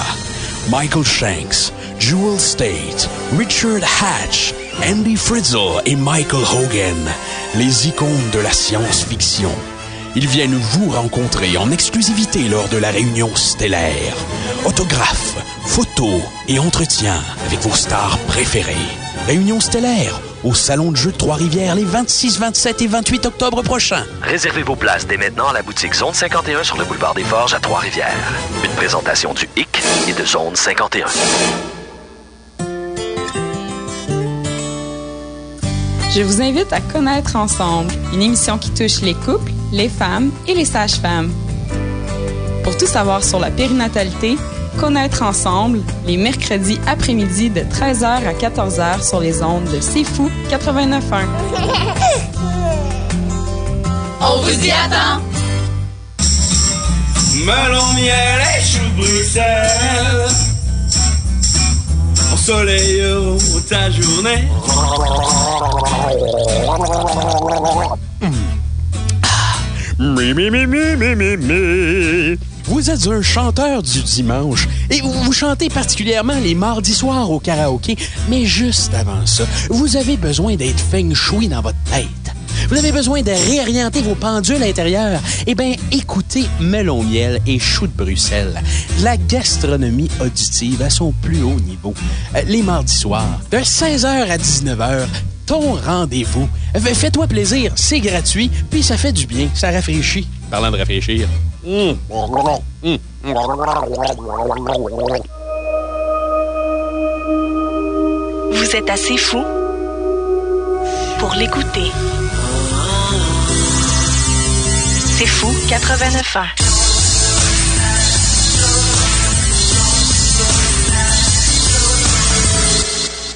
Michael Shanks, Jewel State, Richard Hatch, Andy Frizzle et Michael Hogan, les icônes de la science-fiction. Ils viennent vous rencontrer en exclusivité lors de la réunion stellaire. Autographes, photos et entretiens avec vos stars préférées. Réunion stellaire au Salon de jeu de Trois-Rivières les 26, 27 et 28 octobre prochains. Réservez vos places dès maintenant à la boutique Zone 51 sur le boulevard des Forges à Trois-Rivières. Une présentation du HIC et de Zone 51. Je vous invite à Connaître ensemble, une émission qui touche les couples, les femmes et les sages-femmes. Pour tout savoir sur la périnatalité, Connaître ensemble, les mercredis après-midi de 13h à 14h sur les ondes de C'est Fou 89.1. On vous y attend! Melon, miel et chou Bruxelles. Ensoleille ta journée. Mi, mi, mi, mi, mi, mi, mi. Vous êtes un chanteur du dimanche et vous, chantez particulièrement les mardis soirs au karaoké, mais juste avant ça, vous avez besoin d'être feng shui dans votre tête. Vous avez besoin de réorienter vos pendules intérieures. Eh bien, écoutez Melon Miel et Chou de Bruxelles. La gastronomie auditive à son plus haut niveau. Euh, Les mardis soirs, de 16h à 19h, ton rendez-vous. Fais- Fais-toi plaisir, c'est gratuit, puis ça fait du bien, ça rafraîchit. Parlant de rafraîchir. Vous êtes assez fou pour l'écouter. C'est fou 89 ans.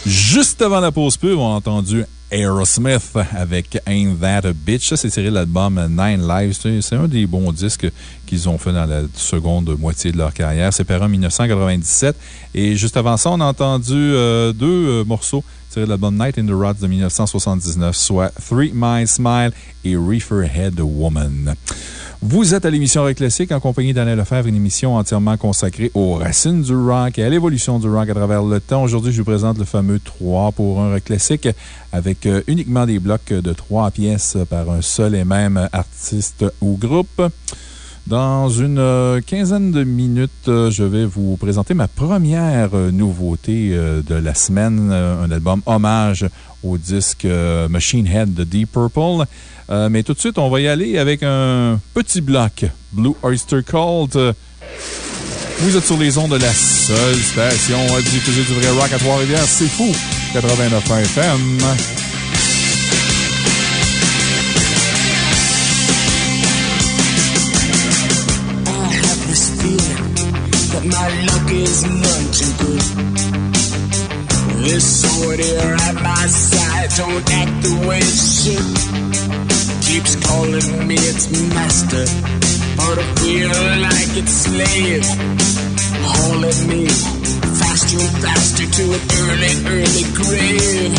Juste avant la pause pub, on a entendu Aerosmith avec Ain't That a Bitch. Ça, c'est tiré de l'album Nine Lives. C'est un des bons disques qu'ils ont fait dans la seconde moitié de leur carrière. C'est paru en 1997. Et juste avant ça, on a entendu euh, deux euh, morceaux tirés de l'album Night in the Rods de 1979, soit Three My Smile et Reefer Head Woman. Vous êtes à l'émission Rock en compagnie d'Alain Lefebvre, une émission entièrement consacrée aux racines du rock et à l'évolution du rock à travers le temps. Aujourd'hui, je vous présente le fameux 3 pour 1 Rock avec euh, uniquement des blocs de 3 pièces par un seul et même artiste ou groupe. Dans une euh, quinzaine de minutes, euh, je vais vous présenter ma première euh, nouveauté de la semaine, un album hommage au disque Machine Head de Deep Purple. Mais tout de suite, on va y aller avec un petit bloc, Blue Oyster Cult. Vous êtes sur les ondes de la seule station à diffuser du vrai rock à Trois-Rivières. C'est fou! 89 FM. My luck is none too good. This sword here at my side don't act the way it should. Keeps calling me its master, but I feel like its slave. Hauling me faster and faster to an early, early grave.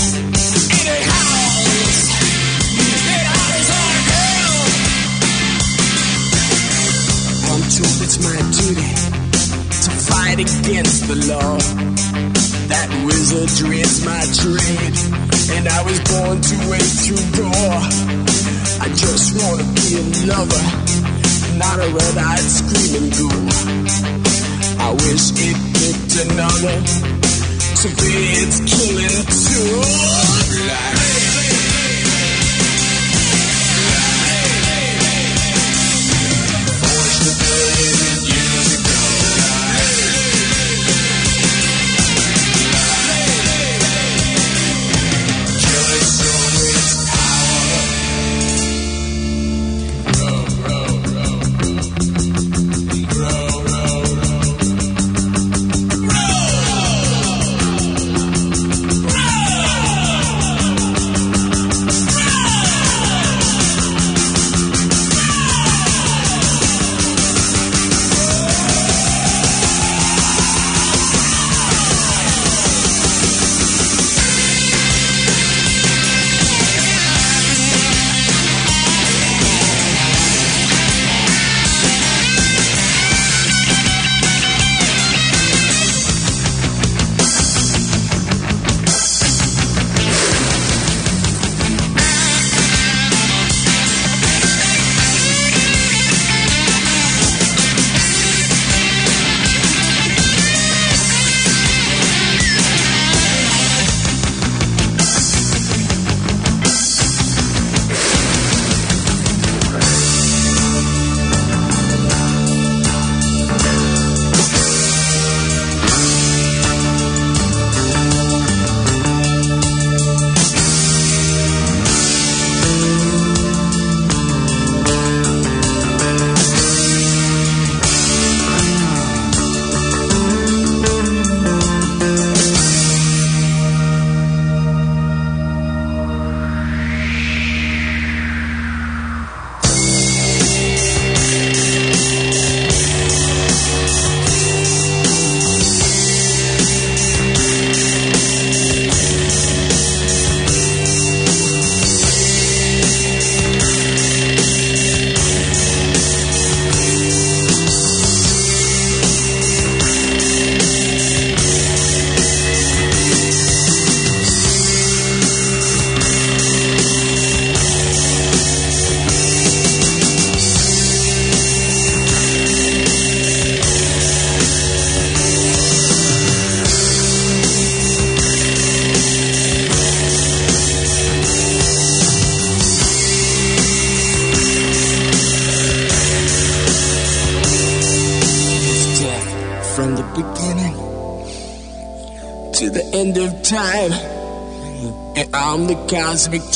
I'm told it's my duty fight against the law. That wizardry is my trade, and I was born to wade through door. I just wanna be a lover, not a red-eyed screaming ghoul. I wish it picked another to be its killing tool. to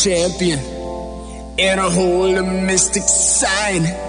champion. And I hold a mystic sign.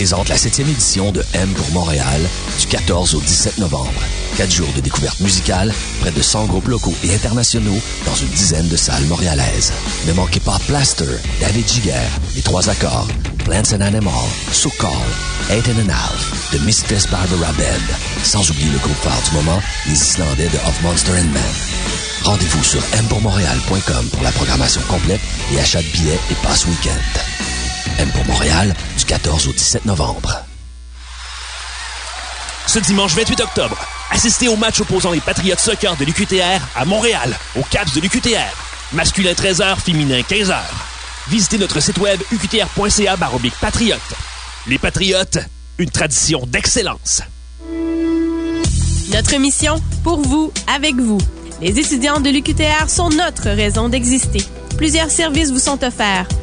Présente la 7e édition de M pour Montréal du 14 au 17 novembre. Quatre jours de découverte musicale, près de 100 groupes locaux et internationaux dans une dizaine de salles montréalaises. Ne manquez pas Plaster, David Giger, Les Trois Accords, Plants and Animal, So Call, Eight and Half, The Mistress Barbara Band, sans oublier le groupe phare du moment, les Islandais de Of Monster and Man. Rendez-vous sur mpourmontréal.com pour la programmation complète et achat de billets et passe week-end. M pour Montréal, 14 au 17 novembre. Ce dimanche 28 octobre, assistez au match opposant les Patriotes Soccer de l'UQTR à Montréal, au CAPS de l'UQTR. Masculin 13h, féminin 15h. Visitez notre site web uqtr.ca patriote. Les Patriotes, une tradition d'excellence. Notre mission, pour vous, avec vous. Les étudiants de l'UQTR sont notre raison d'exister. Plusieurs services vous sont offerts.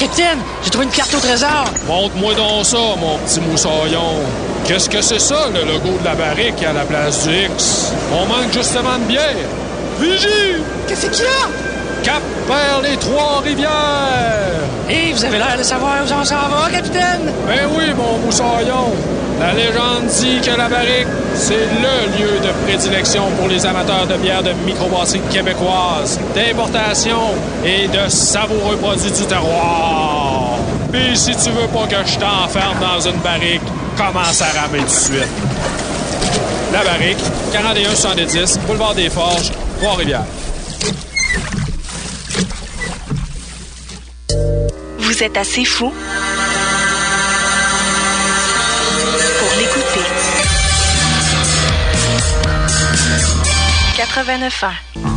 Capitaine, j'ai trouvé une carte au trésor. Montre-moi donc ça, mon petit moussaillon. Qu'est-ce que c'est ça, le logo de la barrique à la place du X? On manque justement de bière. Vigie! Qu'est-ce qu'il y a? Cap vers les Trois-Rivières! Hé, vous avez l'air de savoir où on s'en va, capitaine? Ben oui, mon moussaillon. La légende dit que la barrique, c'est le lieu de prédilection pour les amateurs de bière de microbrasserie québécoise, d'importation et de savoureux produits du terroir. Puis si tu veux pas que je t'enferme dans une barrique, commence à ramer tout de suite. La barrique, 4170, boulevard des Forges, Trois-Rivières. Vous êtes assez fou? 89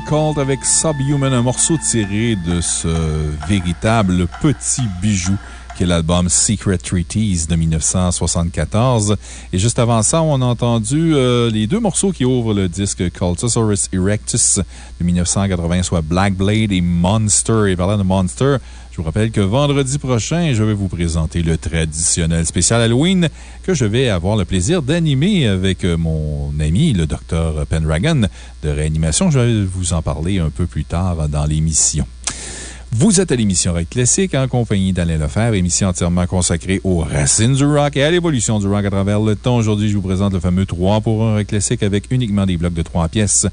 Cult avec Subhuman, un morceau tiré de ce véritable petit bijou qui est l'album Secret Treaties de 1974. Et juste avant ça, on a entendu euh, les deux morceaux qui ouvrent le disque Cultosaurus Erectus de 1980, soit Black Blade et Monster. Et parlant de Monster, je vous rappelle que vendredi prochain, je vais vous présenter le traditionnel spécial Halloween que je vais avoir le plaisir d'animer avec euh, mon ami, le Dr. Pendragon de réanimation. Je vais vous en parler un peu plus tard dans l'émission. Vous êtes à l'émission Rock Classique en compagnie d'Alain Lefebvre, émission entièrement consacrée aux racines du rock et à l'évolution du rock à travers le temps. Aujourd'hui, je vous présente le fameux 3 pour 1 Rock Classique avec uniquement des blocs de 3 pièces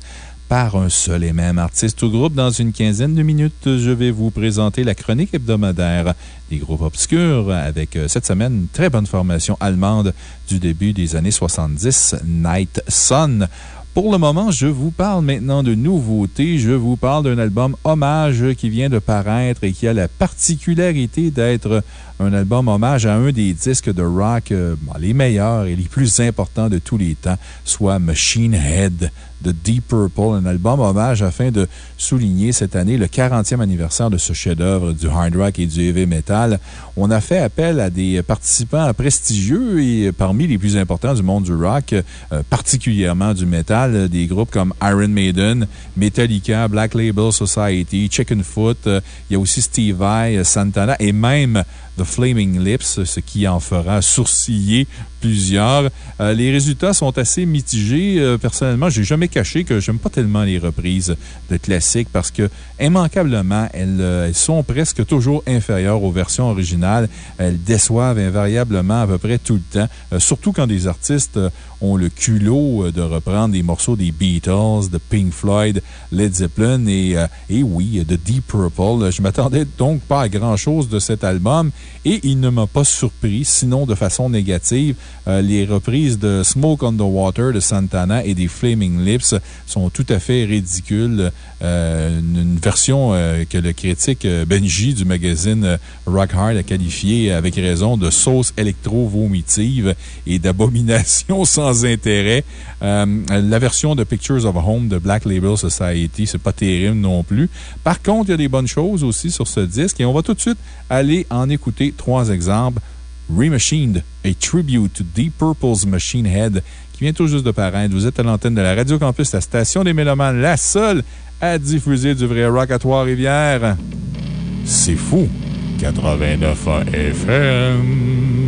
par un seul et même artiste ou groupe. Dans une quinzaine de minutes, je vais vous présenter la chronique hebdomadaire des groupes obscurs avec euh, cette semaine une très bonne formation allemande du début des années 70, Night Sun. Pour le moment, je vous parle maintenant de nouveautés. Je vous parle d'un album hommage qui vient de paraître et qui a la particularité d'être un album hommage à un des disques de rock euh, les meilleurs et les plus importants de tous les temps, soit Machine Head de Deep Purple, un album hommage afin de souligner cette année le 40e anniversaire de ce chef-d'œuvre du hard rock et du heavy metal. On a fait appel à des participants prestigieux et parmi les plus importants du monde du rock, euh, particulièrement du metal, des groupes comme Iron Maiden, Metallica, Black Label Society, Chicken Foot. Euh, il y a aussi Steve Vai, Santana et même The Flaming Lips, ce qui en fera sourciller plusieurs. Euh, les résultats sont assez mitigés. Euh, personnellement, j'ai jamais caché que j'aime pas tellement les reprises de classiques parce que, immanquablement, elles, euh, elles, sont presque toujours inférieures aux versions originales. Elles déçoivent invariablement à peu près tout le temps, surtout quand des artistes ont le culot de reprendre des morceaux des Beatles, de Pink Floyd, Led Zeppelin et, et oui, de Deep Purple. Je m'attendais donc pas à grand chose de cet album et il ne m'a pas surpris, sinon de façon négative. Euh, les reprises de Smoke on the Water de Santana et des Flaming Lips sont tout à fait ridicules. Euh, une version euh, que le critique Benji du magazine Rock Hard a qualifiée avec raison de sauce électro-vomitive et d'abomination [LAUGHS] sans intérêt. la version de Pictures of Home de Black Label Society, c'est pas terrible non plus. Par contre, il y a des bonnes choses aussi sur ce disque et on va tout de suite aller en écouter trois exemples. Remachined, a tribute to Deep Purple's Machine Head, qui vient tout juste de paraître. Vous êtes à l'antenne de la Radio Campus, la station des Mélomanes, la seule à diffuser du vrai rock à Trois-Rivières. C'est fou! 89 FM.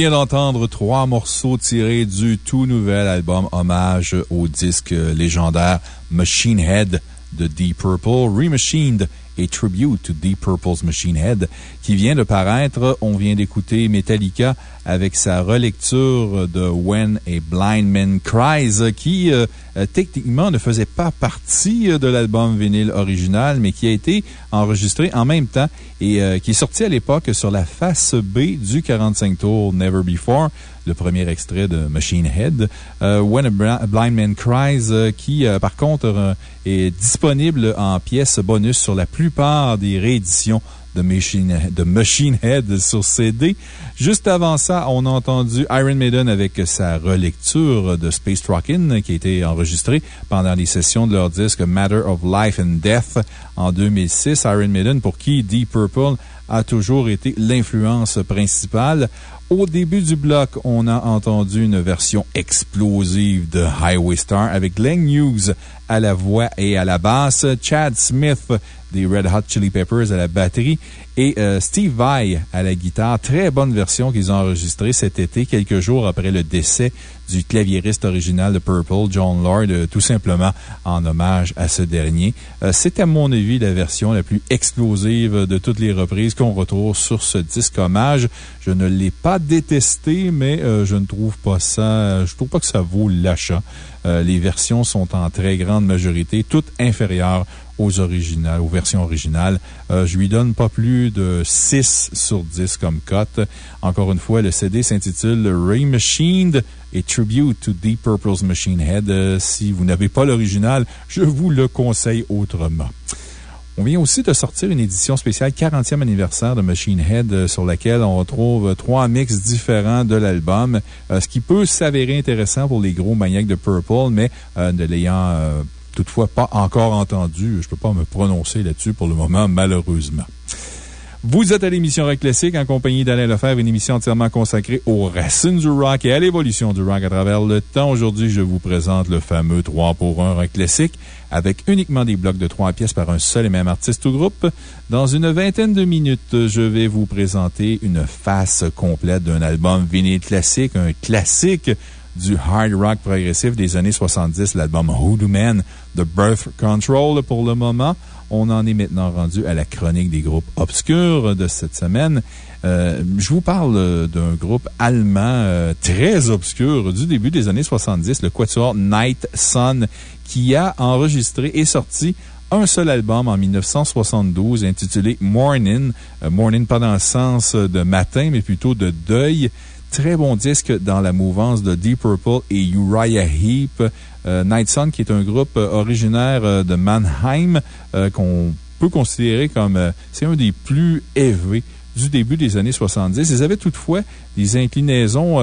Vient d'entendre trois morceaux tirés du tout nouvel album hommage au disque légendaire Machine Head de Deep Purple, remachined et tribute to Deep Purple's Machine Head, qui vient de paraître. On vient d'écouter Metallica avec sa relecture de When a Blind Man Cries, qui euh, euh, techniquement ne faisait pas partie euh, de l'album vinyle original, mais qui a été enregistré en même temps et qui est sorti à l'époque sur la face B du 45 tours Never Before le premier extrait de Machine Head. When a Blind Man Cries, qui, par contre, est disponible en pièces bonus sur la plupart des rééditions de Machine, de Machine Head sur CD. Juste avant ça, on a entendu Iron Maiden avec sa relecture de Space Rockin' qui a été enregistrée pendant les sessions de leur disque Matter of Life and Death en 2006. Iron Maiden, pour qui Deep Purple a toujours été l'influence principale. Au début du bloc, on a entendu une version explosive de Highway Star avec Glenn Hughes à la voix et à la basse, Chad Smith des Red Hot Chili Peppers à la batterie et euh, Steve Vai à la guitare. Très bonne version qu'ils ont enregistrée cet été, quelques jours après le décès du claviériste original de Purple, John Lord, euh, tout simplement en hommage à ce dernier. Euh, c'est à mon avis la version la plus explosive de toutes les reprises qu'on retrouve sur ce disque hommage. Je ne l'ai pas détesté, mais je ne trouve pas ça, je trouve pas que ça vaut l'achat. les versions sont en très grande majorité toutes inférieures aux originales, aux versions originales. Euh, je lui donne pas plus de 6 sur 10 comme cote. Encore une fois, le CD s'intitule Ray Machined et Tribute to Deep Purple's Machine Head. Euh, si vous n'avez pas l'original, je vous le conseille autrement. On vient aussi de sortir une édition spéciale 40e anniversaire de Machine Head euh, sur laquelle on retrouve trois mix différents de l'album, ce qui peut s'avérer intéressant pour les gros maniaques de Purple, mais ne l'ayant toutefois pas encore entendu. Je ne peux pas me prononcer là-dessus pour le moment, malheureusement. Vous êtes à l'émission Rock Classique en compagnie d'Alain Lefebvre, une émission entièrement consacrée aux racines du rock et à l'évolution du rock à travers le temps. Aujourd'hui, je vous présente le fameux 3 pour 1 Rock Classique avec uniquement des blocs de 3 pièces par un seul et même artiste ou groupe. Dans une vingtaine de minutes, je vais vous présenter une face complète d'un album vinyle classique, un classique du hard rock progressif des années 70, l'album Hoodoo Man de Birth Control pour le moment. On en est maintenant rendu à la chronique des groupes obscurs de cette semaine. Euh, je vous parle d'un groupe allemand euh, très obscur du début des années 70, le Quatuor Night Sun, qui a enregistré et sorti un seul album en 1972 intitulé Morning. Euh, morning pas dans le sens de matin, mais plutôt de deuil. Très bon disque dans la mouvance de Deep Purple et Uriah Heep. Euh, Night Sun, qui est un groupe euh, originaire euh, de Mannheim, qu'on peut considérer comme, c'est un des plus élevés du début des années 70. Ils avaient toutefois des inclinaisons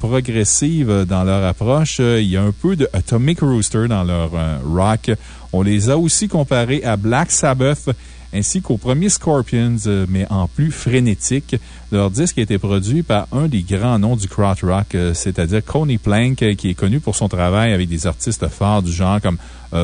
progressives dans leur approche. Il y a un peu de Atomic Rooster dans leur rock. On les a aussi comparés à Black Sabbath ainsi qu'au premier Scorpions, euh, mais en plus frénétique. Leur disque a été produit par un des grands noms du crowd rock, euh, c'est-à-dire Coney Plank, euh, qui est connu pour son travail avec des artistes forts du genre comme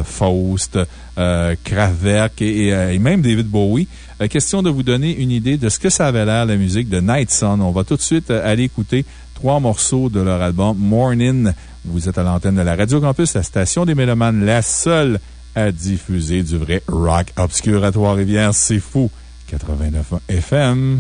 Faust, Kraftwerk et, même David Bowie. question de vous donner une idée de ce que ça avait l'air, la musique de Night Sun. On va tout de suite aller écouter trois morceaux de leur album Morning. Vous êtes à l'antenne de la Radio Campus, la station des Mélomanes, la seule à diffuser du vrai rock obscur à Trois-Rivières. C'est fou. 89 FM.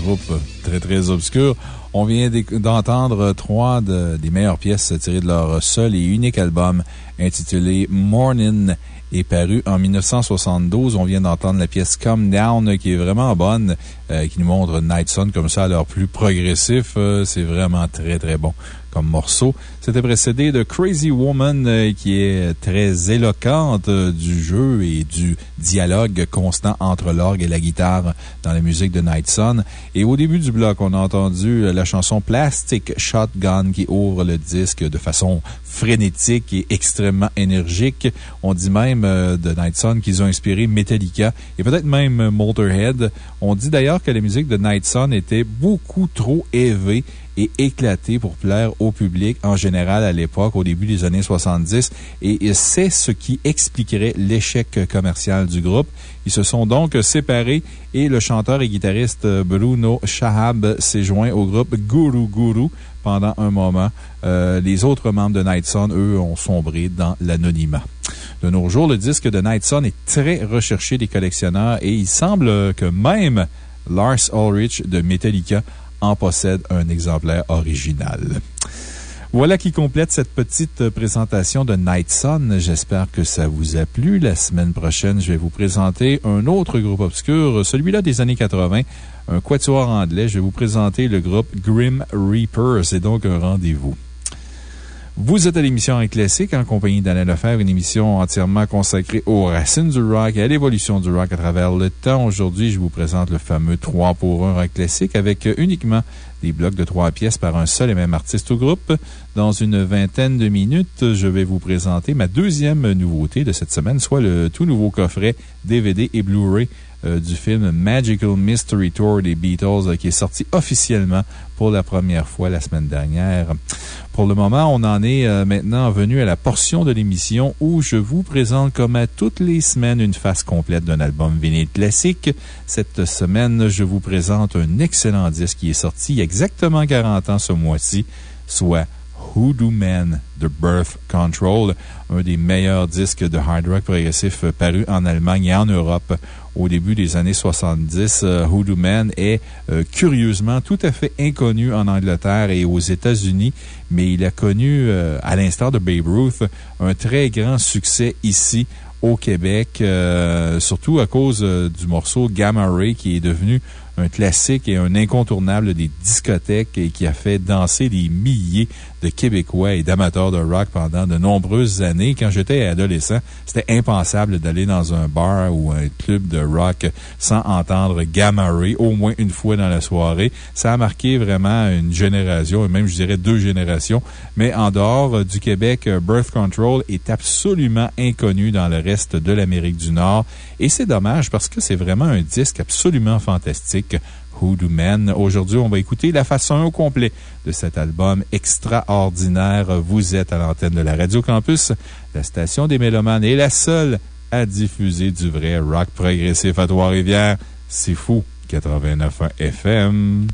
Groupe très très obscur. On vient d'entendre trois des meilleures pièces tirées de leur seul et unique album intitulé Morning est paru en 1972. On vient d'entendre la pièce Come Down qui est vraiment bonne, euh, qui nous montre Night Sun comme ça à leur plus progressif. Euh, c'est vraiment très très bon comme morceau. C'était précédé de Crazy Woman, euh, qui est très éloquente du jeu et du dialogue constant entre l'orgue et la guitare dans la musique de Night Sun. Et au début du bloc, on a entendu euh, la chanson Plastic Shotgun qui ouvre le disque de façon frénétique et extrêmement énergique. On dit même de Night Sun qu'ils ont inspiré Metallica et peut-être même Motorhead. On dit d'ailleurs que la musique de Night Sun était beaucoup trop élevée et éclaté pour plaire au public en général à l'époque, au début des années 70, et c'est ce qui expliquerait l'échec commercial du groupe. Ils se sont donc séparés et le chanteur et guitariste Bruno Shahab s'est joint au groupe Guru Guru pendant un moment. Euh, les autres membres de Night Sun, eux, ont sombré dans l'anonymat. De nos jours, le disque de Night Sun est très recherché des collectionneurs et il semble que même Lars Ulrich de Metallica possède un exemplaire original. Voilà qui complète cette petite présentation de Night Sun. J'espère que ça vous a plu. La semaine prochaine, je vais vous présenter un autre groupe obscur, celui-là des années 80, un quatuor anglais. Je vais vous présenter le groupe Grim Reaper. C'est donc un rendez-vous. Vous êtes à l'émission Rock Classique en compagnie d'Alain Lefebvre, une émission entièrement consacrée aux racines du rock et à l'évolution du rock à travers le temps. Aujourd'hui, je vous présente le fameux 3 pour 1 rock avec uniquement des blocs de trois pièces par un seul et même artiste ou groupe. Dans une vingtaine de minutes, je vais vous présenter ma deuxième nouveauté de cette semaine, soit le tout nouveau coffret DVD et Blu-ray euh, du film Magical Mystery Tour des Beatles euh, qui est sorti officiellement pour la première fois la semaine dernière. Pour le moment, on en est euh, maintenant venu à la portion de l'émission où je vous présente comme à toutes les semaines une face complète d'un album vinyle classique. Cette semaine, je vous présente un excellent disque qui est sorti exactement 40 ans ce mois-ci, soit Hoodoo Man The Birth Control, un des meilleurs disques de hard rock progressif parus en Allemagne et en Europe au début des années 70. Euh, Hoodoo Man est euh, curieusement tout à fait inconnu en Angleterre et aux États-Unis, mais il a connu, euh, à l'instar de Babe Ruth, un très grand succès ici au Québec, surtout à cause du morceau Gamma Ray qui est devenu un classique et un incontournable des discothèques et qui a fait danser des milliers de Québécois et d'amateurs de rock pendant de nombreuses années. Quand j'étais adolescent, c'était impensable d'aller dans un bar ou un club de rock sans entendre Gamma Ray au moins une fois dans la soirée. Ça a marqué vraiment une génération, et même, je dirais, deux générations. Mais en dehors du Québec, Birth Control est absolument inconnu dans le reste de l'Amérique du Nord. Et c'est dommage parce que c'est vraiment un disque absolument fantastique. Hoodoo Man. Aujourd'hui, on va écouter la façon au complet de cet album extraordinaire. Vous êtes à l'antenne de la Radio Campus. La station des Mélomanes est la seule à diffuser du vrai rock progressif à Trois-Rivières. C'est fou. 89.1 FM.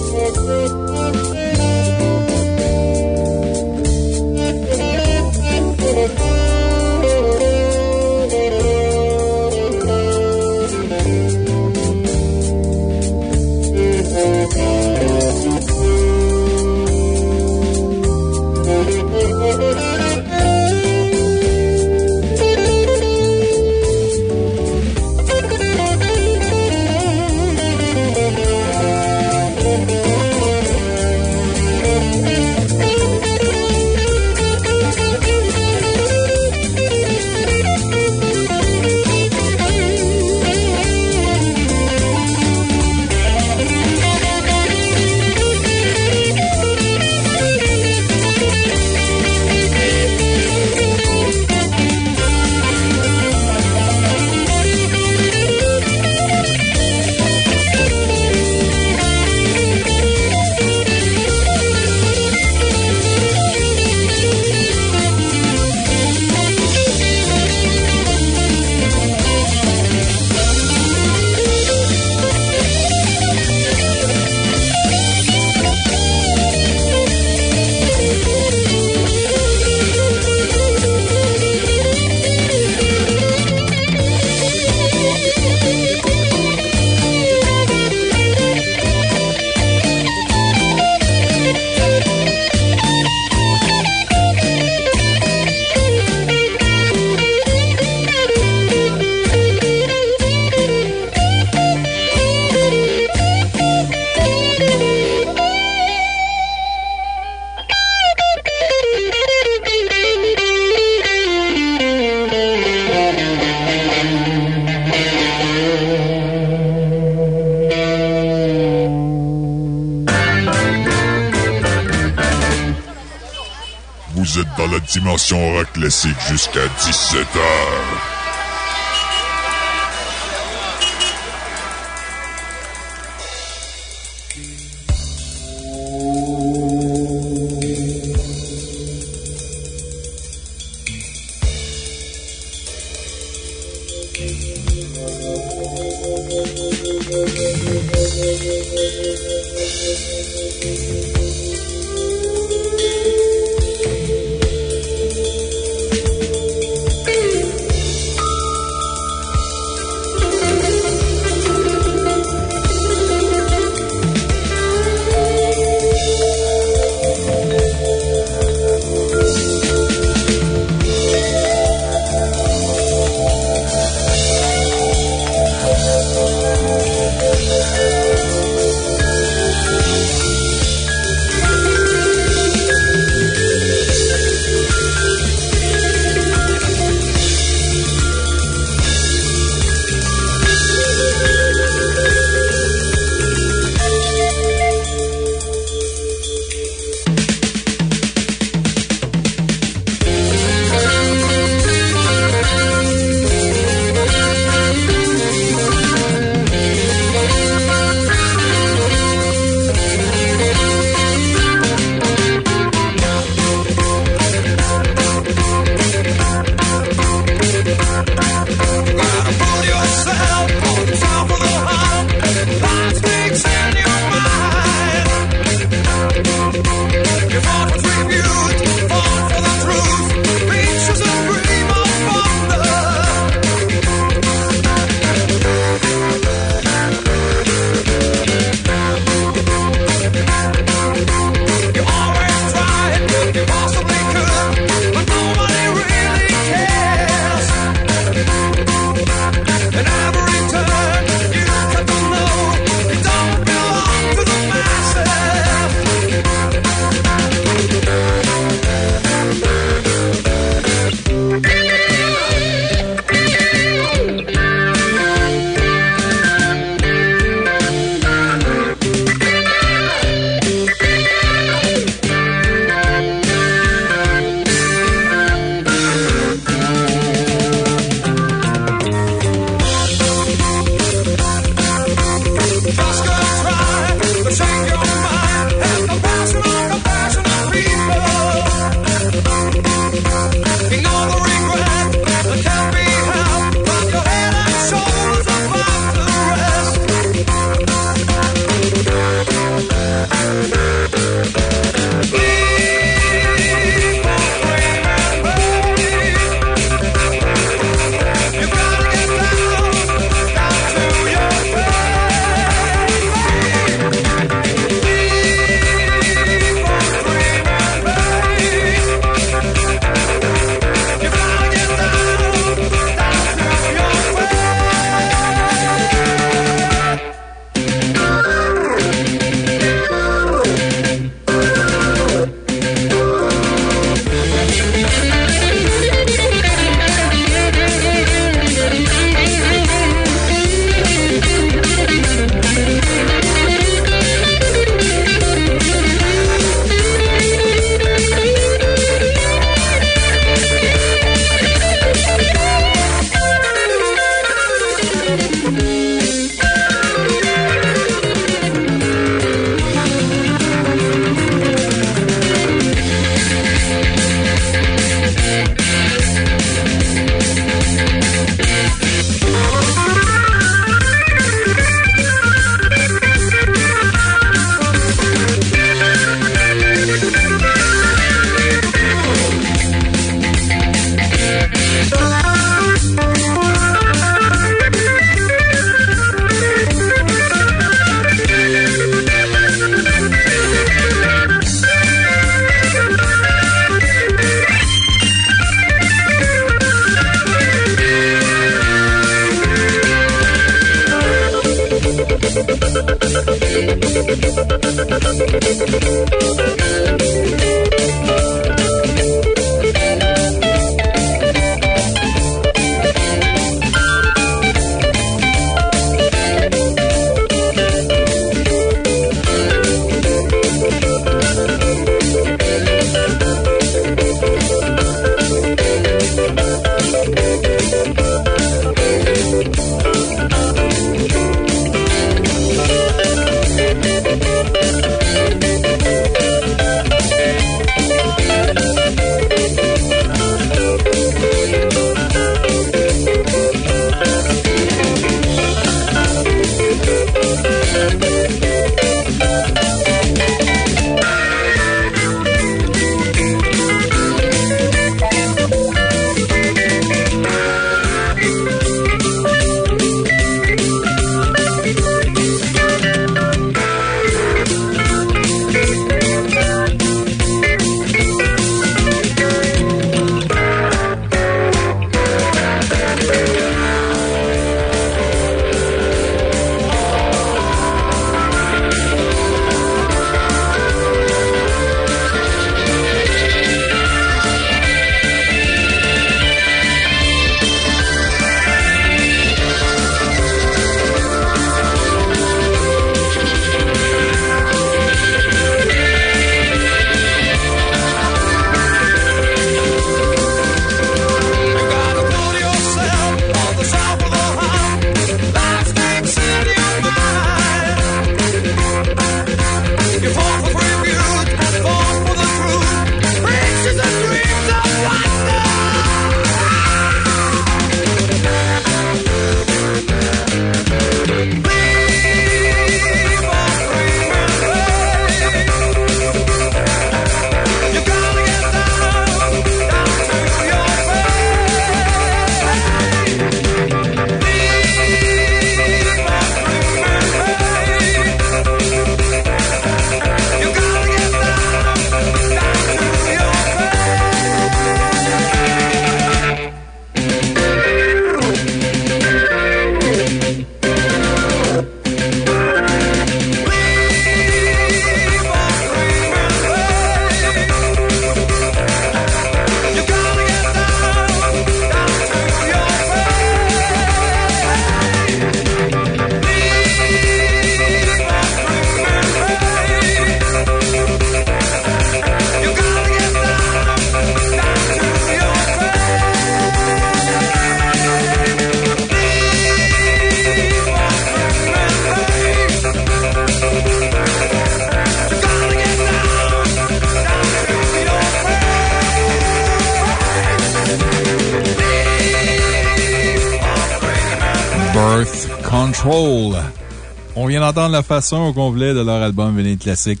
D'entendre la façon au complet de leur album vinyle classique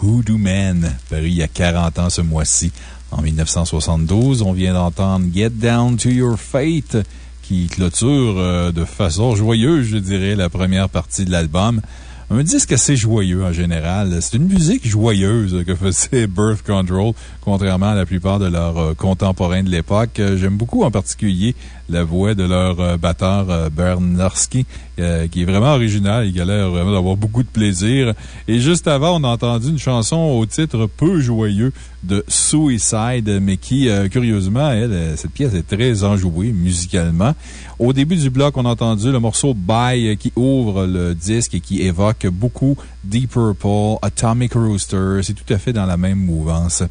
Hoodoo Man, paru il y a 40 ans ce mois-ci. En 1972, on vient d'entendre Get Down to Your Fate, qui clôture euh, de façon joyeuse, je dirais, la première partie de l'album. Un disque assez joyeux en général. C'est une musique joyeuse que faisait [LAUGHS] Birth Control, contrairement à la plupart de leurs euh, contemporains de l'époque. Euh, J'aime beaucoup en particulier la voix de leur batteur Bernarski, euh, qui est vraiment original. Il a l'air vraiment d'avoir beaucoup de plaisir. Et juste avant, on a entendu une chanson au titre peu joyeux de Suicide, mais qui, euh, curieusement, euh, cette pièce est très enjouée musicalement. Au début du bloc, on a entendu le morceau Bye qui ouvre le disque et qui évoque beaucoup Deep Purple, Atomic Rooster. C'est tout à fait dans la même mouvance.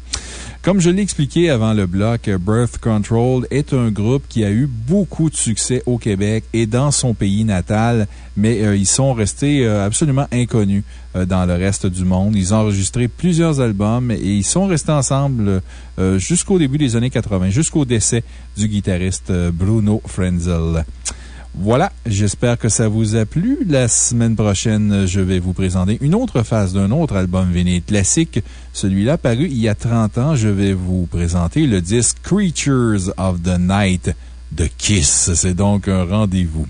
Comme je l'ai expliqué avant le bloc, Birth Control est un groupe qui a eu beaucoup de succès au Québec et dans son pays natal, mais euh, ils sont restés euh, absolument inconnus euh, dans le reste du monde. Ils ont enregistré plusieurs albums et ils sont restés ensemble jusqu'au début des années 80, jusqu'au décès du guitariste Bruno Frenzel. Voilà, j'espère que ça vous a plu. La semaine prochaine, je vais vous présenter une autre phase d'un autre album vinyle classique. Celui-là, paru il y a 30 ans, je vais vous présenter le disque Creatures of the Night de Kiss. C'est donc un rendez-vous.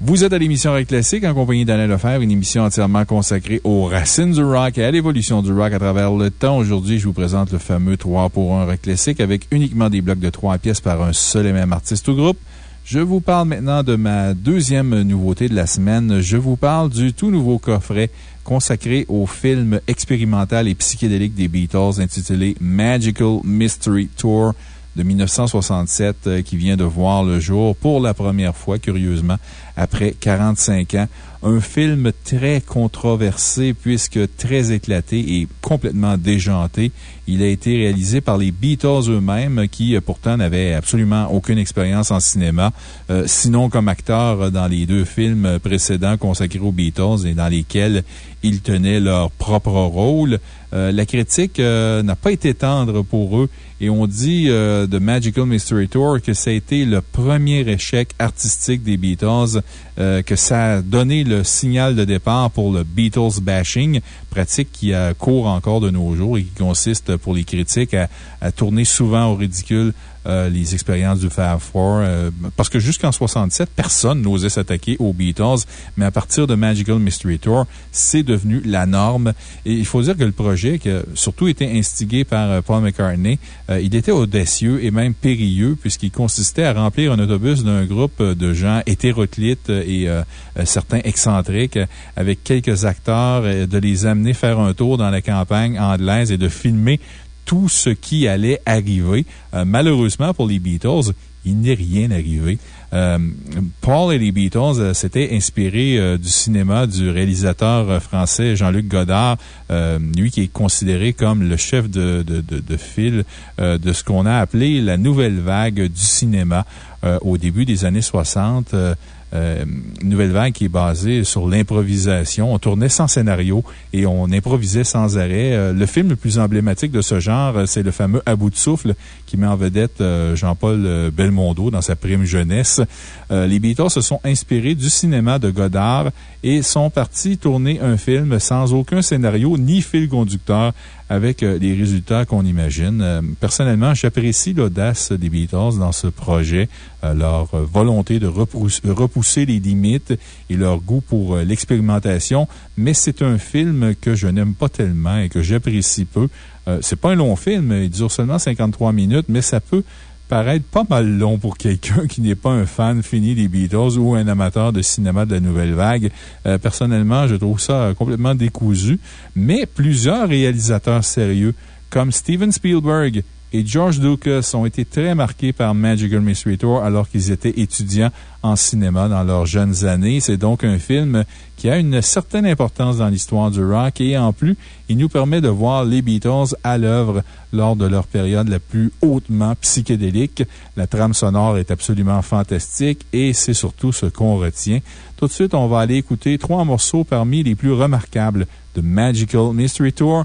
Vous êtes à l'émission Rock Classique en compagnie d'Alain Lefebvre, une émission entièrement consacrée aux racines du rock et à l'évolution du rock à travers le temps. Aujourd'hui, je vous présente le fameux 3 pour 1 Rock Classique avec uniquement des blocs de 3 pièces par un seul et même artiste ou groupe. Je vous parle maintenant de ma deuxième nouveauté de la semaine. Je vous parle du tout nouveau coffret consacré au film expérimental et psychédélique des Beatles intitulé Magical Mystery Tour de 1967 euh, qui vient de voir le jour pour la première fois, curieusement, après 45 ans. Un film très controversé puisque très éclaté et complètement déjanté. Il a été réalisé par les Beatles eux-mêmes qui, euh, pourtant, n'avaient absolument aucune expérience en cinéma, euh, sinon comme acteurs dans les deux films précédents consacrés aux Beatles et dans lesquels ils tenaient leur propre rôle. Euh, la critique euh, n'a pas été tendre pour eux et on dit euh, de Magical Mystery Tour que ça a été le premier échec artistique des Beatles, que ça a donné le signal de départ pour le Beatles bashing, pratique qui court encore de nos jours et qui consiste pour les critiques à tourner souvent au ridicule euh, les expériences du Fab Four. euh, parce que jusqu'en 67, personne n'osait s'attaquer aux Beatles, mais à partir de Magical Mystery Tour, c'est devenu la norme. Et il faut dire que le projet, qui a surtout été instigé par euh, Paul McCartney, il était audacieux et même périlleux, puisqu'il consistait à remplir un autobus d'un groupe de gens hétéroclites et certains excentriques, avec quelques acteurs, de les amener faire un tour dans la campagne anglaise et de filmer tout ce qui allait arriver. Euh, malheureusement pour les Beatles, il n'est rien arrivé. Euh, Paul et les Beatles euh, s'étaient inspirés du cinéma du réalisateur français Jean-Luc Godard, lui qui est considéré comme le chef de, de, file de ce qu'on a appelé la nouvelle vague du cinéma au début des années 60. Euh, nouvelle vague qui est basée sur l'improvisation. On tournait sans scénario et on improvisait sans arrêt. Euh, le film le plus emblématique de ce genre, euh, c'est le fameux À de souffle qui met en vedette euh, Jean-Paul Belmondo dans sa prime jeunesse. Les Beatles se sont inspirés du cinéma de Godard et sont partis tourner un film sans aucun scénario ni fil conducteur avec euh, les résultats qu'on imagine. Euh, personnellement, j'apprécie l'audace des Beatles dans ce projet, euh, leur volonté de repous- repousser les limites et leur goût pour l'expérimentation, mais c'est un film que je n'aime pas tellement et que j'apprécie peu. C'est pas un long film, il dure seulement 53 minutes, mais ça peut paraître pas mal long pour quelqu'un qui n'est pas un fan fini des Beatles ou un amateur de cinéma de la nouvelle vague. Euh, personnellement, je trouve ça euh, complètement décousu, mais plusieurs réalisateurs sérieux, comme Steven Spielberg et George Lucas, ont été très marqués par Magical Mystery Tour alors qu'ils étaient étudiants en cinéma dans leurs jeunes années. C'est donc un film qui a une certaine importance dans l'histoire du rock et en plus, il nous permet de voir les Beatles à l'œuvre lors de leur période la plus hautement psychédélique. La trame sonore est absolument fantastique et c'est surtout ce qu'on retient. Tout de suite, on va aller écouter trois morceaux parmi les plus remarquables de Magical Mystery Tour.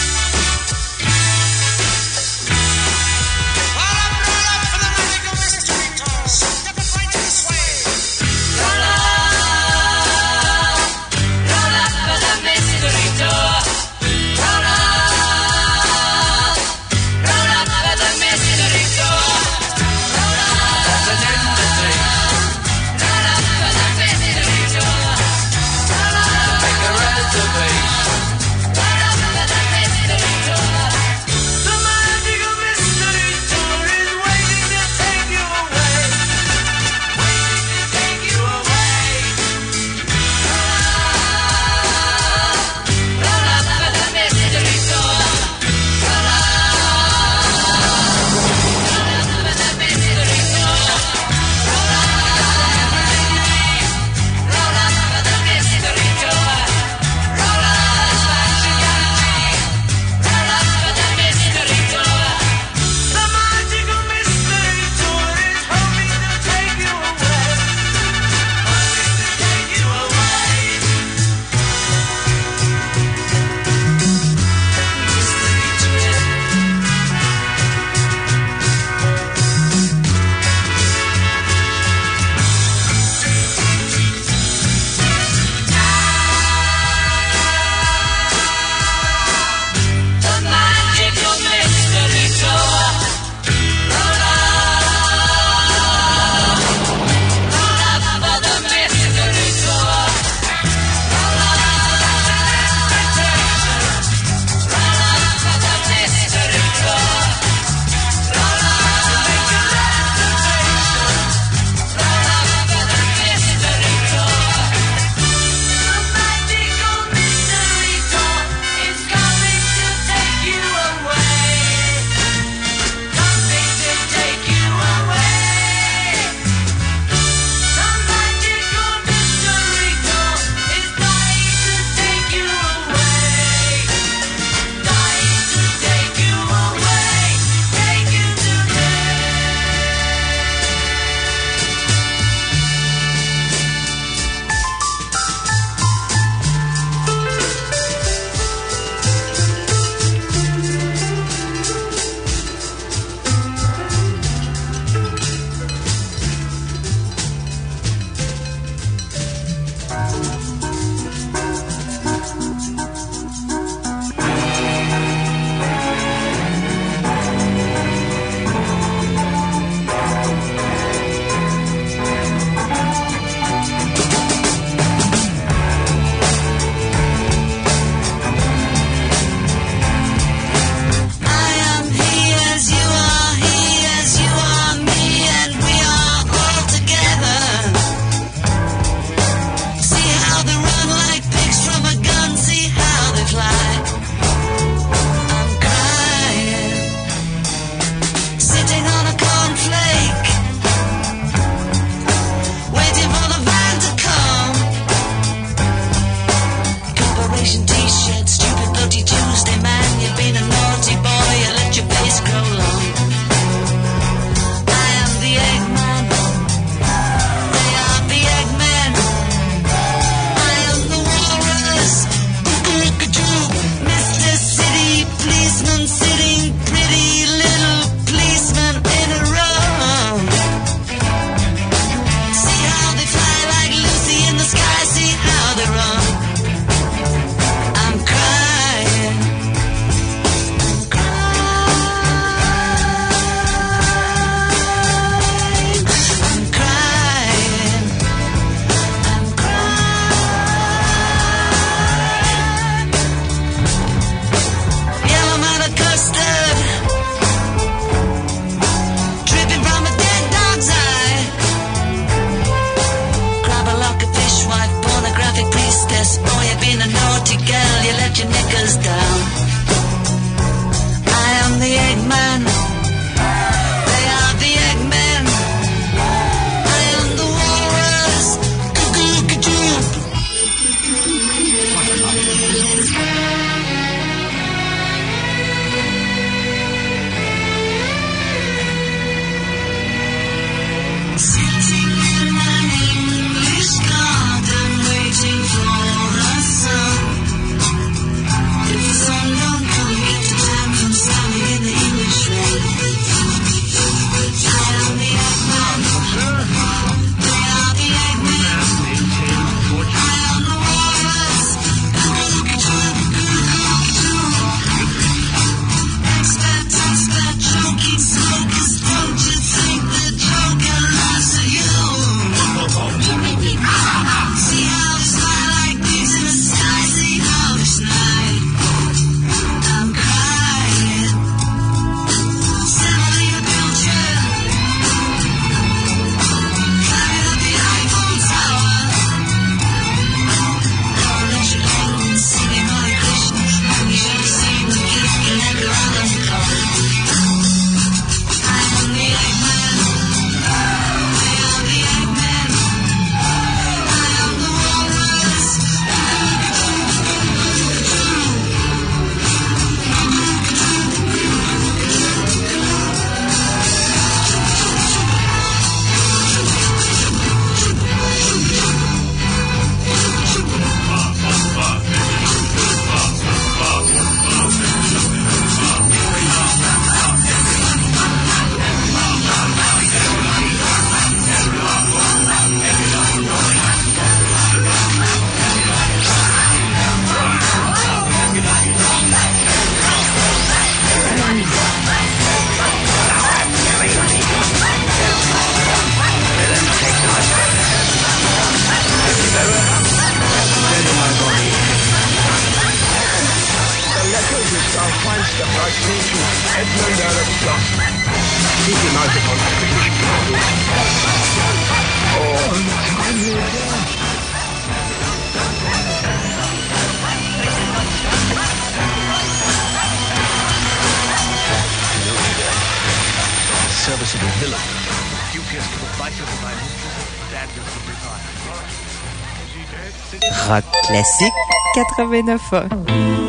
Rock classique 89 ans.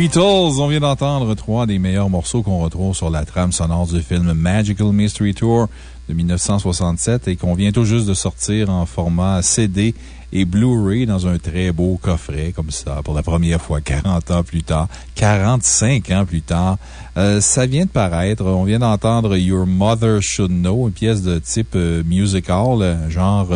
Beatles, on vient d'entendre trois des meilleurs morceaux qu'on retrouve sur la trame sonore du film Magical Mystery Tour de 1967 et qu'on vient tout juste de sortir en format CD et Blu-ray dans un très beau coffret, comme ça, pour la première fois [LAUGHS] 40 ans plus tard, 45 ans plus tard. Euh, ça vient de paraître. On vient d'entendre Your Mother Should Know, une pièce de type euh, musical, euh, genre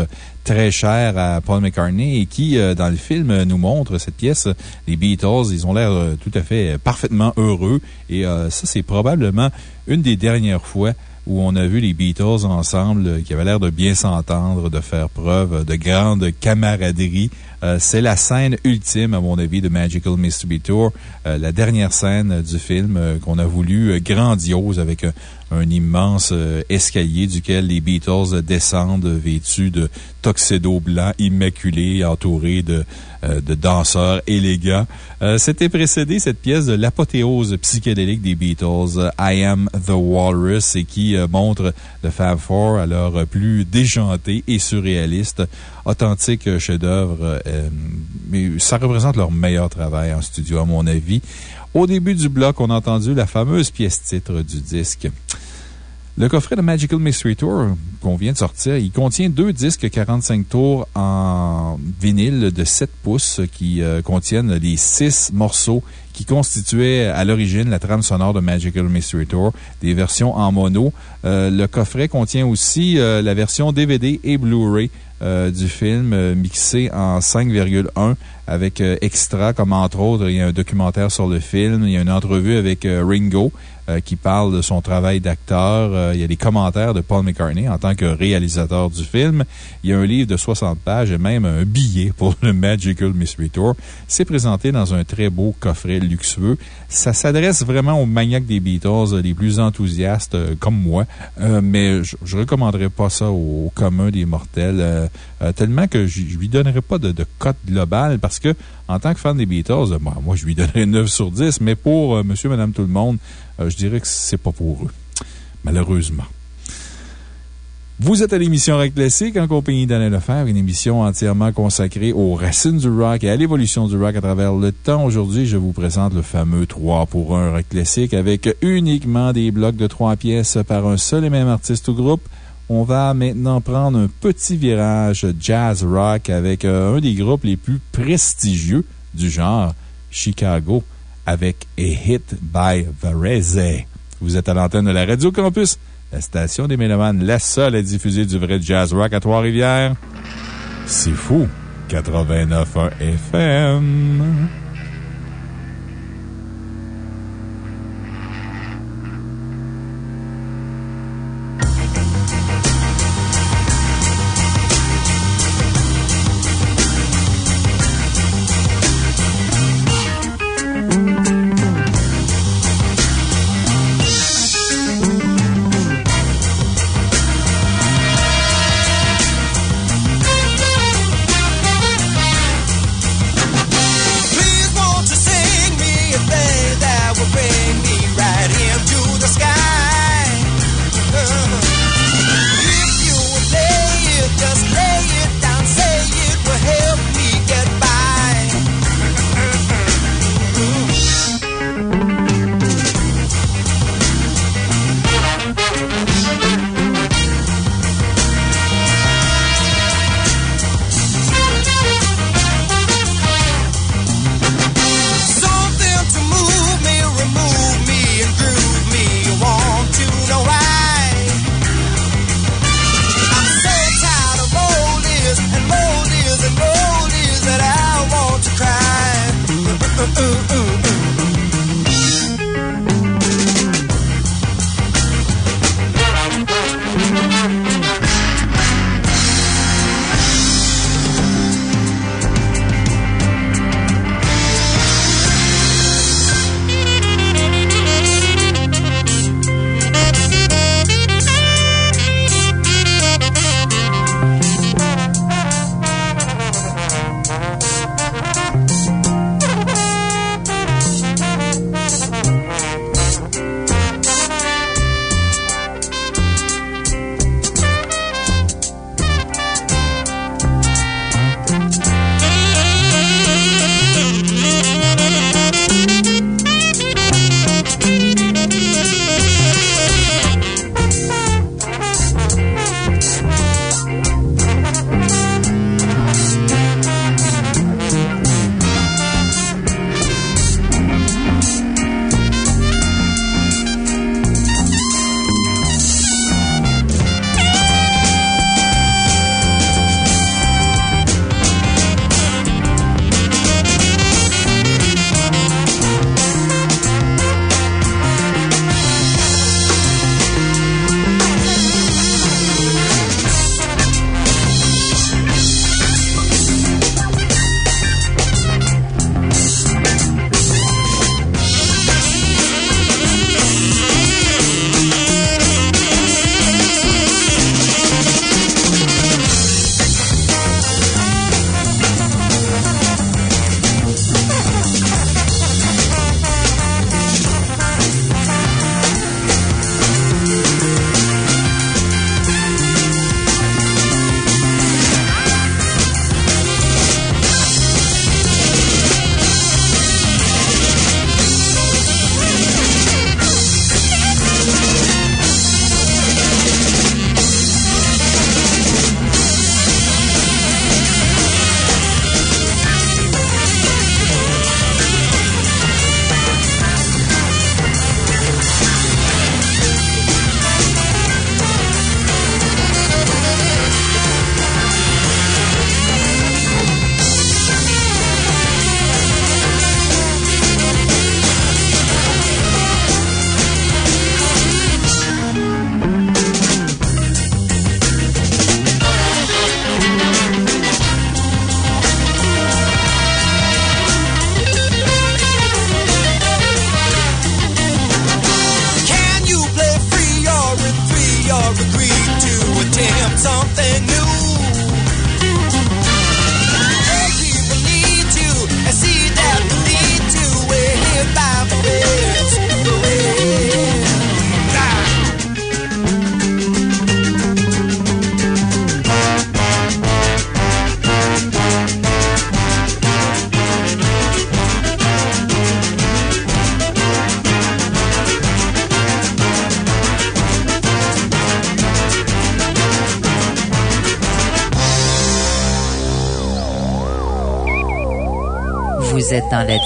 très cher à Paul McCartney et qui, dans le film, nous montre cette pièce. Les Beatles, ils ont l'air tout à fait parfaitement heureux et ça, c'est probablement une des dernières fois où on a vu les Beatles ensemble, euh, qui avaient l'air de bien s'entendre, de faire preuve de grande camaraderie. Euh, C'est la scène ultime, à mon avis, de Magical Mystery Tour. Euh, la dernière scène du film qu'on a voulu grandiose avec un, un immense euh, escalier duquel les Beatles descendent vêtus de tuxedo blanc immaculé, entourés de, euh, de danseurs élégants. Euh, C'était précédé, cette pièce, de l'apothéose psychédélique des Beatles, euh, I Am the Walrus, et qui euh, montre le Fab Four à leur plus déjanté et surréaliste, authentique euh, chef-d'œuvre. euh, mais ça représente leur meilleur travail en studio, à mon avis. Au début du bloc, on a entendu la fameuse pièce titre du disque. Le coffret de Magical Mystery Tour qu'on vient de sortir, il contient deux disques 45 tours en vinyle de 7 pouces qui euh, contiennent les six morceaux qui constituaient à l'origine la trame sonore de Magical Mystery Tour, des versions en mono. Euh, le coffret contient aussi euh, la version DVD et Blu-ray euh, du film euh, mixé en 5,1 avec euh, extra, comme entre autres, il y a un documentaire sur le film, il y a une entrevue avec Ringo euh, qui parle de son travail d'acteur, euh, il y a des commentaires de Paul McCartney en tant que réalisateur du film, il y a un livre de 60 pages et même un billet pour le Magical Mystery Tour. C'est présenté dans un très beau coffret luxueux. Ça s'adresse vraiment aux maniaques des Beatles, les plus enthousiastes, euh, comme moi. Euh, mais je ne recommanderais pas ça au, commun des mortels, euh, euh, tellement que je je lui donnerais pas de, de cote globale parce que, en tant que fan des Beatles, euh, moi, je lui donnerais 9 sur 10, mais pour euh, monsieur, madame, tout le monde, euh, je dirais que c'est pas pour eux. Malheureusement. Vous êtes à l'émission Rock Classique en compagnie d'Alain Lefebvre, une émission entièrement consacrée aux racines du rock et à l'évolution du rock à travers le temps. Aujourd'hui, je vous présente le fameux 3 pour 1 Rock Classique avec uniquement des blocs de 3 pièces par un seul et même artiste ou groupe. On va maintenant prendre un petit virage jazz rock avec euh, un des groupes les plus prestigieux du genre, Chicago, avec A Hit by Varese. Vous êtes à l'antenne de la Radio Campus, la station des Mélomanes, la seule à diffuser du vrai jazz rock à Trois-Rivières. C'est fou! 89.1 FM.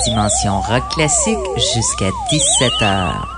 Dimension rock classique jusqu'à 17h.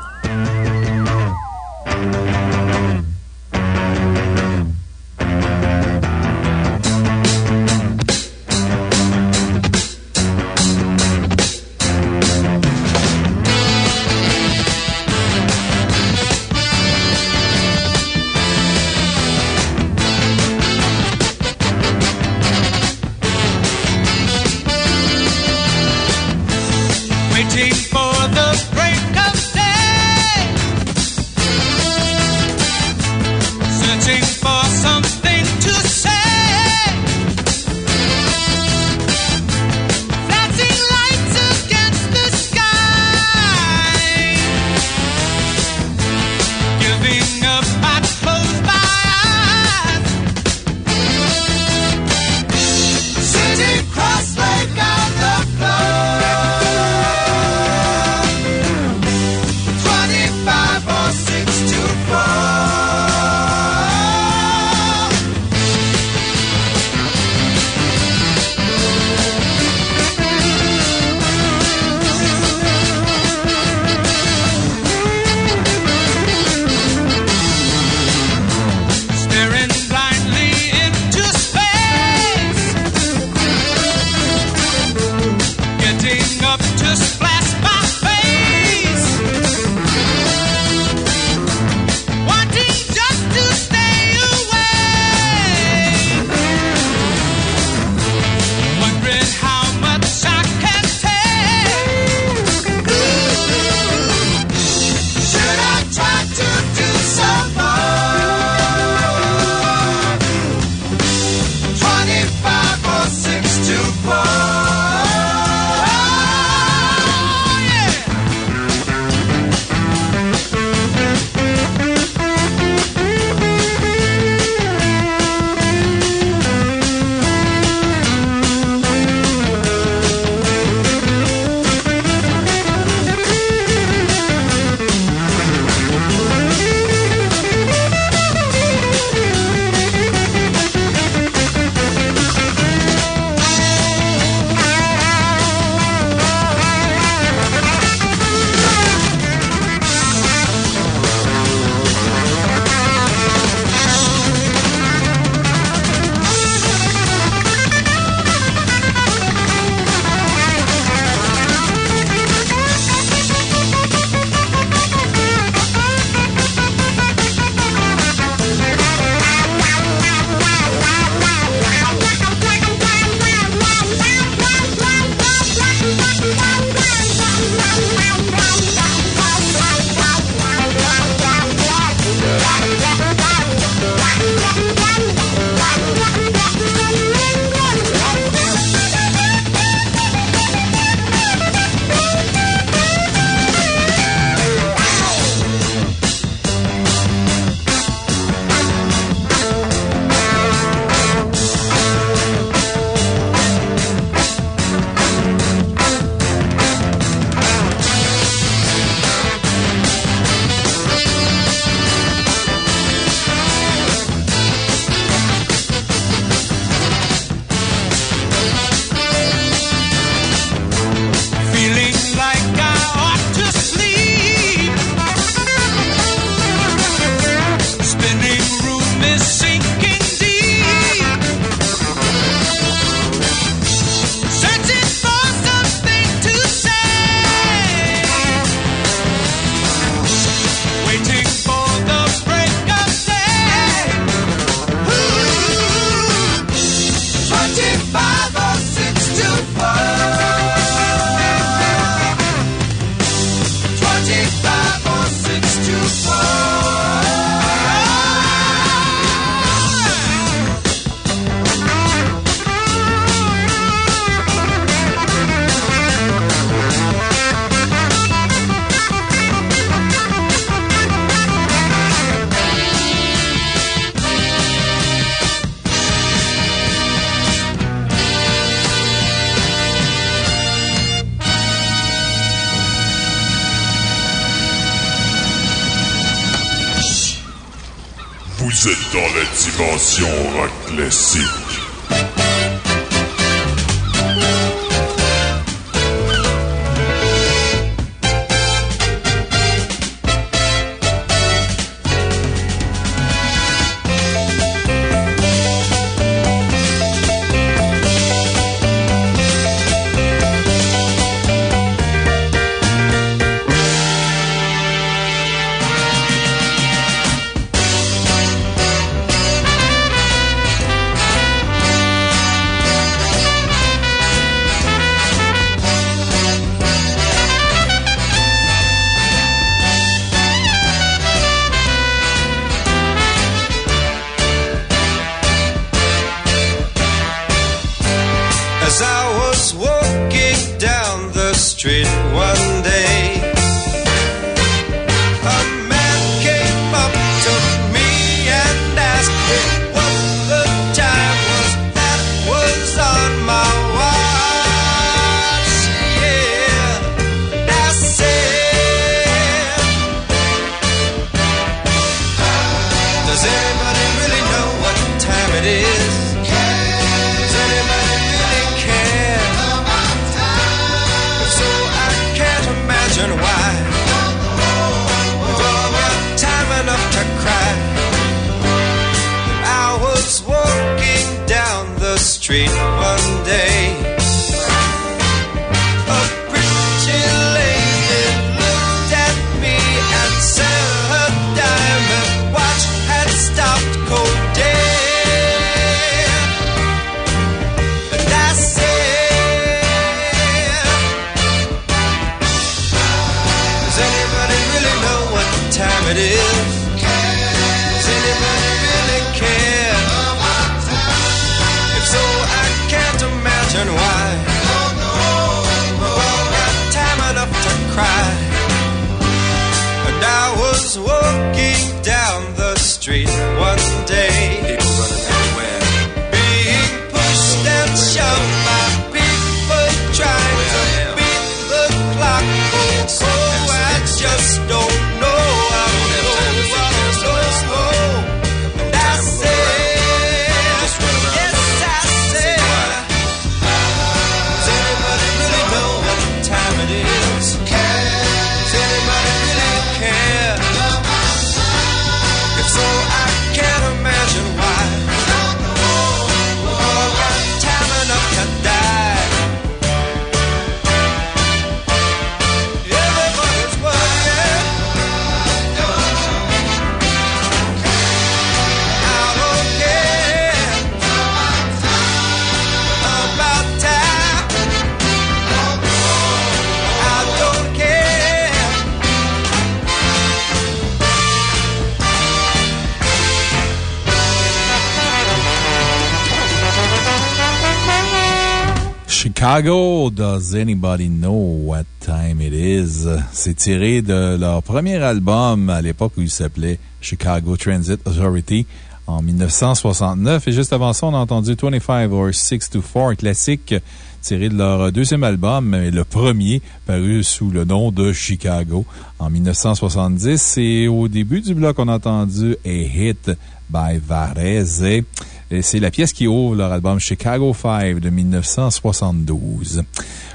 Chicago, Does Anybody Know What Time It Is? C'est tiré de leur premier album à l'époque où il s'appelait Chicago Transit Authority en 1969. Et juste avant ça, on a entendu 25 or 6 to 4, classique tiré de leur deuxième album, le premier paru sous le nom de Chicago en 1970. Et au début du bloc, on a entendu A Hit by Varese. Et c'est la pièce qui ouvre leur album Chicago 5 de 1972.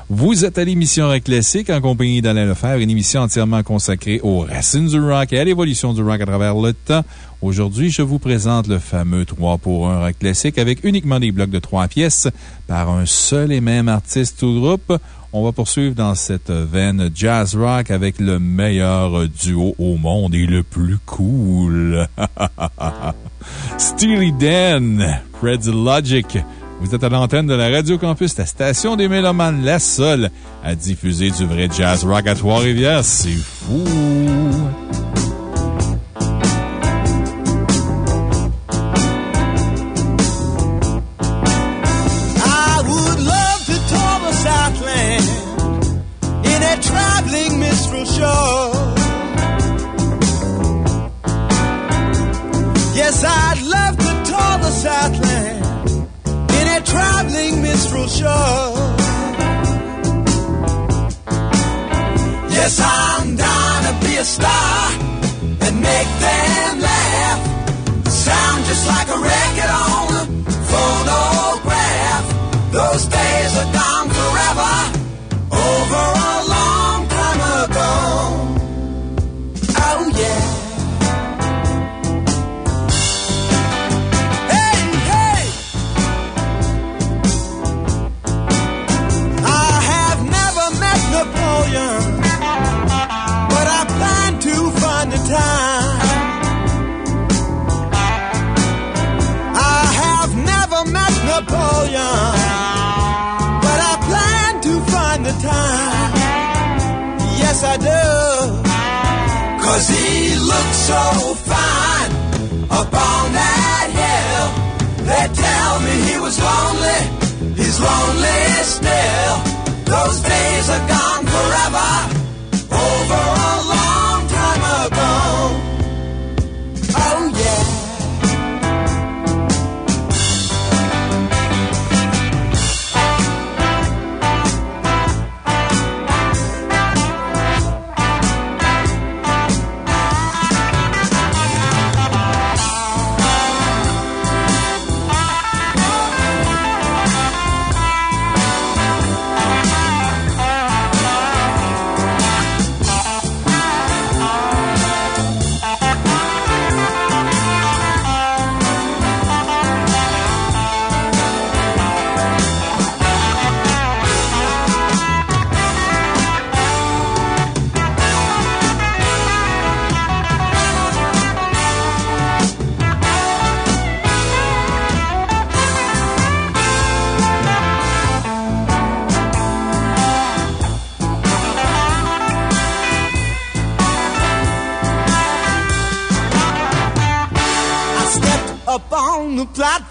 Vous êtes à l'émission Rock Classique en compagnie d'Alain Lefebvre, une émission entièrement consacrée aux racines du rock et à l'évolution du rock à travers le temps. Aujourd'hui, je vous présente le fameux 3 pour 1 rock classique avec uniquement des blocs de 3 pièces par un seul et même artiste ou groupe. On va poursuivre dans cette veine jazz rock avec le meilleur duo au monde et le plus cool. [LAUGHS] Steely Dan, Fred's Logic. Vous êtes à l'antenne de la Radio Campus, la station des Mélomanes, la seule à diffuser du vrai jazz rock à Trois-Rivières. C'est fou!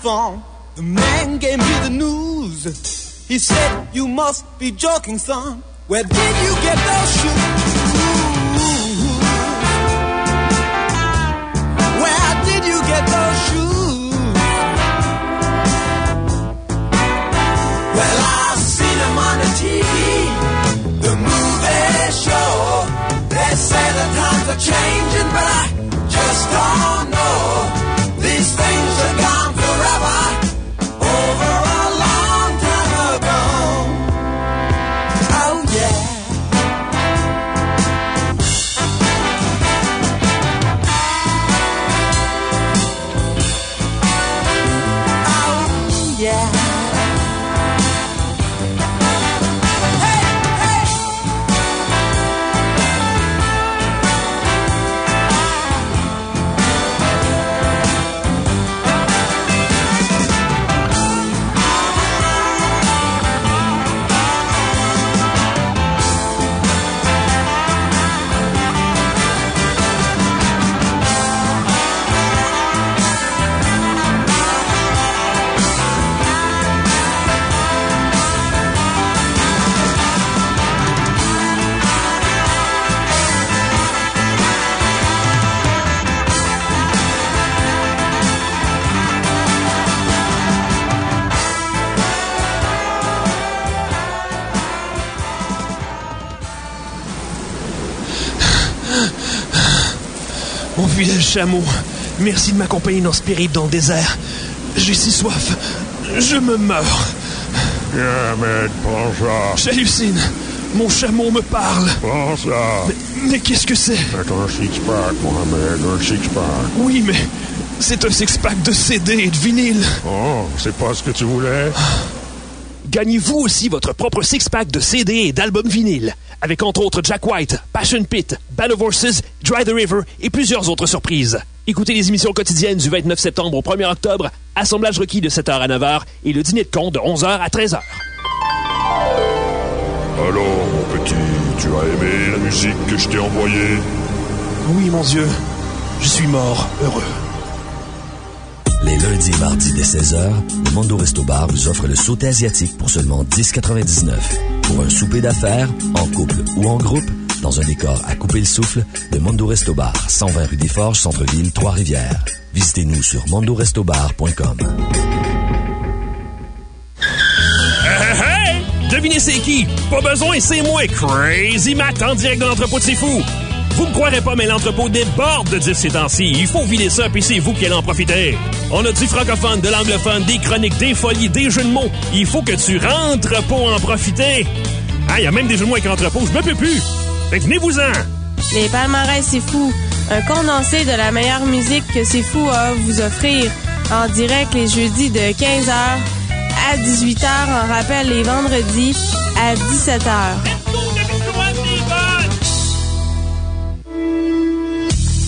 The platform. The man gave me the news. He said, You must be joking, son. Where did you get those shoes? Where did you get those shoes? Well, I've seen them on the TV, the movie show. They say the times are changing, but I just don't know. Mon fidèle chameau, merci de m'accompagner dans ce périple dans le désert. J'ai si soif. Je me meurs. J'hallucine. Mon chameau me parle. Mais, mais qu'est-ce que c'est? C'est un six-pack, Mohamed, un six-pack. Oui, mais c'est un six-pack de CD et de vinyle. Oh, c'est pas ce que tu voulais? Gagnez-vous aussi votre propre six-pack de CD et d'albums vinyle, avec entre autres Jack White, Passion Pit, Band of Horses, Dry the River et plusieurs autres surprises. Écoutez les émissions quotidiennes du 29 septembre au 1er octobre, assemblage requis de 7h à 9h et le dîner de con de 11h à 13h. Alors, mon petit, tu as aimé la musique que je t'ai envoyée? Oui, mon Dieu, je suis mort, heureux. Les lundis et mardis dès 16h, le Mondo Resto Bar vous offre le sauté asiatique pour seulement 10,99. Pour un souper d'affaires, en couple ou en groupe, dans un décor à couper le souffle, le Mondo Resto Bar, 120 rue des Forges, Centre-Ville, Trois-Rivières. Visitez-nous sur mondorestobar.com. Hey, hey! Devinez c'est qui? Pas besoin, c'est moi, Crazy Matt, en direct de l'entrepôt de Fou. Vous me croirez pas, mais l'entrepôt déborde de disques ces temps-ci. Il faut vider ça, puis c'est vous qui allez en profiter. On a du francophone, de l'anglophone, des chroniques, des folies, des jeux de mots. Il faut que tu rentres pour en profiter. Ah, il y a même des jeux de mots avec entrepôt, je me peux plus. Fait venez-vous-en. Les palmarès, c'est fou. Un condensé de la meilleure musique que c'est fou à vous offrir. En direct les jeudis de 15h à 18h, en rappel les vendredis à 17h.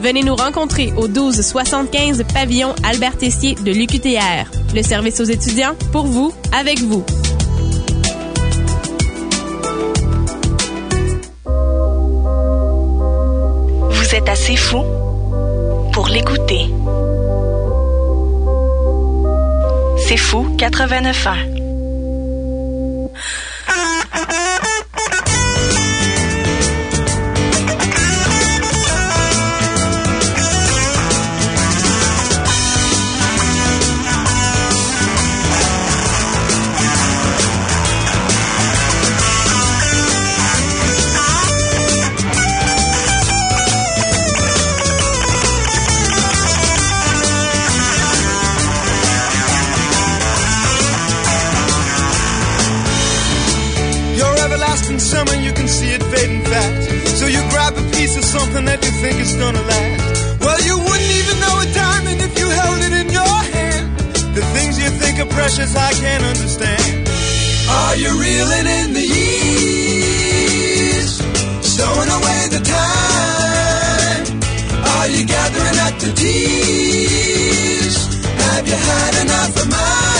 Venez nous rencontrer au 1275 pavillon Albert Tessier de l'UQTR. Le service aux étudiants, pour vous, avec vous. Vous êtes assez fou pour l'écouter. C'est fou 89 ans. Is gonna last. Well, you wouldn't even know a diamond if you held it in your hand. The things you think are precious, I can't understand. Are you reeling in the years? Stowing away the time? Are you gathering up the tears? Have you had enough of mine?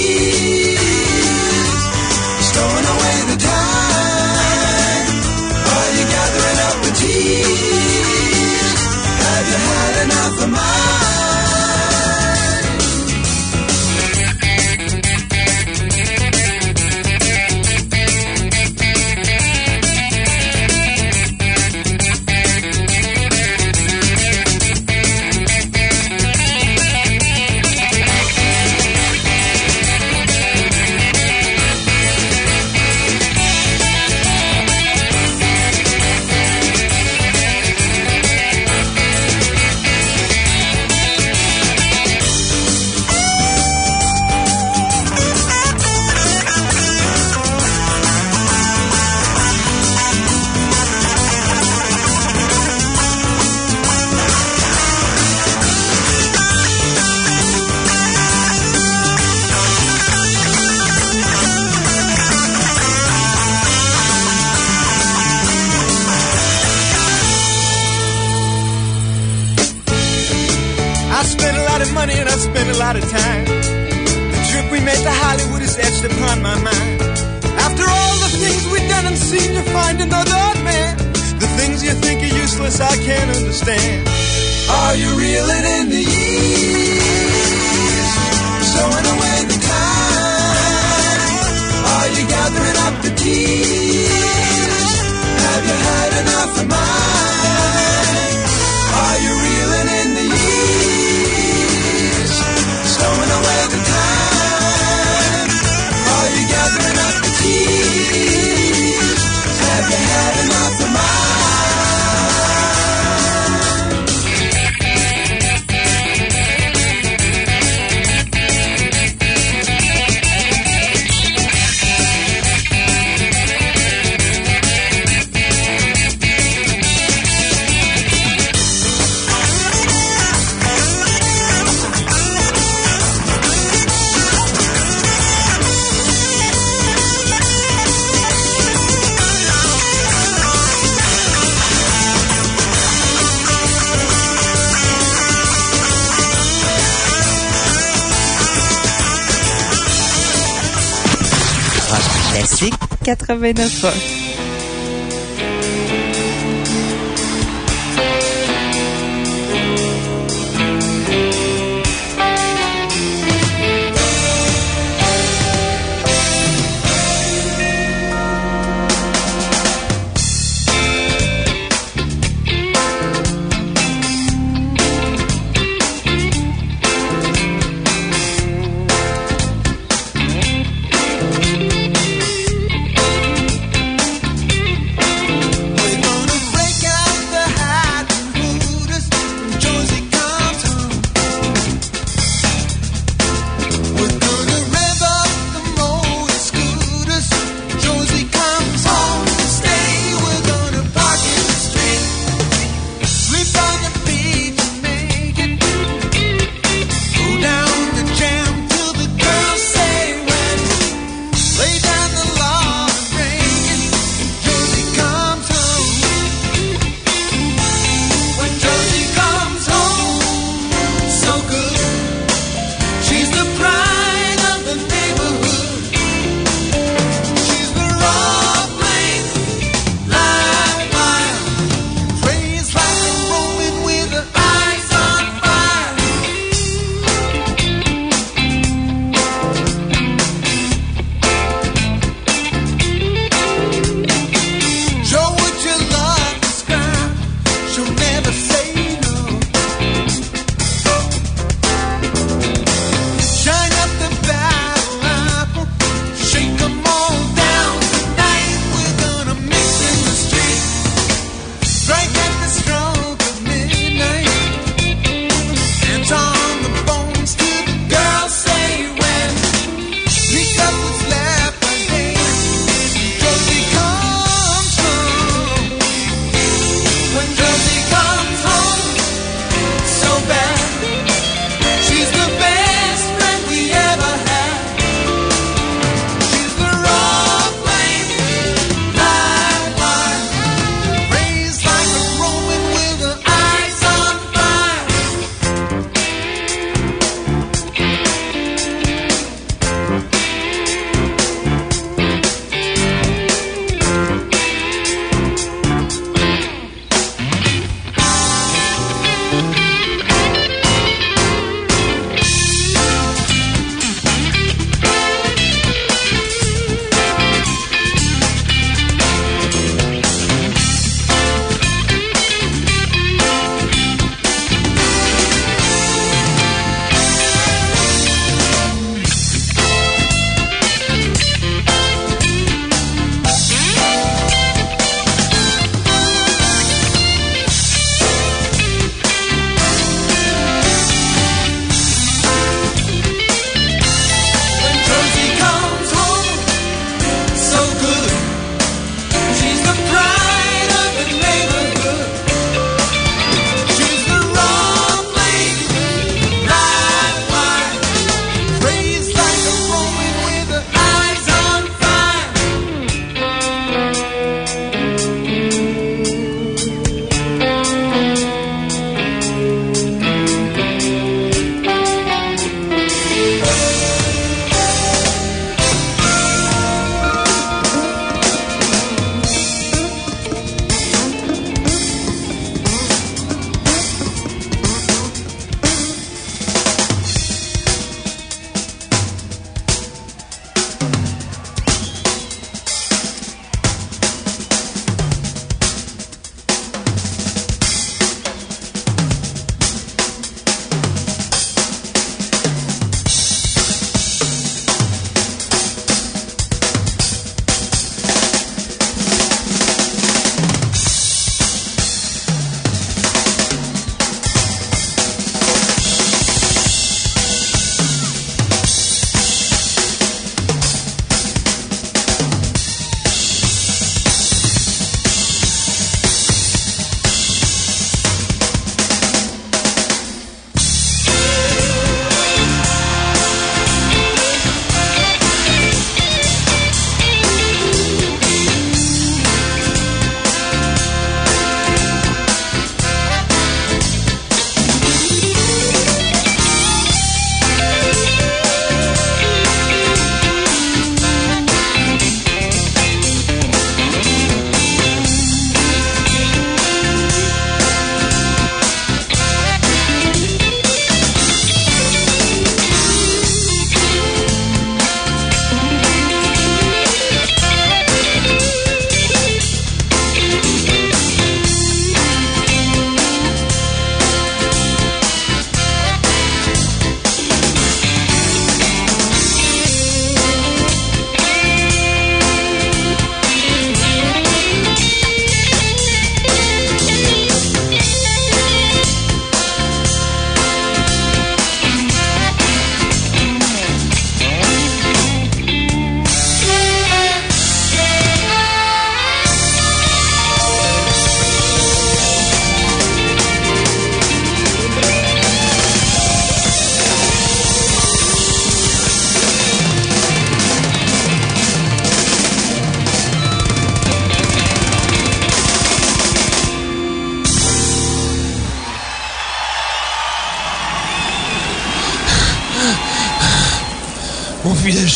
89 ans.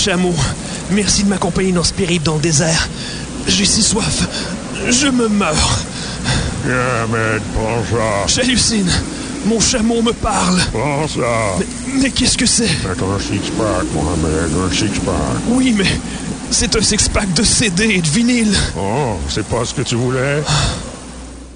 Chameau, merci de m'accompagner dans ce périple dans le désert. J'ai si soif. Je me meurs. Ça. J'hallucine. Mon chameau me parle. Mais, mais qu'est-ce que c'est? C'est un six-pack, Mohamed, un six-pack. Oui, mais c'est un six-pack de CD et de vinyle. Oh, c'est pas ce que tu voulais?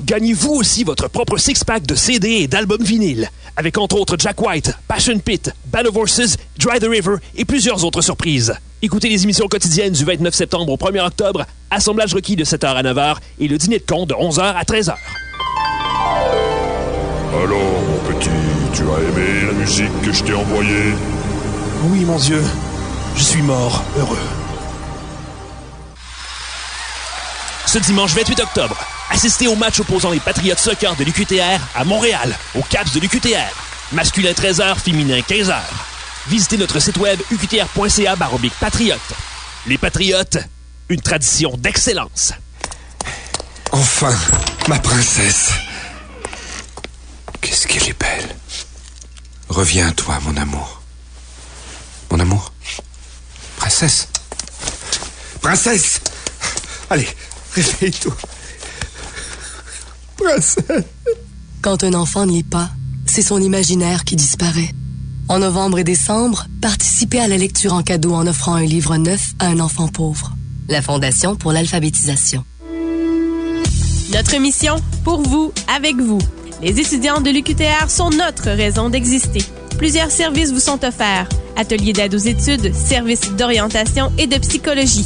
Gagnez-vous aussi votre propre six-pack de CD et d'albums vinyle, avec entre autres Jack White, Passion Pit, of Horses, Dry the River et plusieurs autres surprises. Écoutez les émissions quotidiennes du 29 septembre au 1er octobre, assemblage requis de 7h à 9h et le dîner de con de 11h à 13h. Alors, mon petit, tu as aimé la musique que je t'ai envoyée? Oui, mon Dieu, je suis mort, heureux. Ce dimanche 28 octobre, assistez au match opposant les Patriotes Soccer de l'UQTR à Montréal, au CAPS de l'UQTR. Masculin 13h, féminin 15h. Visitez notre site web uqtr.ca patriote. Les Patriotes, une tradition d'excellence. Enfin, ma princesse. Qu'est-ce qu'elle est belle. Reviens à toi, mon amour. Mon amour. Princesse. Princesse. Allez, réveille-toi. Princesse. Quand un enfant n'y est pas, c'est son imaginaire qui disparaît. En novembre et décembre, participez à la lecture en cadeau en offrant un livre neuf à un enfant pauvre. La Fondation pour l'alphabétisation. Notre mission, pour vous, avec vous. Les étudiants de l'UQTR sont notre raison d'exister. Plusieurs services vous sont offerts. Ateliers d'aide aux études, services d'orientation et de psychologie.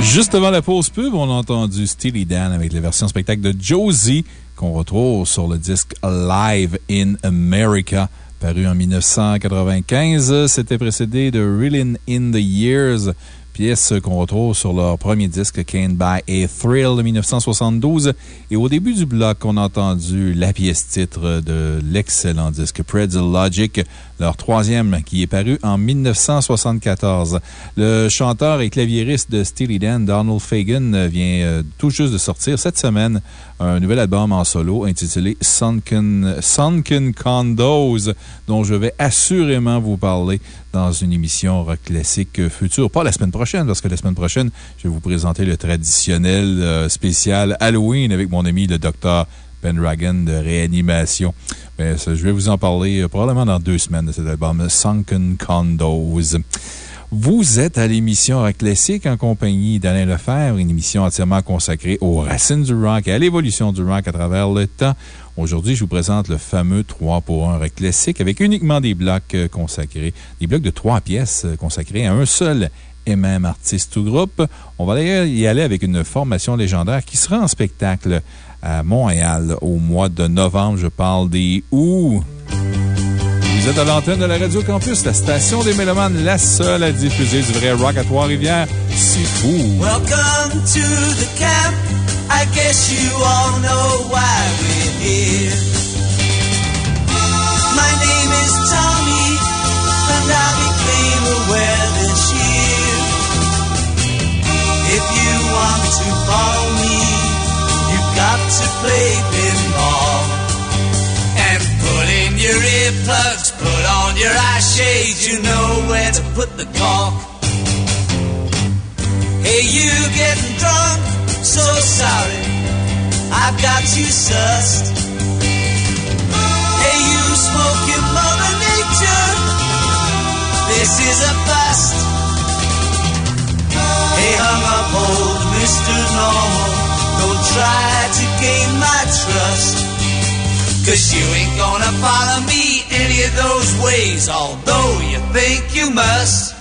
Juste avant la pause pub, on a entendu Steely Dan avec la version spectacle de Josie qu'on retrouve sur le disque Live in America, paru en 1995. C'était précédé de Reelin' in the Years, pièce qu'on retrouve sur leur premier disque Can't Buy a Thrill de 1972. Et au début du bloc, on a entendu la pièce titre de l'excellent disque Pretzel Logic, leur troisième qui est paru en 1974. Le chanteur et claviériste de Steely Dan, Donald Fagan, vient euh, tout juste de sortir cette semaine un nouvel album en solo intitulé Sunken, Sunken Condos, dont je vais assurément vous parler dans une émission rock classique future. Pas la semaine prochaine, parce que la semaine prochaine, je vais vous présenter le traditionnel euh, spécial Halloween avec mon ami le docteur Ragan de réanimation. Je vais vous en parler euh, probablement dans deux semaines de cet album Sunken Condos. Vous êtes à l'émission Rock Classique en compagnie d'Alain Lefebvre, une émission entièrement consacrée aux racines du rock et à l'évolution du rock à travers le temps. Aujourd'hui, je vous présente le fameux 3 pour 1 Rock Classique avec uniquement des blocs euh, consacrés, des blocs de trois pièces euh, consacrés à un seul et même artiste ou groupe. On va d'ailleurs y aller avec une formation légendaire qui sera en spectacle à Montréal au mois de novembre. Je parle des OU. Vous êtes à l'antenne de la Radio Campus, la station des Mélomanes, la seule à diffuser du vrai rock à Trois-Rivières. C'est fou! Welcome to the camp. I guess you all know why we're here. My name is Tommy, to play pinball. And put in your earplugs, put on your eye shades, you know where to put the cork. Hey, you getting drunk? So sorry, I've got you sussed. Hey, you smoking Mother Nature? This is a bust. Hey, hung up old Mr. Normal, don't try to gain my trust. Cause you ain't gonna follow me any of those ways, although you think you must.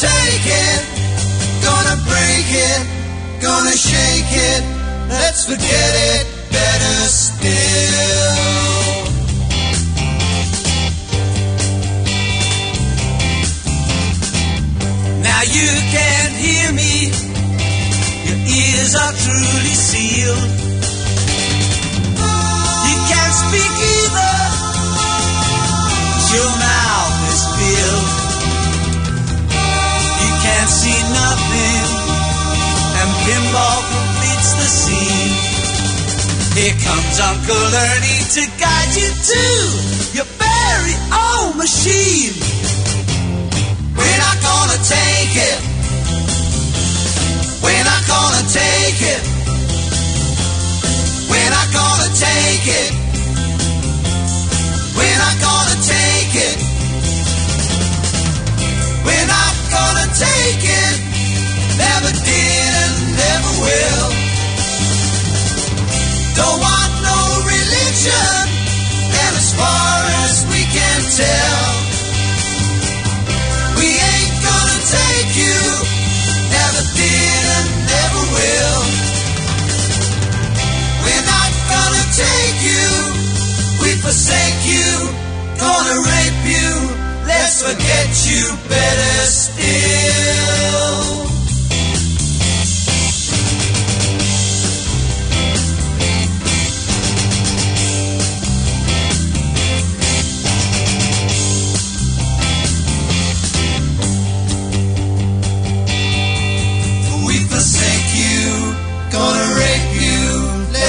take it, gonna break it, gonna shake it, let's forget it, better still. Now you can hear me, your ears are truly sealed. You can't speak either, it's your mind. Pinball completes the scene. Here comes Uncle Ernie to guide you to your very own machine. We're not gonna take it. We're not gonna take it. We're not gonna take it. We're not gonna take it. Don't want no religion. And as far as we can tell, we ain't gonna take you. Never did and never will. We're not gonna take you. We forsake you. Gonna rape you. Let's forget you better still.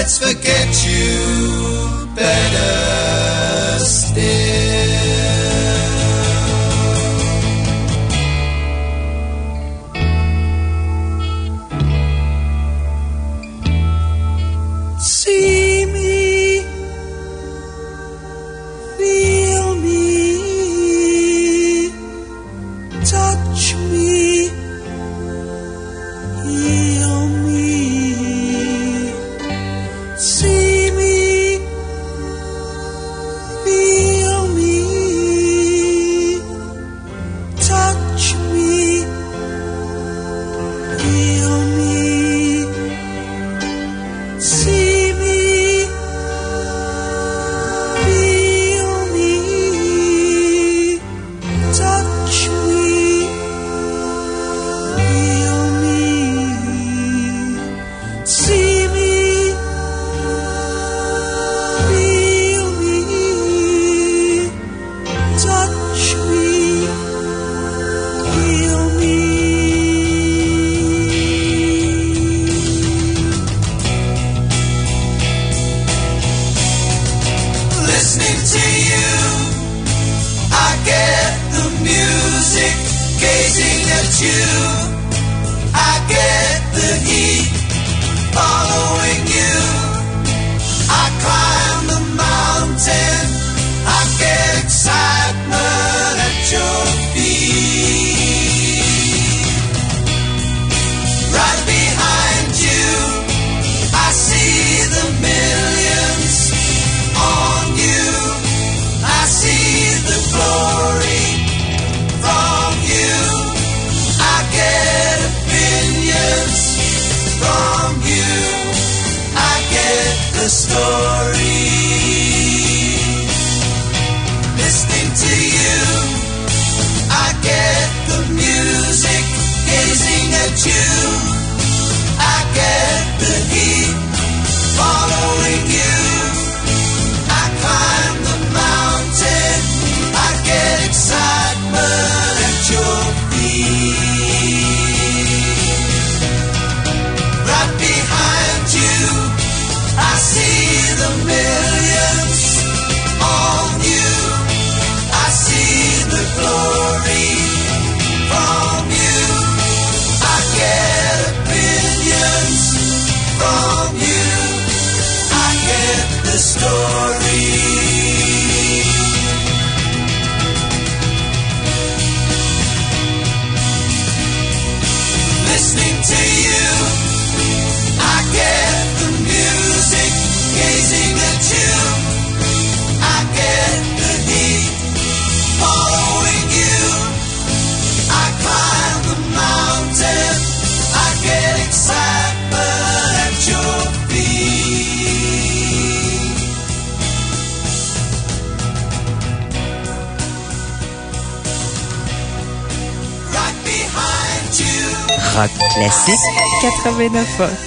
Let's forget you better still. 89 ans. lose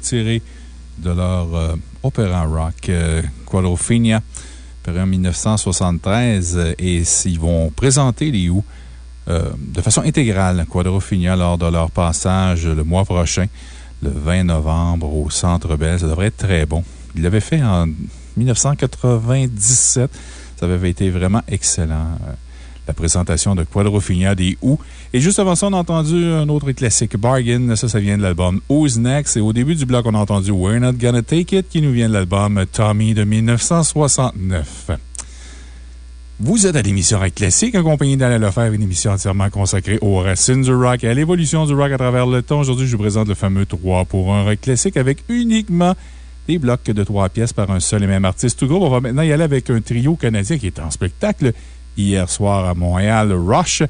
tiré de leur euh, opéra rock euh, Quadrophenia paru en 1973, euh, et ils vont présenter les Who euh, de façon intégrale, Quadrophenia, lors de leur passage le mois prochain, le 20 novembre, au Centre Bell. Ça devrait être très bon. Ils l'avaient fait en 1997. Ça avait été vraiment excellent. euh, La présentation de Quadrophenia des Who. Et juste avant ça, on a entendu un autre classique, Bargain. Ça, ça vient de l'album Who's Next. Et au début du bloc, on a entendu We're Not Gonna Take It, qui nous vient de l'album Tommy de 1969. Vous êtes à l'émission Rock Classique, en compagnie d'Alain Lefebvre, une émission entièrement consacrée aux racines du rock et à l'évolution du rock à travers le temps. Aujourd'hui, je vous présente le fameux 3 pour un rock classique avec uniquement des blocs de trois pièces par un seul et même artiste tout groupe. On va maintenant y aller avec un trio canadien qui est en spectacle hier soir à Montréal, Rush,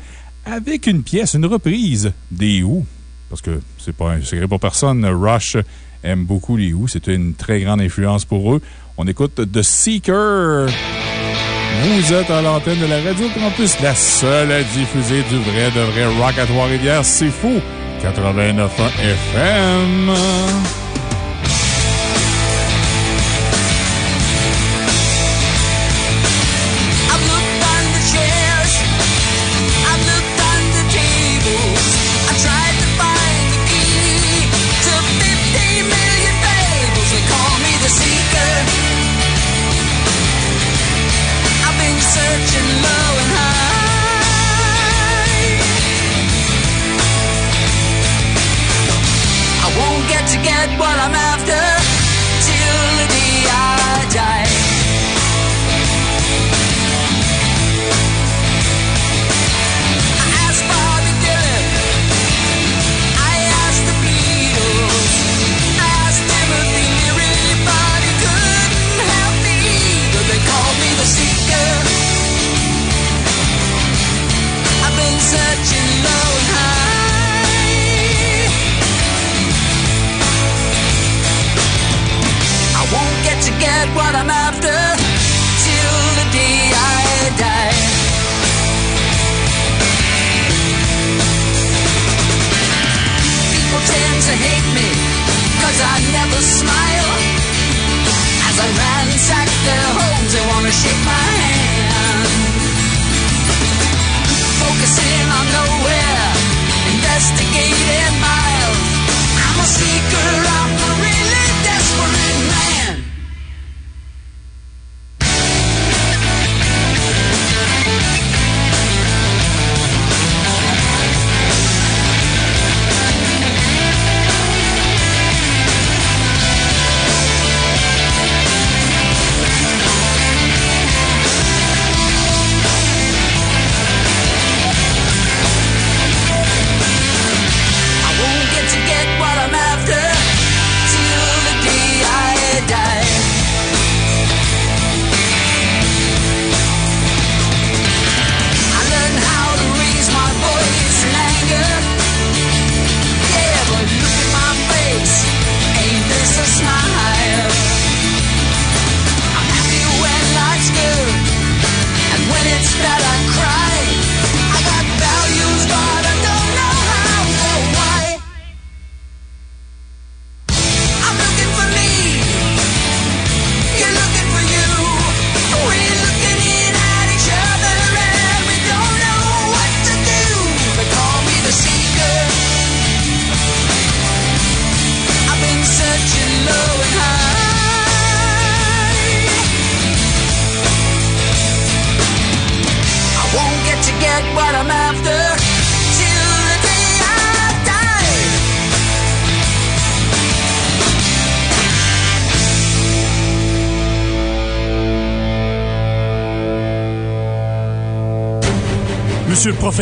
avec une pièce, une reprise des Who. Parce que c'est pas un secret pour personne, Rush aime beaucoup les Who. C'était une très grande influence pour eux. On écoute The Seeker. Vous êtes à l'antenne de la Radio Campus, la seule à diffuser du vrai de vrai rock à Trois-Rivières. C'est fou! 89 FM.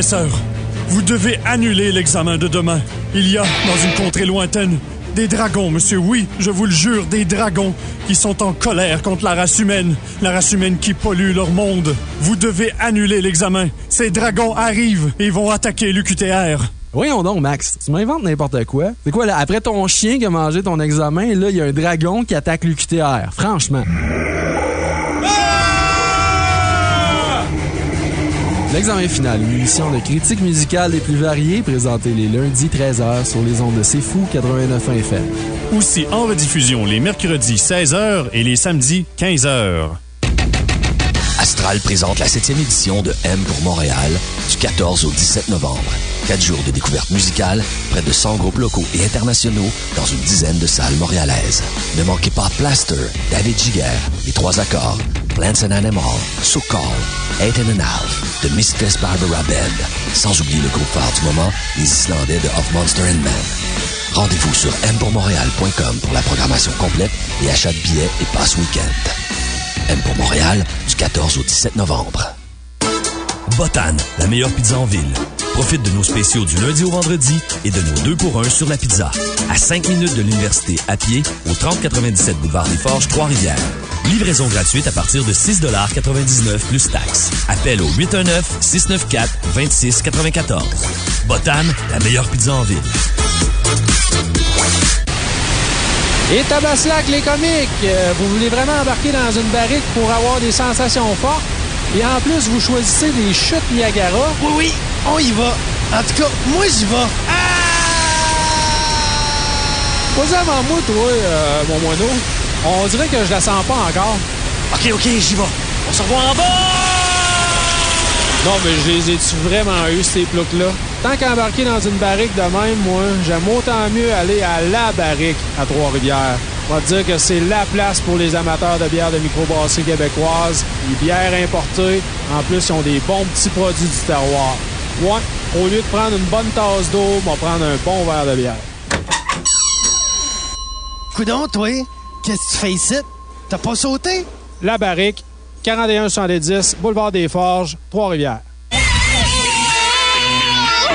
Professeur, vous devez annuler l'examen de demain. Il y a, dans une contrée lointaine, des dragons, monsieur, oui, je vous le jure, des dragons qui sont en colère contre la race humaine, la race humaine qui pollue leur monde. Vous devez annuler l'examen. Ces dragons arrivent et vont attaquer l'UQTR. Voyons donc, Max, tu m'inventes n'importe quoi. C'est quoi, là, après ton chien qui a mangé ton examen, là, il y a un dragon qui attaque l'UQTR. Franchement. L'examen final, une émission de critique musicale les plus variées, présentée les lundis 13h sur les ondes de C'est Fou 89 FM. Aussi en rediffusion les mercredis 16h et les samedis 15h. Présente la 7e édition de M pour Montréal du 14 au 17 novembre. Quatre jours de découverte musicale, près de 100 groupes locaux et internationaux dans une dizaine de salles montréalaises. Ne manquez pas Plaster, David Giger, Les Trois Accords, Plants and Animal, So Call, Eight and a Half, The Mistress Barbara Band, sans oublier le groupe phare du moment, les Islandais de Of Monster and Man. Rendez-vous sur mpourmontréal.com pour la programmation complète et achat de billets et passe week-end. M pour Montréal, du 14 au 17 novembre. Botan, la meilleure pizza en ville. Profite de nos spéciaux du lundi au vendredi et de nos 2 pour 1 sur la pizza. À 5 minutes de l'université à pied, au 3097 boulevard des Forges, Trois-Rivières. Livraison gratuite à partir de 6,99 plus taxes. Appel au 819-694-2694. Botan, la meilleure pizza en ville. Et Tabaslac, les comiques, euh, vous voulez vraiment embarquer dans une barrique pour avoir des sensations fortes? Et en plus, vous choisissez des chutes Niagara? Oui, oui, on y va. En tout cas, moi, j'y vais. Pas avant moi, toi, euh, mon moineau. On dirait que je la sens pas encore. OK, OK, j'y vais. On se revoit en bas! Non, mais je les ai-tu vraiment eu, ces ploucs-là? Tant qu'embarquer dans une barrique de même, moi, j'aime autant mieux aller à la barrique à Trois-Rivières. On va te dire que c'est la place pour les amateurs de bières de microbrasserie québécoise. Les bières importées. En plus, ils ont des bons petits produits du terroir. Ouais, au lieu de prendre une bonne tasse d'eau, on va prendre un bon verre de bière. Coudon, toi, qu'est-ce que tu fais ici? T'as pas sauté? La barrique, 41-70, boulevard des Forges, Trois-Rivières.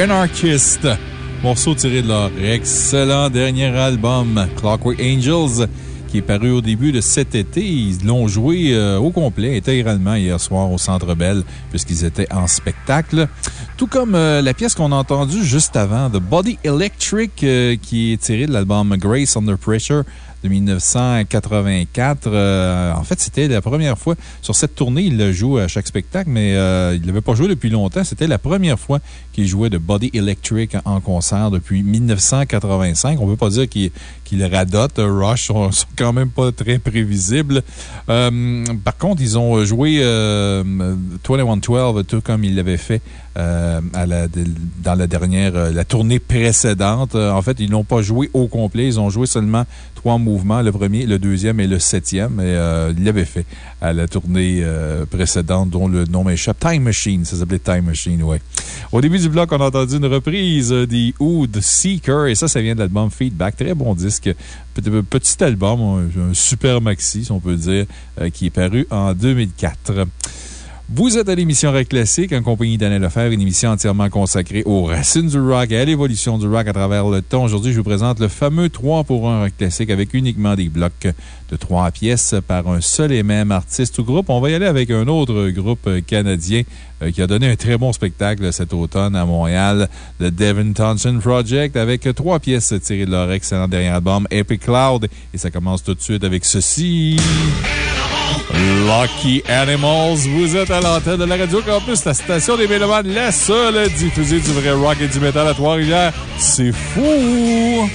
Anarchist. Morceau tiré de leur excellent dernier album, Clockwork Angels, qui est paru au début de cet été. Ils l'ont joué euh, au complet, intégralement, hier soir au Centre Bell, puisqu'ils étaient en spectacle. Tout comme euh, la pièce qu'on a entendue juste avant, The Body Electric, euh, qui est tirée de l'album Grace Under Pressure de 1984. Euh, en fait, c'était la première fois sur cette tournée. Il le joue à chaque spectacle, mais euh, il ne l'avait pas joué depuis longtemps. C'était la première fois qu'il jouait de Body Electric en concert depuis 1985. On ne peut pas dire qu'il radote. Rush sont, [LAUGHS] sont quand même pas très prévisibles. Euh, par contre, ils ont joué euh, 2112, tout comme ils l'avaient fait euh, dans la dernière, euh, la tournée précédente. Euh, en fait, ils n'ont pas joué au complet. Ils ont joué seulement trois mouvements, le premier, le deuxième et le septième. Et euh, ils l'avaient fait à la tournée euh, précédente, dont le nom m'échappe. Time Machine, ça s'appelait Time Machine, ouais. Au début du bloc, on a entendu une reprise des The Seeker, et ça, ça vient de l'album Feedback. Très bon disque. Petit, album, un, un super maxi, si on peut dire, euh, qui est paru en 2004. Vous êtes à l'émission Rock Classique, en compagnie d'Alain Lefebvre, une émission entièrement consacrée aux racines du rock et à l'évolution du rock à travers le temps. Aujourd'hui, je vous présente le fameux 3 pour 1 Rock Classique avec uniquement des blocs de 3 pièces par un seul et même artiste ou groupe. On va y aller avec un autre groupe canadien euh, qui a donné un très bon spectacle cet automne à Montréal, le Devin Townsend Project, avec trois pièces tirées de leur excellent dernier album, Epic Cloud. Et ça commence tout de suite avec ceci. Lucky Animals, vous êtes à l'antenne de la Radio Campus, la station des Mélomanes, la seule à diffuser du vrai rock et du métal à Trois-Rivières. C'est fou!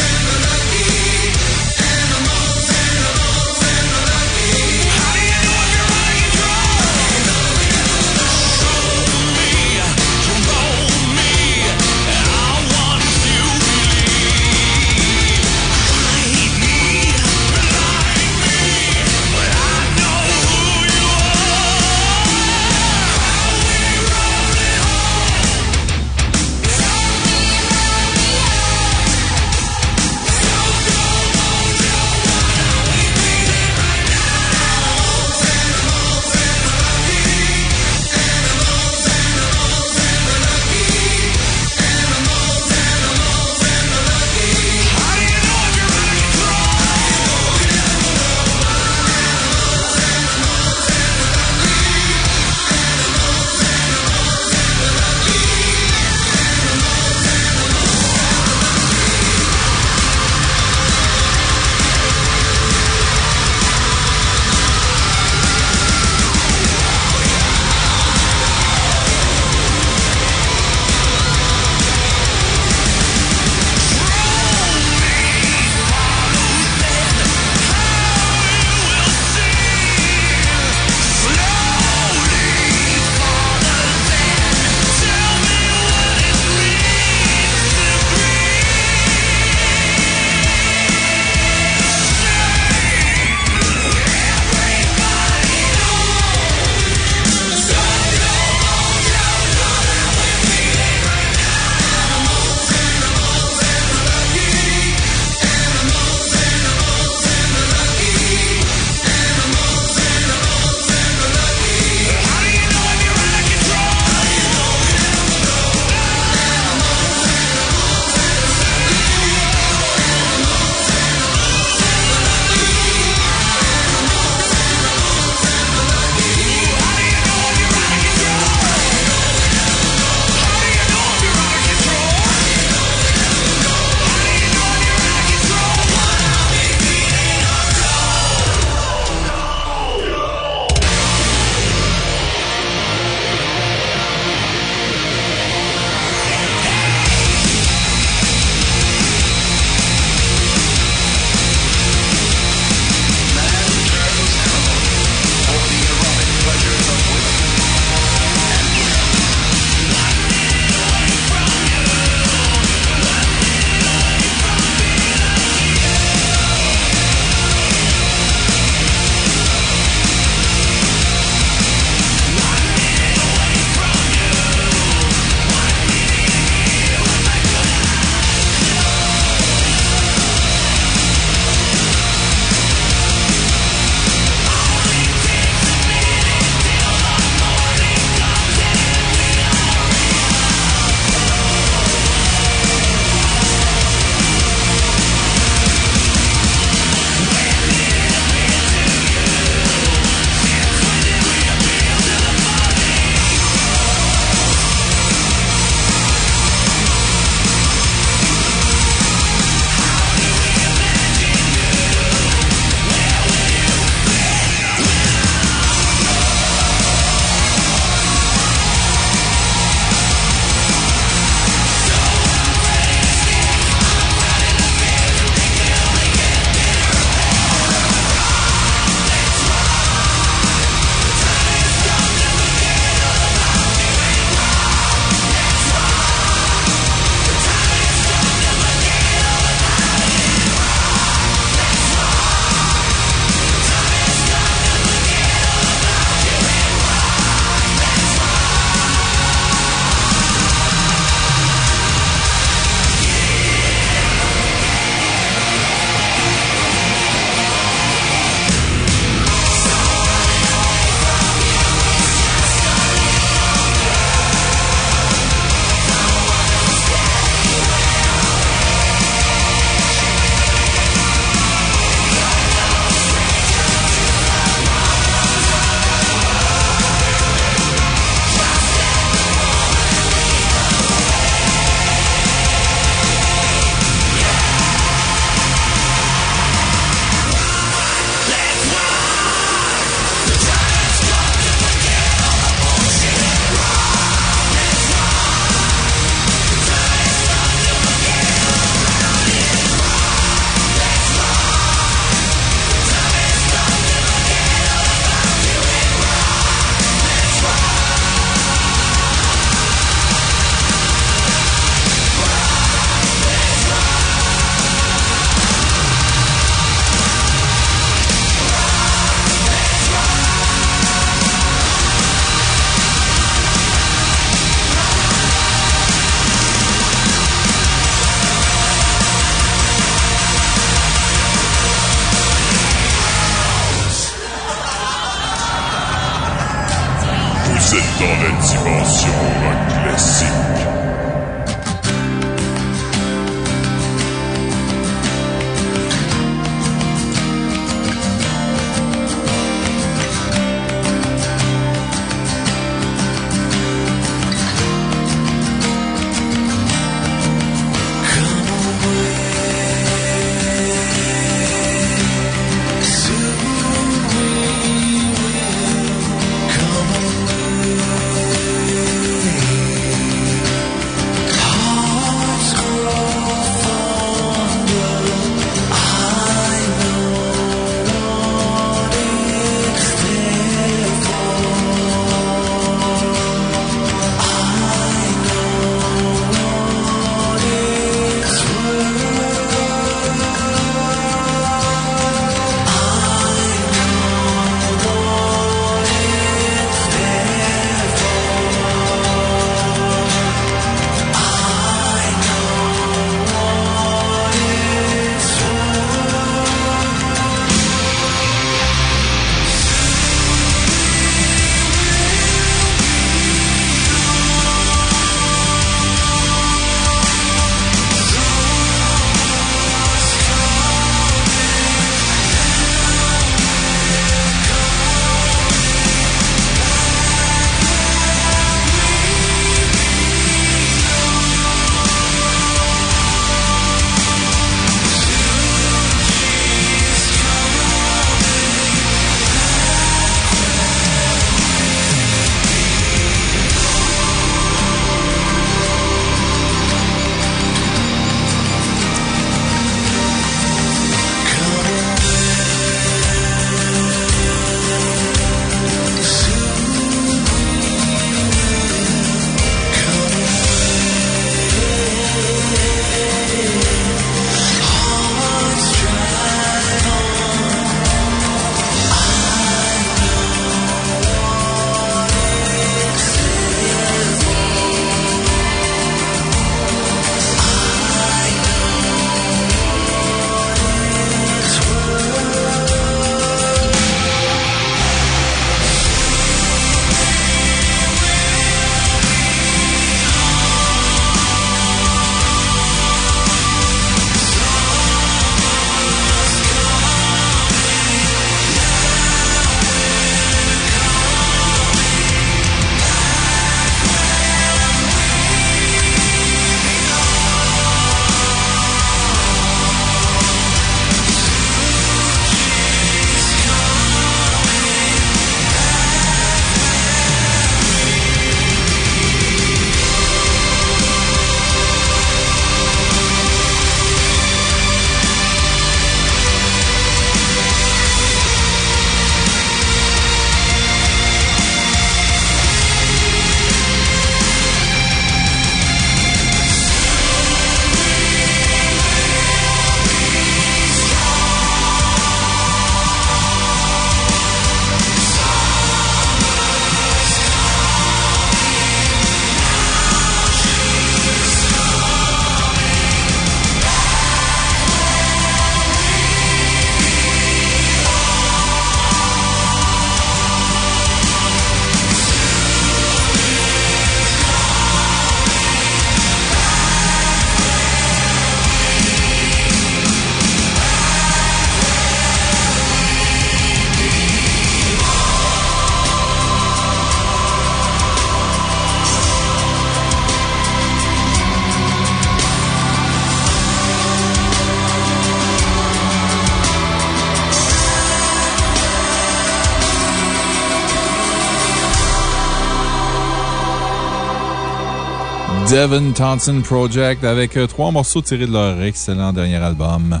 Devin Thompson Project avec euh, trois morceaux tirés de leur excellent dernier album.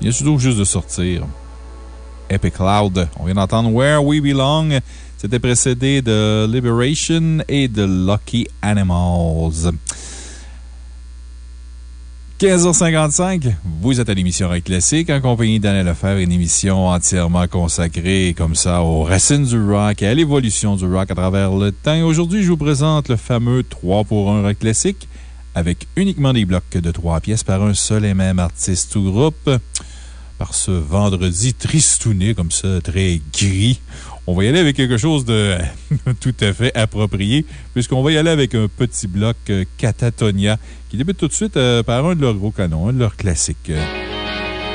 Il vient juste de sortir. Epic Cloud. On vient d'entendre Where We Belong. C'était précédé de Liberation et de Lucky Animals. 15h55, vous êtes à l'émission Rock Classique en compagnie d'Anna Lefebvre, une émission entièrement consacrée comme ça aux racines du rock et à l'évolution du rock à travers le temps. Aujourd'hui, je vous présente le fameux 3 pour 1 Rock Classique avec uniquement des blocs de 3 pièces par un seul et même artiste ou groupe. Par ce vendredi tristouné, comme ça, très gris. On va y aller avec quelque chose de [LAUGHS] tout à fait approprié, puisqu'on va y aller avec un petit bloc euh, Catatonia, qui débute tout de suite euh, par un de leurs gros canons, un de leurs classiques.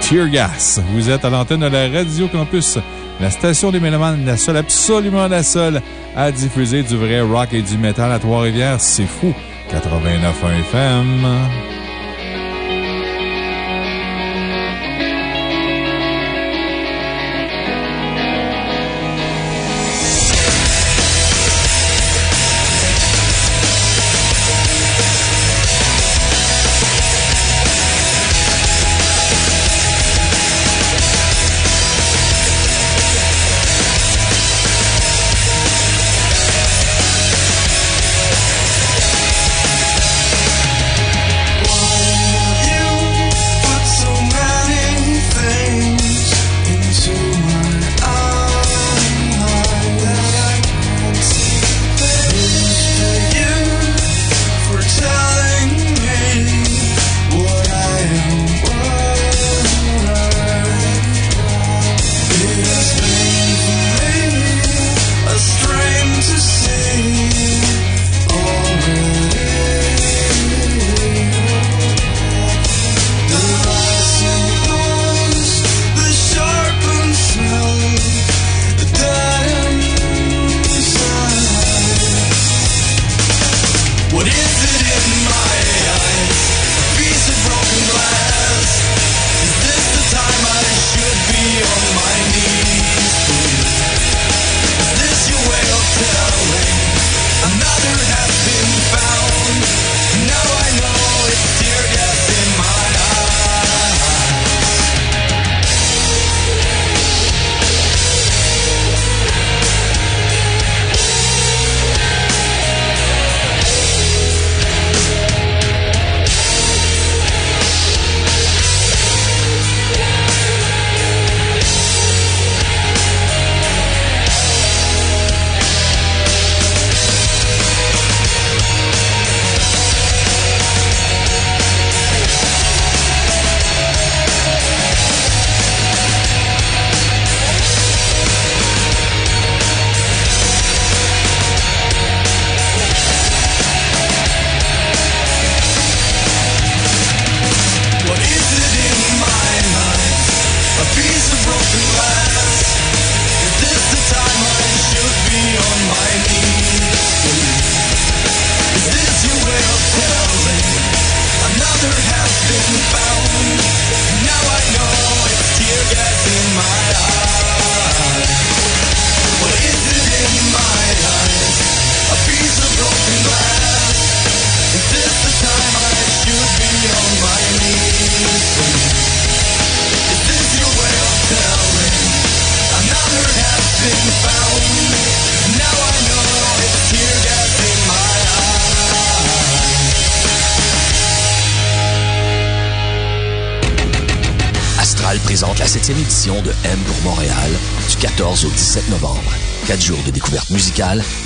Tear Gas. Vous êtes à l'antenne de la Radio Campus, la station des Mélomanes, la seule, absolument la seule, à diffuser du vrai rock et du métal à Trois-Rivières. C'est fou. 89.1 FM.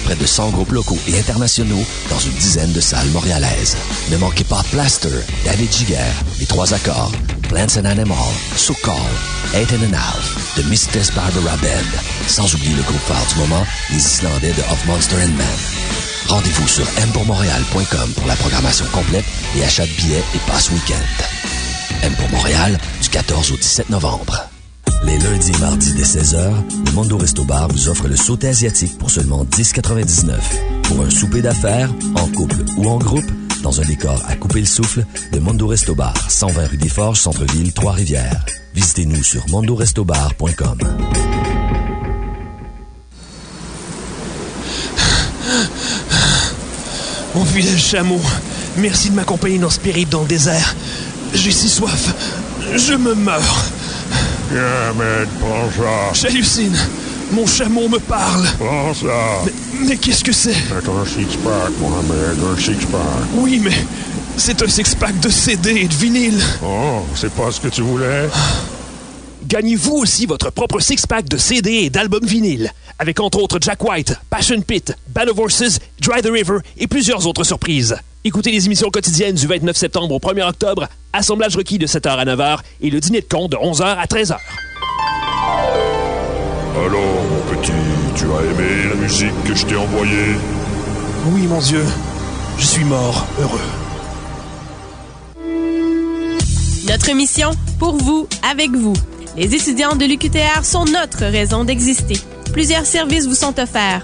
Près de 100 groupes locaux et internationaux dans une dizaine de salles montréalaises. Ne manquez pas Plaster, David Giger, Les Trois Accords, Plants and Animal, So Call, Eight and a Half, The Mistress Barbara Band, sans oublier le groupe phare du moment, les Islandais de Of Monster and Man. Rendez-vous sur mpourmontréal.com pour la programmation complète et achat de billets et passe week-end. M pour Montréal, du 14 au 17 novembre. Les lundis et mardis dès 16h, le Mondo Resto Bar vous offre le sauté asiatique pour seulement 10,99. Pour un souper d'affaires, en couple ou en groupe, dans un décor à couper le souffle, le Mondo Resto Bar, 120 rue des Forges, Centre-Ville, Trois-Rivières. Visitez-nous sur mondorestobar.com. Mon fidèle chameau, Merci de m'accompagner dans ce périple dans le désert. J'ai si soif. Je me meurs. Viens, prends ça. J'hallucine. Mon chameau me parle. Prends ça. Mais, mais qu'est-ce que c'est? C'est un six-pack, Mohamed, un six-pack. Oui, mais c'est un six-pack de CD et de vinyle. Oh, c'est pas ce que tu voulais? Gagnez-vous aussi votre propre six-pack de CD et d'albums vinyle, avec entre autres Jack White, Passion Pit, of Horses, Dry the River et plusieurs autres surprises. Écoutez les émissions quotidiennes du 29 septembre au 1er octobre, assemblage requis de 7h à 9h et le dîner de con de 11h à 13h. Alors, mon petit, tu as aimé la musique que je t'ai envoyée? Oui, mon Dieu, je suis mort, heureux. Notre mission, pour vous, avec vous. Les étudiants de l'UQTR sont notre raison d'exister. Plusieurs services vous sont offerts.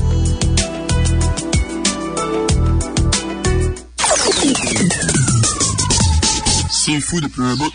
Fou depuis un bout.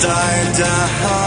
start to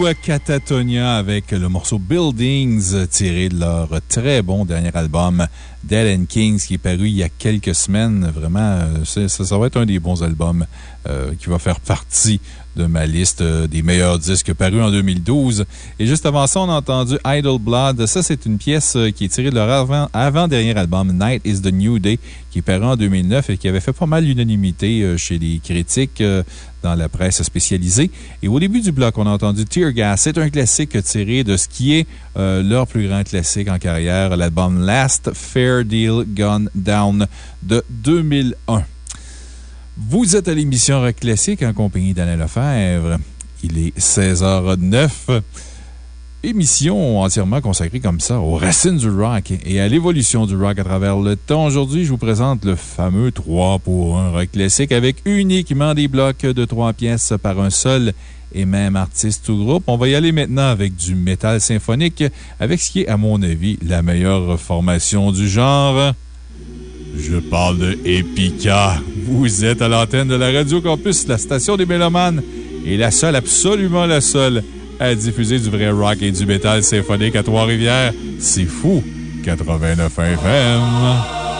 Catatonia avec le morceau Buildings tiré de leur très bon dernier album Dead Kings qui est paru il y a quelques semaines. Vraiment, euh, ça, va être un des bons albums euh, qui va faire partie de ma liste euh, des meilleurs disques parus en 2012. Et juste avant ça, on a entendu Idle Blood. Ça, c'est une pièce qui est tirée de leur avant- avant-dernier album Night is the New Day qui est paru en 2009 et qui avait fait pas mal l'unanimité chez les critiques dans la presse spécialisée. Et au début du bloc, on a entendu Tear Gas. C'est un classique tiré de ce qui est euh, leur plus grand classique en carrière, l'album Last Fair Deal Gone Down de 2001. Vous êtes à l'émission Rock Classique en compagnie d'Alain Lefebvre. Il est 16h09. Émission entièrement consacrée comme ça aux racines du rock et à l'évolution du rock à travers le temps. Aujourd'hui, je vous présente le fameux 3 pour 1 rock classique avec uniquement des blocs de 3 pièces par un seul et même artiste ou groupe. On va y aller maintenant avec du métal symphonique, avec ce qui est, à mon avis, la meilleure formation du genre. Je parle de Epica. Vous êtes à l'antenne de la Radio Campus, la station des Mélomanes, et la seule, absolument la seule, à diffuser du vrai rock et du métal symphonique à Trois-Rivières. C'est fou! 89 FM.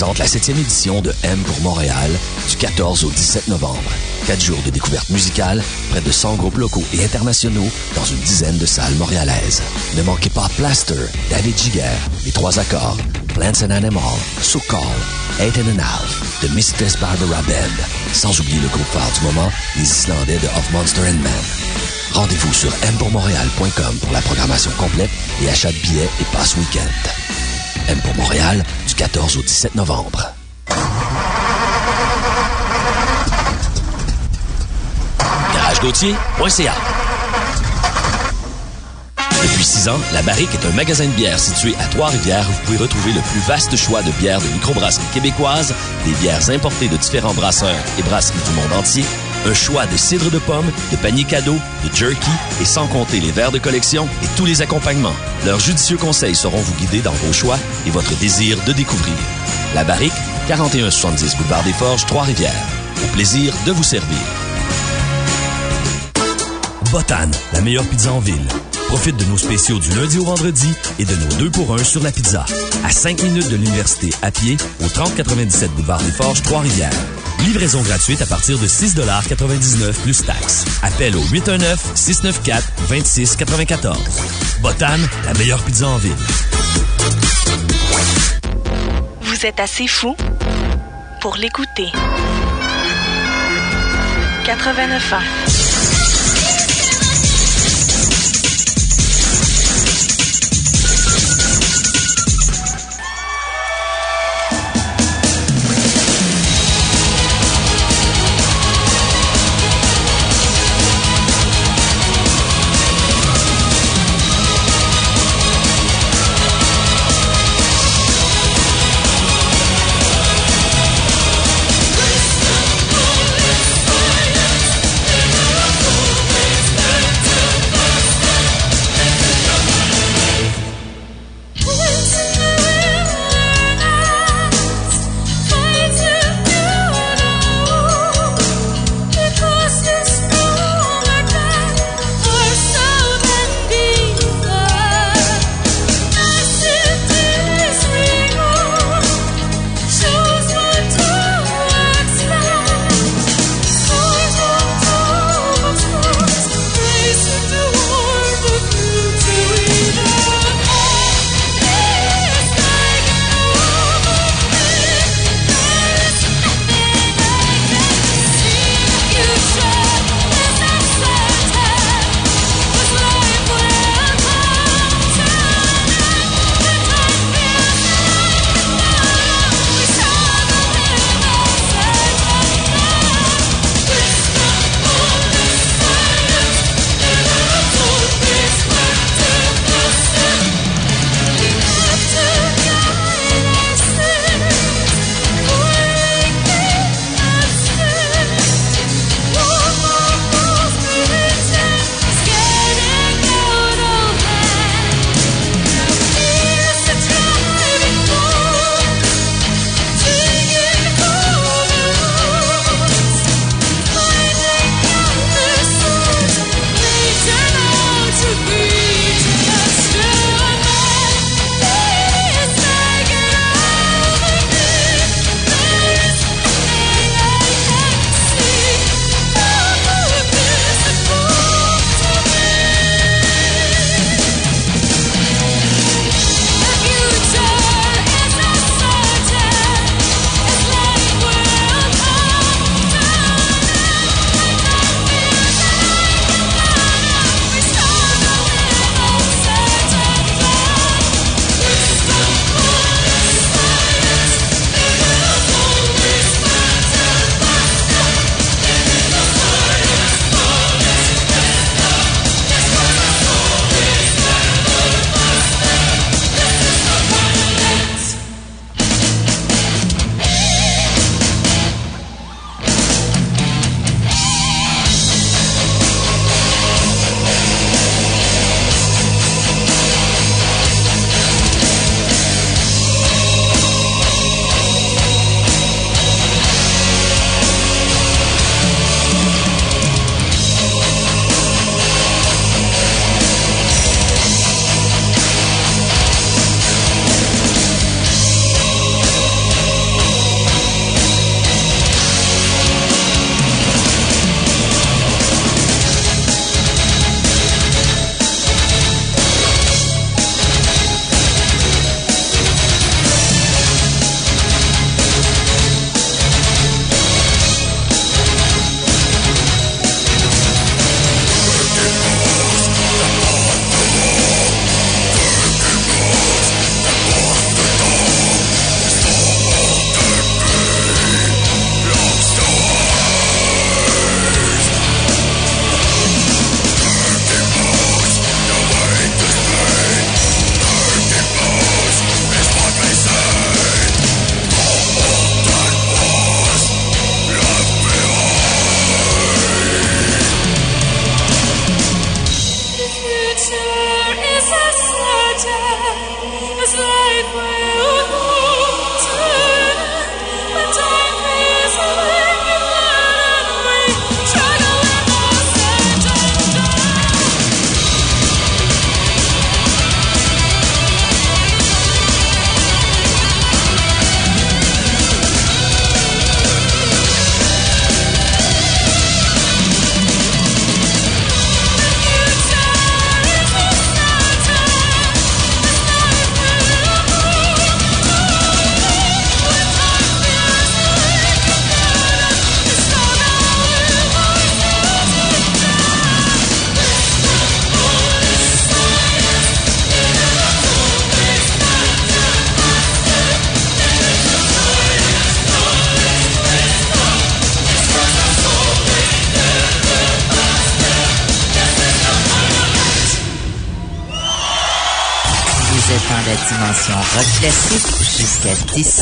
Présente la 7e édition de M pour Montréal du 14 au 17 novembre. Quatre jours de découverte musicale, près de 100 groupes locaux et internationaux dans une dizaine de salles montréalaises. Ne manquez pas Plaster, David Giger, Les Trois Accords, Plants and Animal, So Call, Eight and a Half, The Mistress Barbara Band, sans oublier le groupe phare du moment, les Islandais de Of Monster and Man. Rendez-vous sur mpourmontréal.com pour la programmation complète et achat de billets et passe week-end. M pour Montréal, 14 au 17 novembre. GarageGautier.ca Depuis six ans, La Barrique est un magasin de bière situé à Trois-Rivières. Où vous pouvez retrouver le plus vaste choix de bières de microbrasserie québécoise, des bières importées de différents brasseurs et brasseries du monde entier, un choix de cidre de pomme, de paniers cadeaux, de jerky et sans compter les verres de collection et tous les accompagnements. Leurs judicieux conseils sauront vous guider dans vos choix et votre désir de découvrir. La Barrique, 4170 Boulevard des Forges, Trois-Rivières. Au plaisir de vous servir. Botan, la meilleure pizza en ville. Profite de nos spéciaux du lundi au vendredi et de nos deux pour un sur la pizza. À 5 minutes de l'université à pied au 3097 Boulevard des Forges, Trois-Rivières. Livraison gratuite à partir de 6,99 plus taxes. Appel au 819-694-2694. Botan, la meilleure pizza en ville. Vous êtes assez fou pour l'écouter. 89 ans.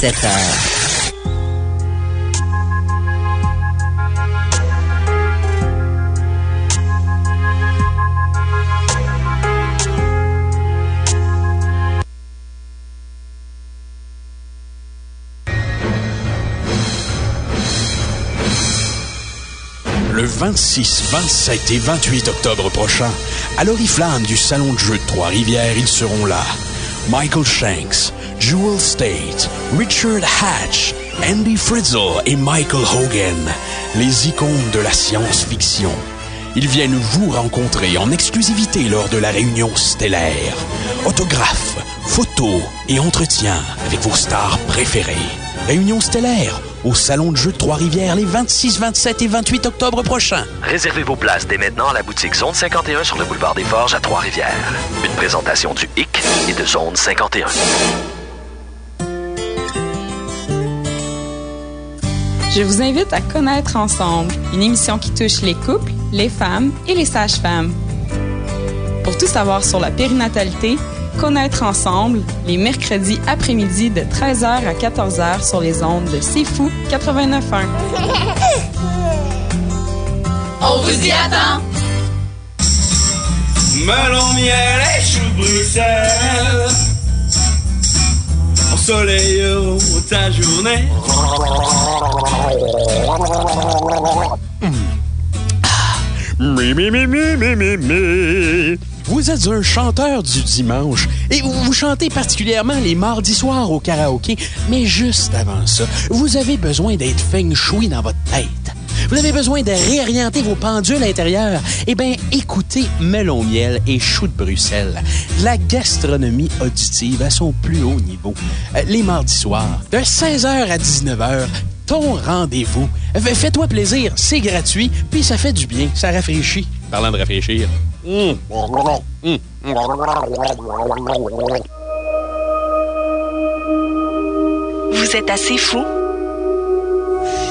17 le 26, 27 et 28 octobre prochain, à l'oriflamme du Salon de jeu de Trois-Rivières, ils seront là. Michael Shanks, Jewel State, Richard Hatch, Andy Frizzle et Michael Hogan, les icônes de la science-fiction. Ils viennent vous rencontrer en exclusivité lors de la réunion stellaire. Autographes, photos et entretiens avec vos stars préférées. Réunion stellaire au Salon de jeu de Trois-Rivières les 26, 27 et 28 octobre prochains. Réservez vos places dès maintenant à la boutique Zone 51 sur le boulevard des Forges à Trois-Rivières. Une présentation du HIC et de Zone 51. Je vous invite à Connaître ensemble, une émission qui touche les couples, les femmes et les sages-femmes. Pour tout savoir sur la périnatalité, Connaître ensemble, les mercredis après-midi de 13h à 14h sur les ondes de C'est Fou 89.1. On vous y attend! Melon, miel et chou de Bruxelles. Ensoleille ta journée. Vous êtes un chanteur du dimanche et vous, vous chantez particulièrement les mardis soirs au karaoké, mais juste avant ça, vous avez besoin d'être feng shui dans votre tête. Vous avez besoin de réorienter vos pendules intérieures. Eh bien, écoutez Melon Miel et Chou de Bruxelles. La gastronomie auditive à son plus haut niveau. Euh, Les mardis soirs, de 16h à 19h, ton rendez-vous. Fais- Fais-toi plaisir, c'est gratuit, puis ça fait du bien, ça rafraîchit. Parlant de rafraîchir. Mmh. Mmh. Vous êtes assez fou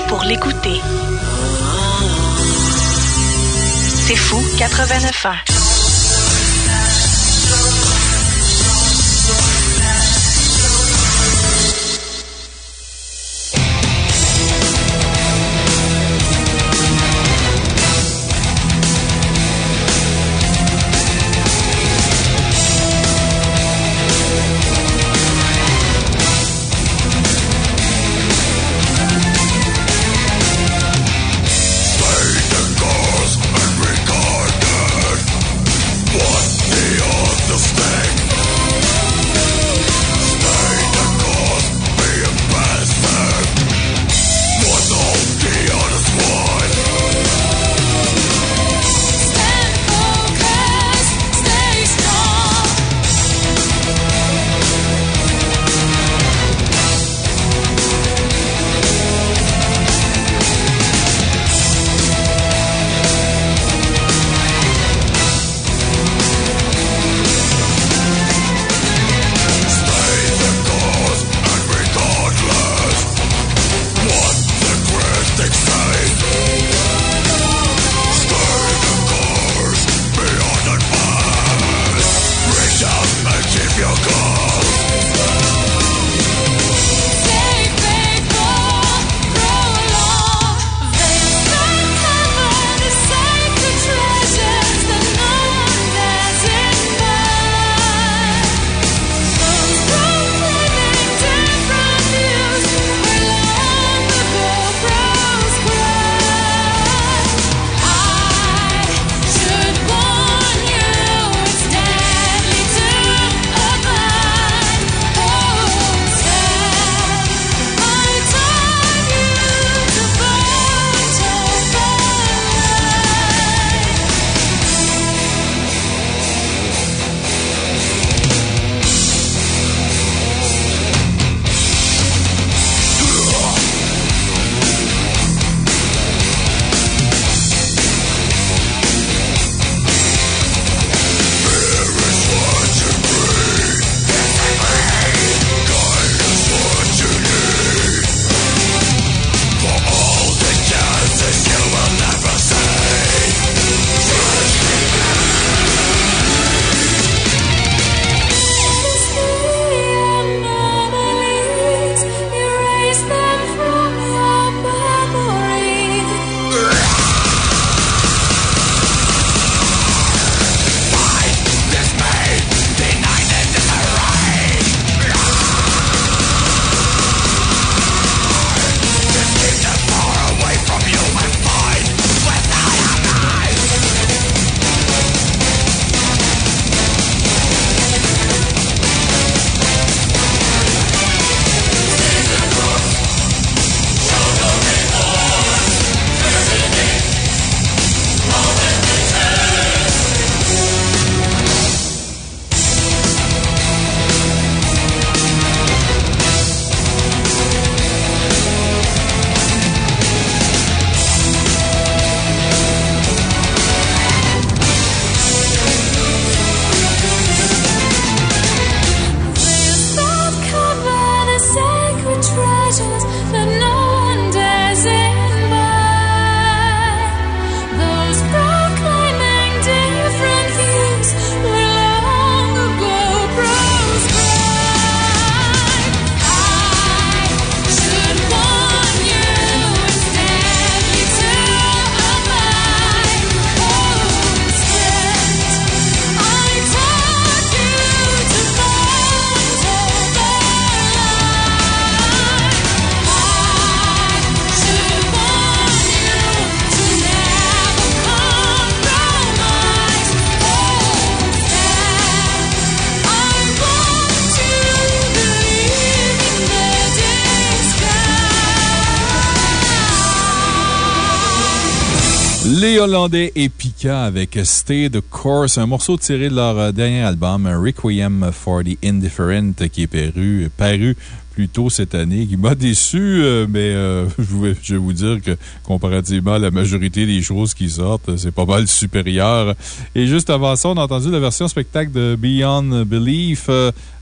pour l'écouter. C'est fou 89 ans. Les Hollandais et Pika avec Stay the Course, un morceau tiré de leur euh, dernier album, Requiem for the Indifferent, qui est paru, plus tôt cette année, qui m'a déçu, euh, mais euh, [LAUGHS] je, vais, vous dire que comparativement à la majorité des choses qui sortent, c'est pas mal supérieur. Et juste avant ça, on a entendu la version spectacle de Beyond Belief,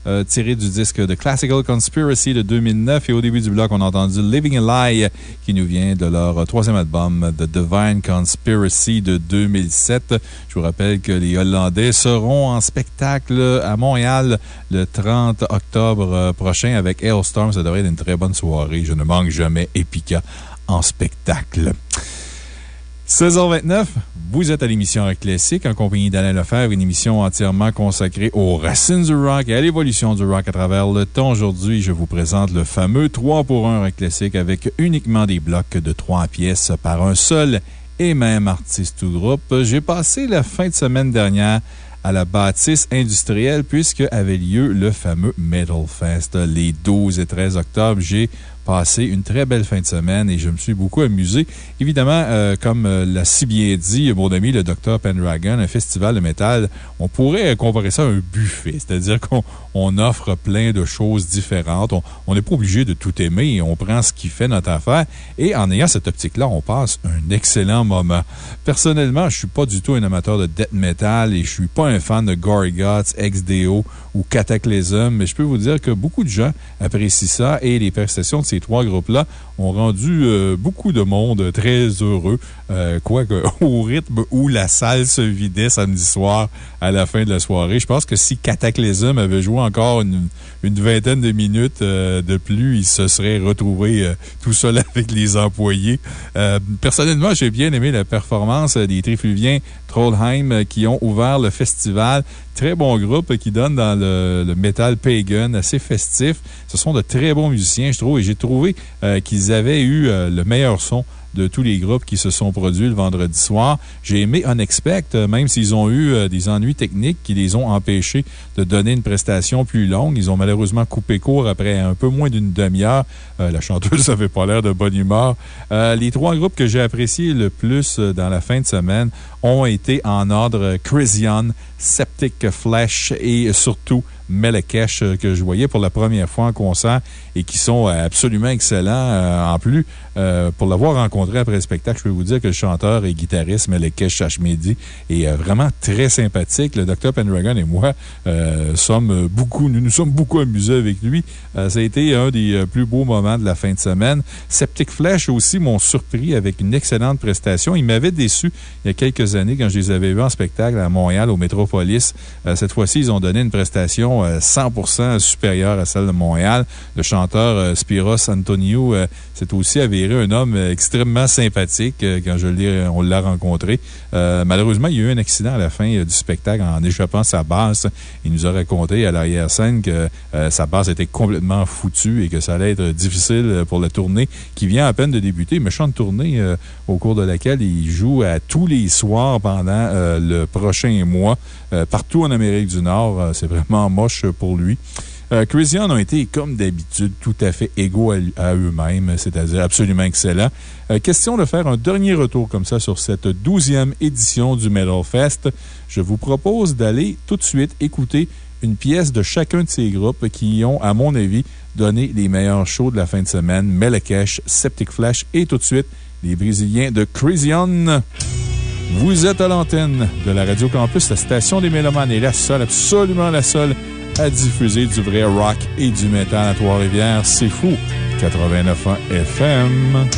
euh, tiré du disque de Classical Conspiracy de 2009. Et au début du bloc, on a entendu Living a Lie, qui nous vient de leur troisième album, The Divine Conspiracy de 2007. Je vous rappelle que les Hollandais seront en spectacle à Montréal le 30 octobre euh, prochain avec Hailstorm. Ça devrait être une très bonne soirée. Je ne manque jamais Epica en spectacle. 16h29, vous êtes à l'émission Rock Classique en compagnie d'Alain Lefebvre, une émission entièrement consacrée aux racines du rock et à l'évolution du rock à travers le temps. Aujourd'hui, je vous présente le fameux 3 pour 1 Rock Classique avec uniquement des blocs de 3 pièces par un seul et même artiste ou groupe. J'ai passé la fin de semaine dernière à la bâtisse industrielle puisque avait lieu le fameux Metal Fest les 12 et 13 octobre. J'ai passé une très belle fin de semaine et je me suis beaucoup amusé. Évidemment, euh, comme euh, l'a si bien dit mon ami le Dr. Pendragon, un festival de métal, on pourrait comparer ça à un buffet. C'est-à-dire qu'on on offre plein de choses différentes. On n'est pas obligé de tout aimer. On prend ce qui fait notre affaire. Et en ayant cette optique-là, on passe un excellent moment. Personnellement, je suis pas du tout un amateur de death metal et je suis pas un fan de Gory Guts, XDO ou Cataclysm, mais je peux vous dire que beaucoup de gens apprécient ça et les prestations de ces trois groupes-là ont rendu euh, beaucoup de monde très heureux. Euh, quoique, [LAUGHS] au rythme où la salle se vidait samedi soir à la fin de la soirée, je pense que si Cataclysm avait joué encore une, une vingtaine de minutes euh, de plus, il se serait retrouvé tout seul [LAUGHS] avec les employés. Personnellement, j'ai bien aimé la performance des Trifluviens Trollheim qui ont ouvert le festival. Très bon groupe qui donne dans le, metal pagan, assez festif. Ce sont de très bons musiciens, je trouve, et j'ai trouvé qu'ils avaient eu euh, le meilleur son de tous les groupes qui se sont produits le vendredi soir. J'ai aimé Unexpect, euh, même s'ils ont eu euh, des ennuis techniques qui les ont empêchés de donner une prestation plus longue. Ils ont malheureusement coupé court après un peu moins d'une demi-heure. Euh, la chanteuse [LAUGHS] n'avait pas l'air de bonne humeur. les trois groupes que j'ai appréciés le plus dans la fin de semaine ont été en ordre Chrysion, Septic Flesh et surtout Melekesh que je voyais pour la première fois en concert et qui sont absolument excellents. en plus, pour l'avoir rencontré après le spectacle, je peux vous dire que le chanteur et guitariste Melekesh Shashmedi est vraiment très sympathique. Le Dr. Pendragon et moi euh, sommes beaucoup, nous nous sommes beaucoup amusés avec lui. Euh, ça a été un des plus beaux moments de la fin de semaine. Septic Flesh aussi m'ont surpris avec une excellente prestation. Ils m'avaient déçu il y a quelques années quand je les avais vus en spectacle à Montréal, au Métropolis. Euh, cette fois-ci, ils ont donné une prestation 100% supérieure à celle de Montréal. Le chanteur Spiros Antonio s'est aussi avéré un homme extrêmement sympathique quand je on l'a rencontré. malheureusement, il y a eu un accident à la fin du spectacle en échappant sa basse. Il nous a raconté à l'arrière-scène que sa basse était complètement foutue et que ça allait être difficile pour la tournée qui vient à peine de débuter. Méchante tournée au cours de laquelle il joue à tous les soirs pendant le prochain mois partout en Amérique du Nord. C'est vraiment moche pour lui. Euh, ont été, comme d'habitude, tout à fait égaux à, eux-mêmes, c'est-à-dire absolument excellents. Euh, question de faire un dernier retour comme ça sur cette douzième édition du Metal Fest. Je vous propose d'aller tout de suite écouter une pièce de chacun de ces groupes qui ont, à mon avis, donné les meilleurs shows de la fin de semaine. Melekesh, Septic Flash et tout de suite, les Brésiliens de Chrysian. Vous êtes à l'antenne de la Radio Campus, la station des Mélomanes est la seule, absolument la seule à diffuser du vrai rock et du métal à Trois-Rivières. C'est fou. 89.1 FM.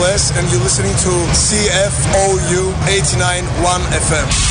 Flesh, and you're listening to CFOU 89.1 FM.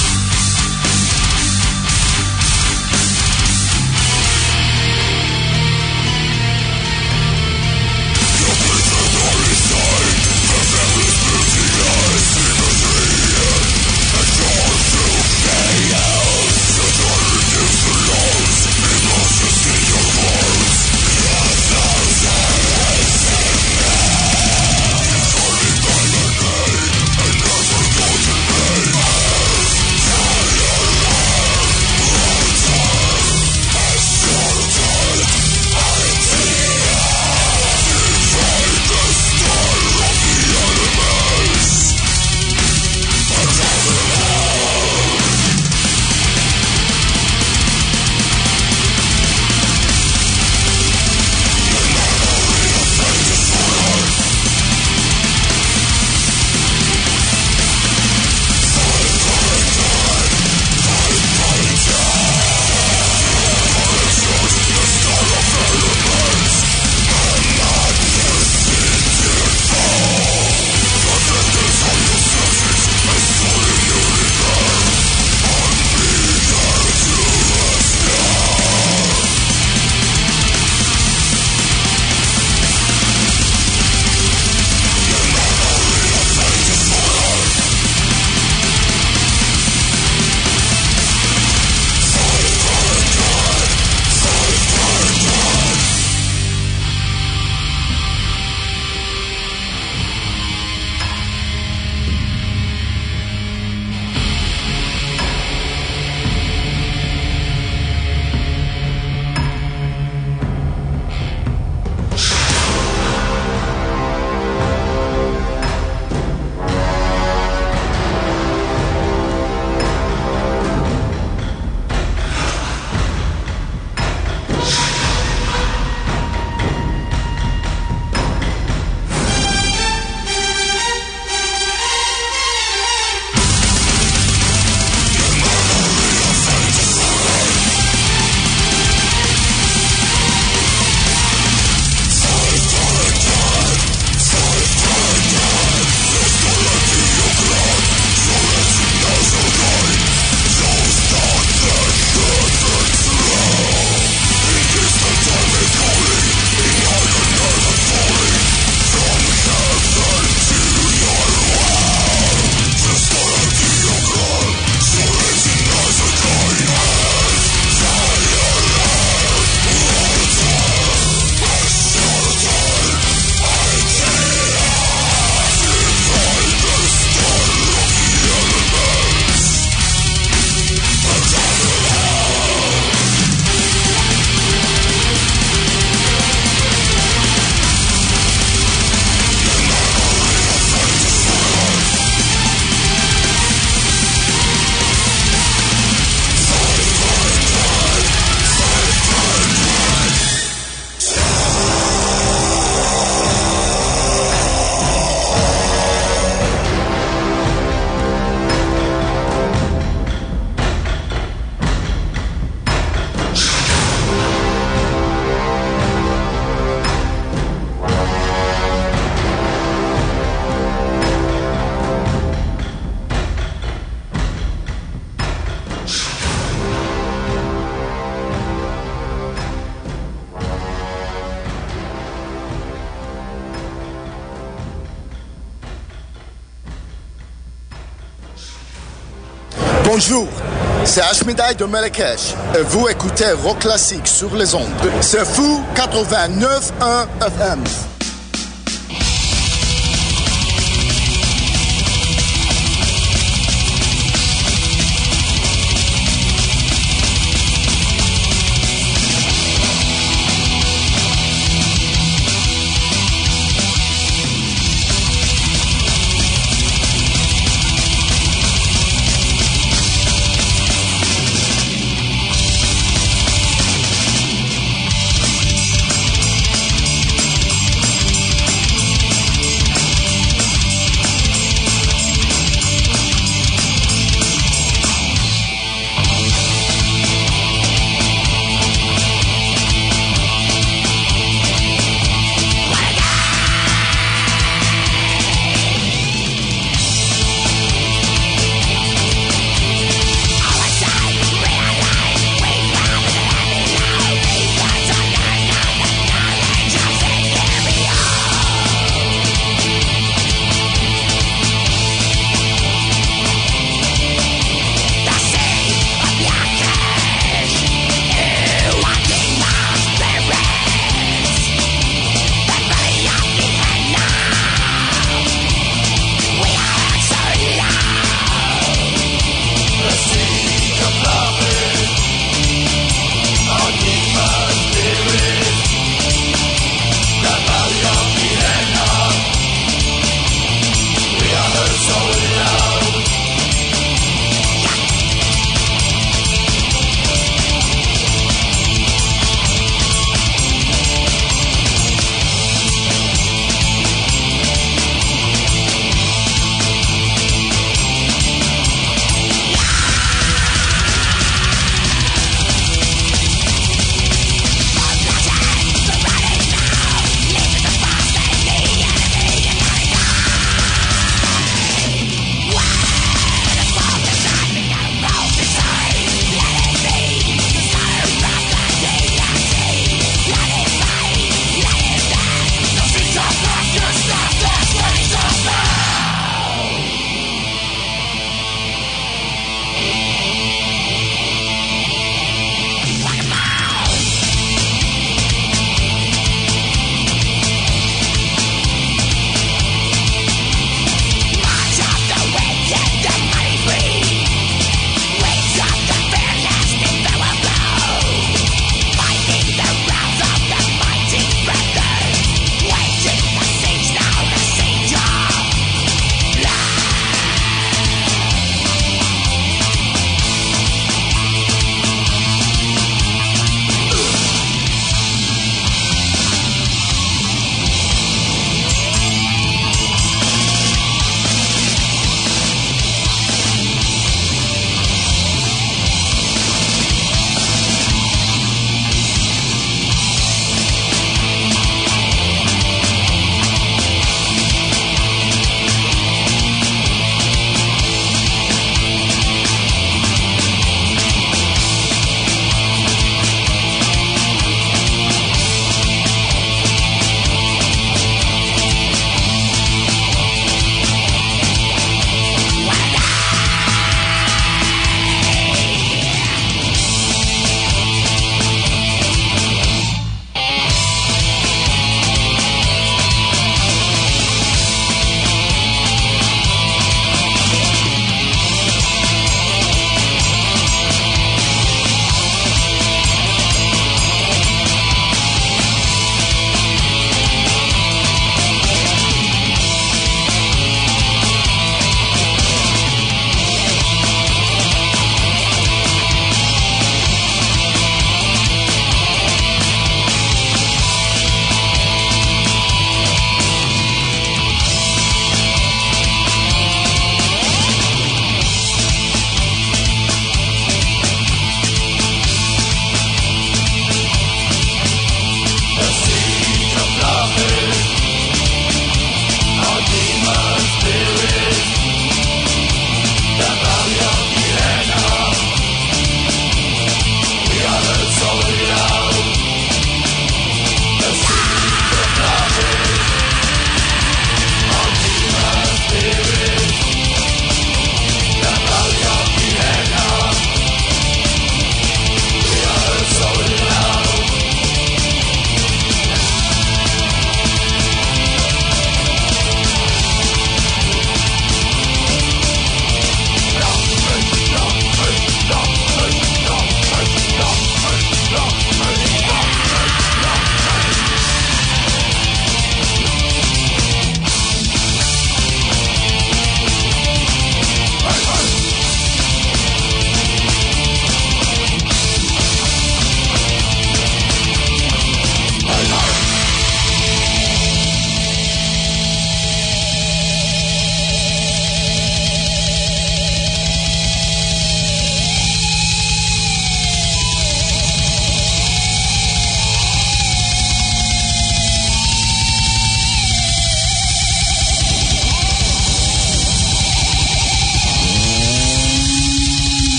Ashmedai de Marrakech. Vous écoutez Rock Classique sur les ondes. C'est fou 89.1 FM.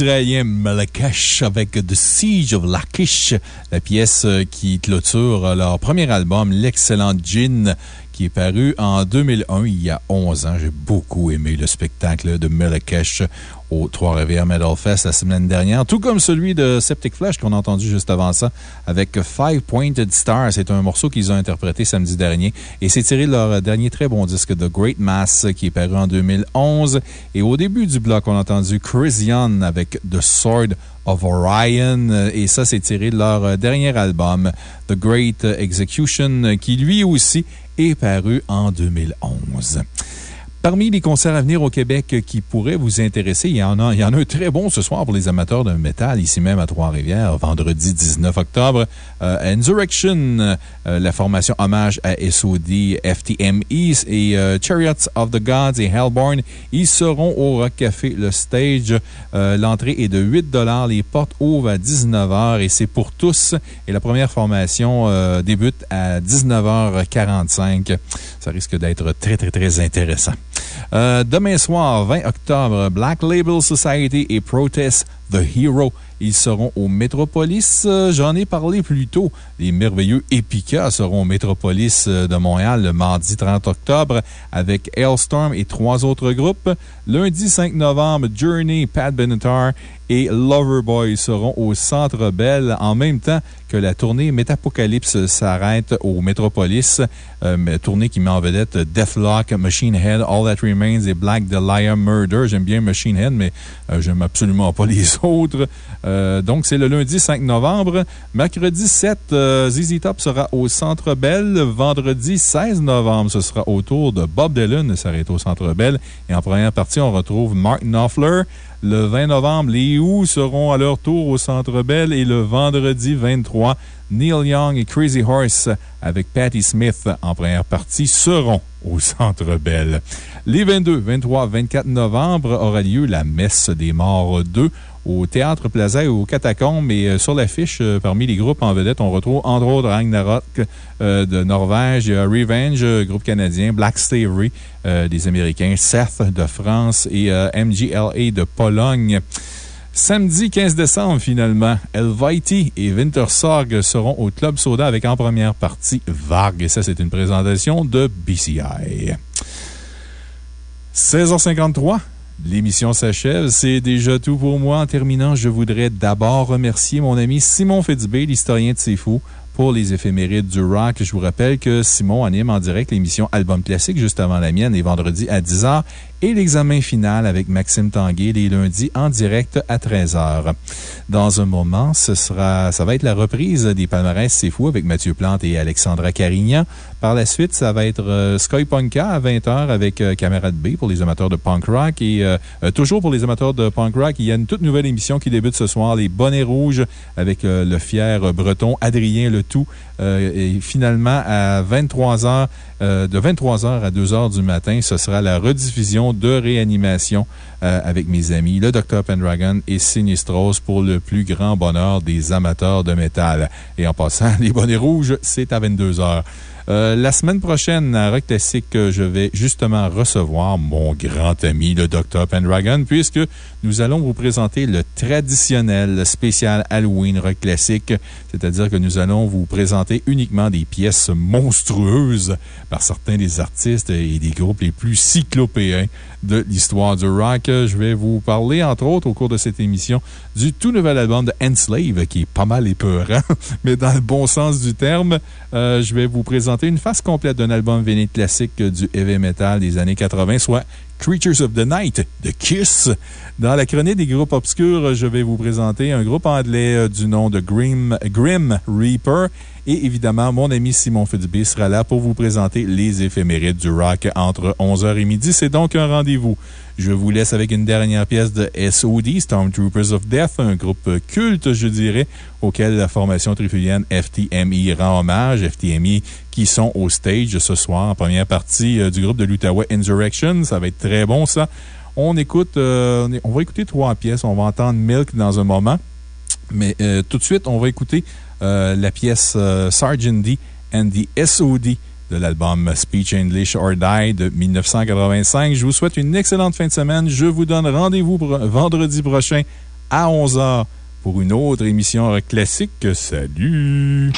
Israéliens Malakesh avec The Siege of Lachish, la pièce qui clôture leur premier album, l'excellent Jin, qui est paru en 2001, il y a 11 ans. J'ai beaucoup aimé le spectacle de Malakesh au Trois-Rivières Metal Fest la semaine dernière, tout comme celui de Septic Flesh qu'on a entendu juste avant ça avec Five Pointed Star. C'est un morceau qu'ils ont interprété samedi dernier et c'est tiré de leur dernier très bon disque The Great Mass qui est paru en 2011. Et au début du bloc, on a entendu Chris Young avec The Sword of Orion. Et ça, c'est tiré de leur dernier album, The Great Execution, qui lui aussi est paru en 2011. Parmi les concerts à venir au Québec qui pourraient vous intéresser, il y en a, il y en a un très bon ce soir pour les amateurs de métal, ici même à Trois-Rivières, vendredi 19 octobre. Euh, Insurrection, euh, la formation hommage à SOD, FTME et euh, Chariots of the Gods et Hellborn, ils seront au Rock Café Le Stage. L'entrée est de 8 Les portes ouvrent à 19 h et c'est pour tous. Et la première formation débute à 19h45. Ça risque d'être très, très, très intéressant. Euh, demain soir, 20 octobre, Black Label Society et Protest The Hero. Ils seront au Métropolis. Euh, J'en ai parlé plus tôt. Les merveilleux Epica seront au Métropolis euh, de Montréal le mardi 30 octobre avec Hailstorm et trois autres groupes. Lundi 5 novembre, Journey, Pat Benatar et Loverboy seront au Centre Bell en même temps que la tournée Metapocalypse s'arrête au Metropolis. Euh, tournée qui met en vedette Deathlock, Machine Head, All That Remains et Black Dahlia Murder. J'aime bien Machine Head, mais euh, j'aime absolument pas [LAUGHS] les autres. Euh, donc, c'est le lundi 5 novembre. Mercredi 7, euh, ZZ Top sera au Centre Bell. Vendredi 16 novembre, ce sera au tour de Bob Dylan de s'arrêter au Centre Bell. Et en première partie, on retrouve Mark Knopfler. Le 20 novembre, les Who seront à leur tour au Centre Bell et le vendredi 23, Neil Young et Crazy Horse avec Patti Smith en première partie seront au Centre Bell. Les 22, 23, 24 novembre aura lieu la Messe des Morts 2 au Théâtre Plaza et au Catacombes. Et euh, sur l'affiche, euh, parmi les groupes en vedette, on retrouve entre autres euh, de Norvège, Revenge, groupe canadien, Black Slavery des Américains, Seth de France et MGLA de Pologne. Samedi 15 décembre, finalement, Elviti et Wintersorg seront au Club Soda avec en première partie Varg. Et ça, c'est une présentation de BCI. 16h53. L'émission s'achève. C'est déjà tout pour moi. En terminant, je voudrais d'abord remercier mon ami Simon Fitzbé, l'historien de C'est Fou, pour les éphémérides du rock. Je vous rappelle que Simon anime en direct l'émission Album Classique juste avant la mienne et vendredi à 10h et l'examen final avec Maxime Tanguay les lundis en direct à 13h. Dans un moment, ce sera, ça va être la reprise des palmarès C'est Fou avec Mathieu Plante et Alexandra Carignan. Par la suite, ça va être euh, Sky Punka à 20h avec euh, Camarade B pour les amateurs de punk rock. Et euh, toujours pour les amateurs de punk rock, il y a une toute nouvelle émission qui débute ce soir, Les Bonnets Rouges, avec le fier breton Adrien Le Tout. Euh, et finalement, à 23h, euh, de 23h à 2h du matin, ce sera la rediffusion de réanimation avec mes amis, le Dr. Pendragon et Sinistros pour le plus grand bonheur des amateurs de métal. Et en passant, [LAUGHS] les bonnets rouges, c'est à 22h. Euh, la semaine prochaine, à Rock Classic, euh, je vais justement recevoir mon grand ami, le Dr. Pendragon, puisque nous allons vous présenter le traditionnel spécial Halloween Rock Classic. C'est-à-dire que nous allons vous présenter uniquement des pièces monstrueuses par certains des artistes et des groupes les plus cyclopéens de l'histoire du rock. Je vais vous parler, entre autres, au cours de cette émission, du tout nouvel album de Enslave, qui est pas mal épeurant, [LAUGHS] mais dans le bon sens du terme. Euh, je vais vous présenter une face complète d'un album véné classique du heavy metal des années 80, soit Creatures of the Night de Kiss. Dans la chronique des groupes obscurs, je vais vous présenter un groupe anglais euh, du nom de Grim, Grim Reaper. Et évidemment, mon ami Simon Fitzbé sera là pour vous présenter les éphémérides du rock entre 11h et midi. C'est donc un rendez-vous. Je vous laisse avec une dernière pièce de SOD, Stormtroopers of Death, un groupe culte, je dirais, auquel la formation trifulienne FTMI rend hommage. FTMI qui sont au stage ce soir en première partie euh, du groupe de l'Outaouais Insurrection. Ça va être très bon, ça. On écoute, euh, on va écouter trois pièces. On va entendre Milk dans un moment. Mais euh, tout de suite, on va écouter la pièce Sergeant D and the SOD de l'album Speech English or Die de 1985. Je vous souhaite une excellente fin de semaine. Je vous donne rendez-vous vendredi prochain à 11h pour une autre émission classique. Salut!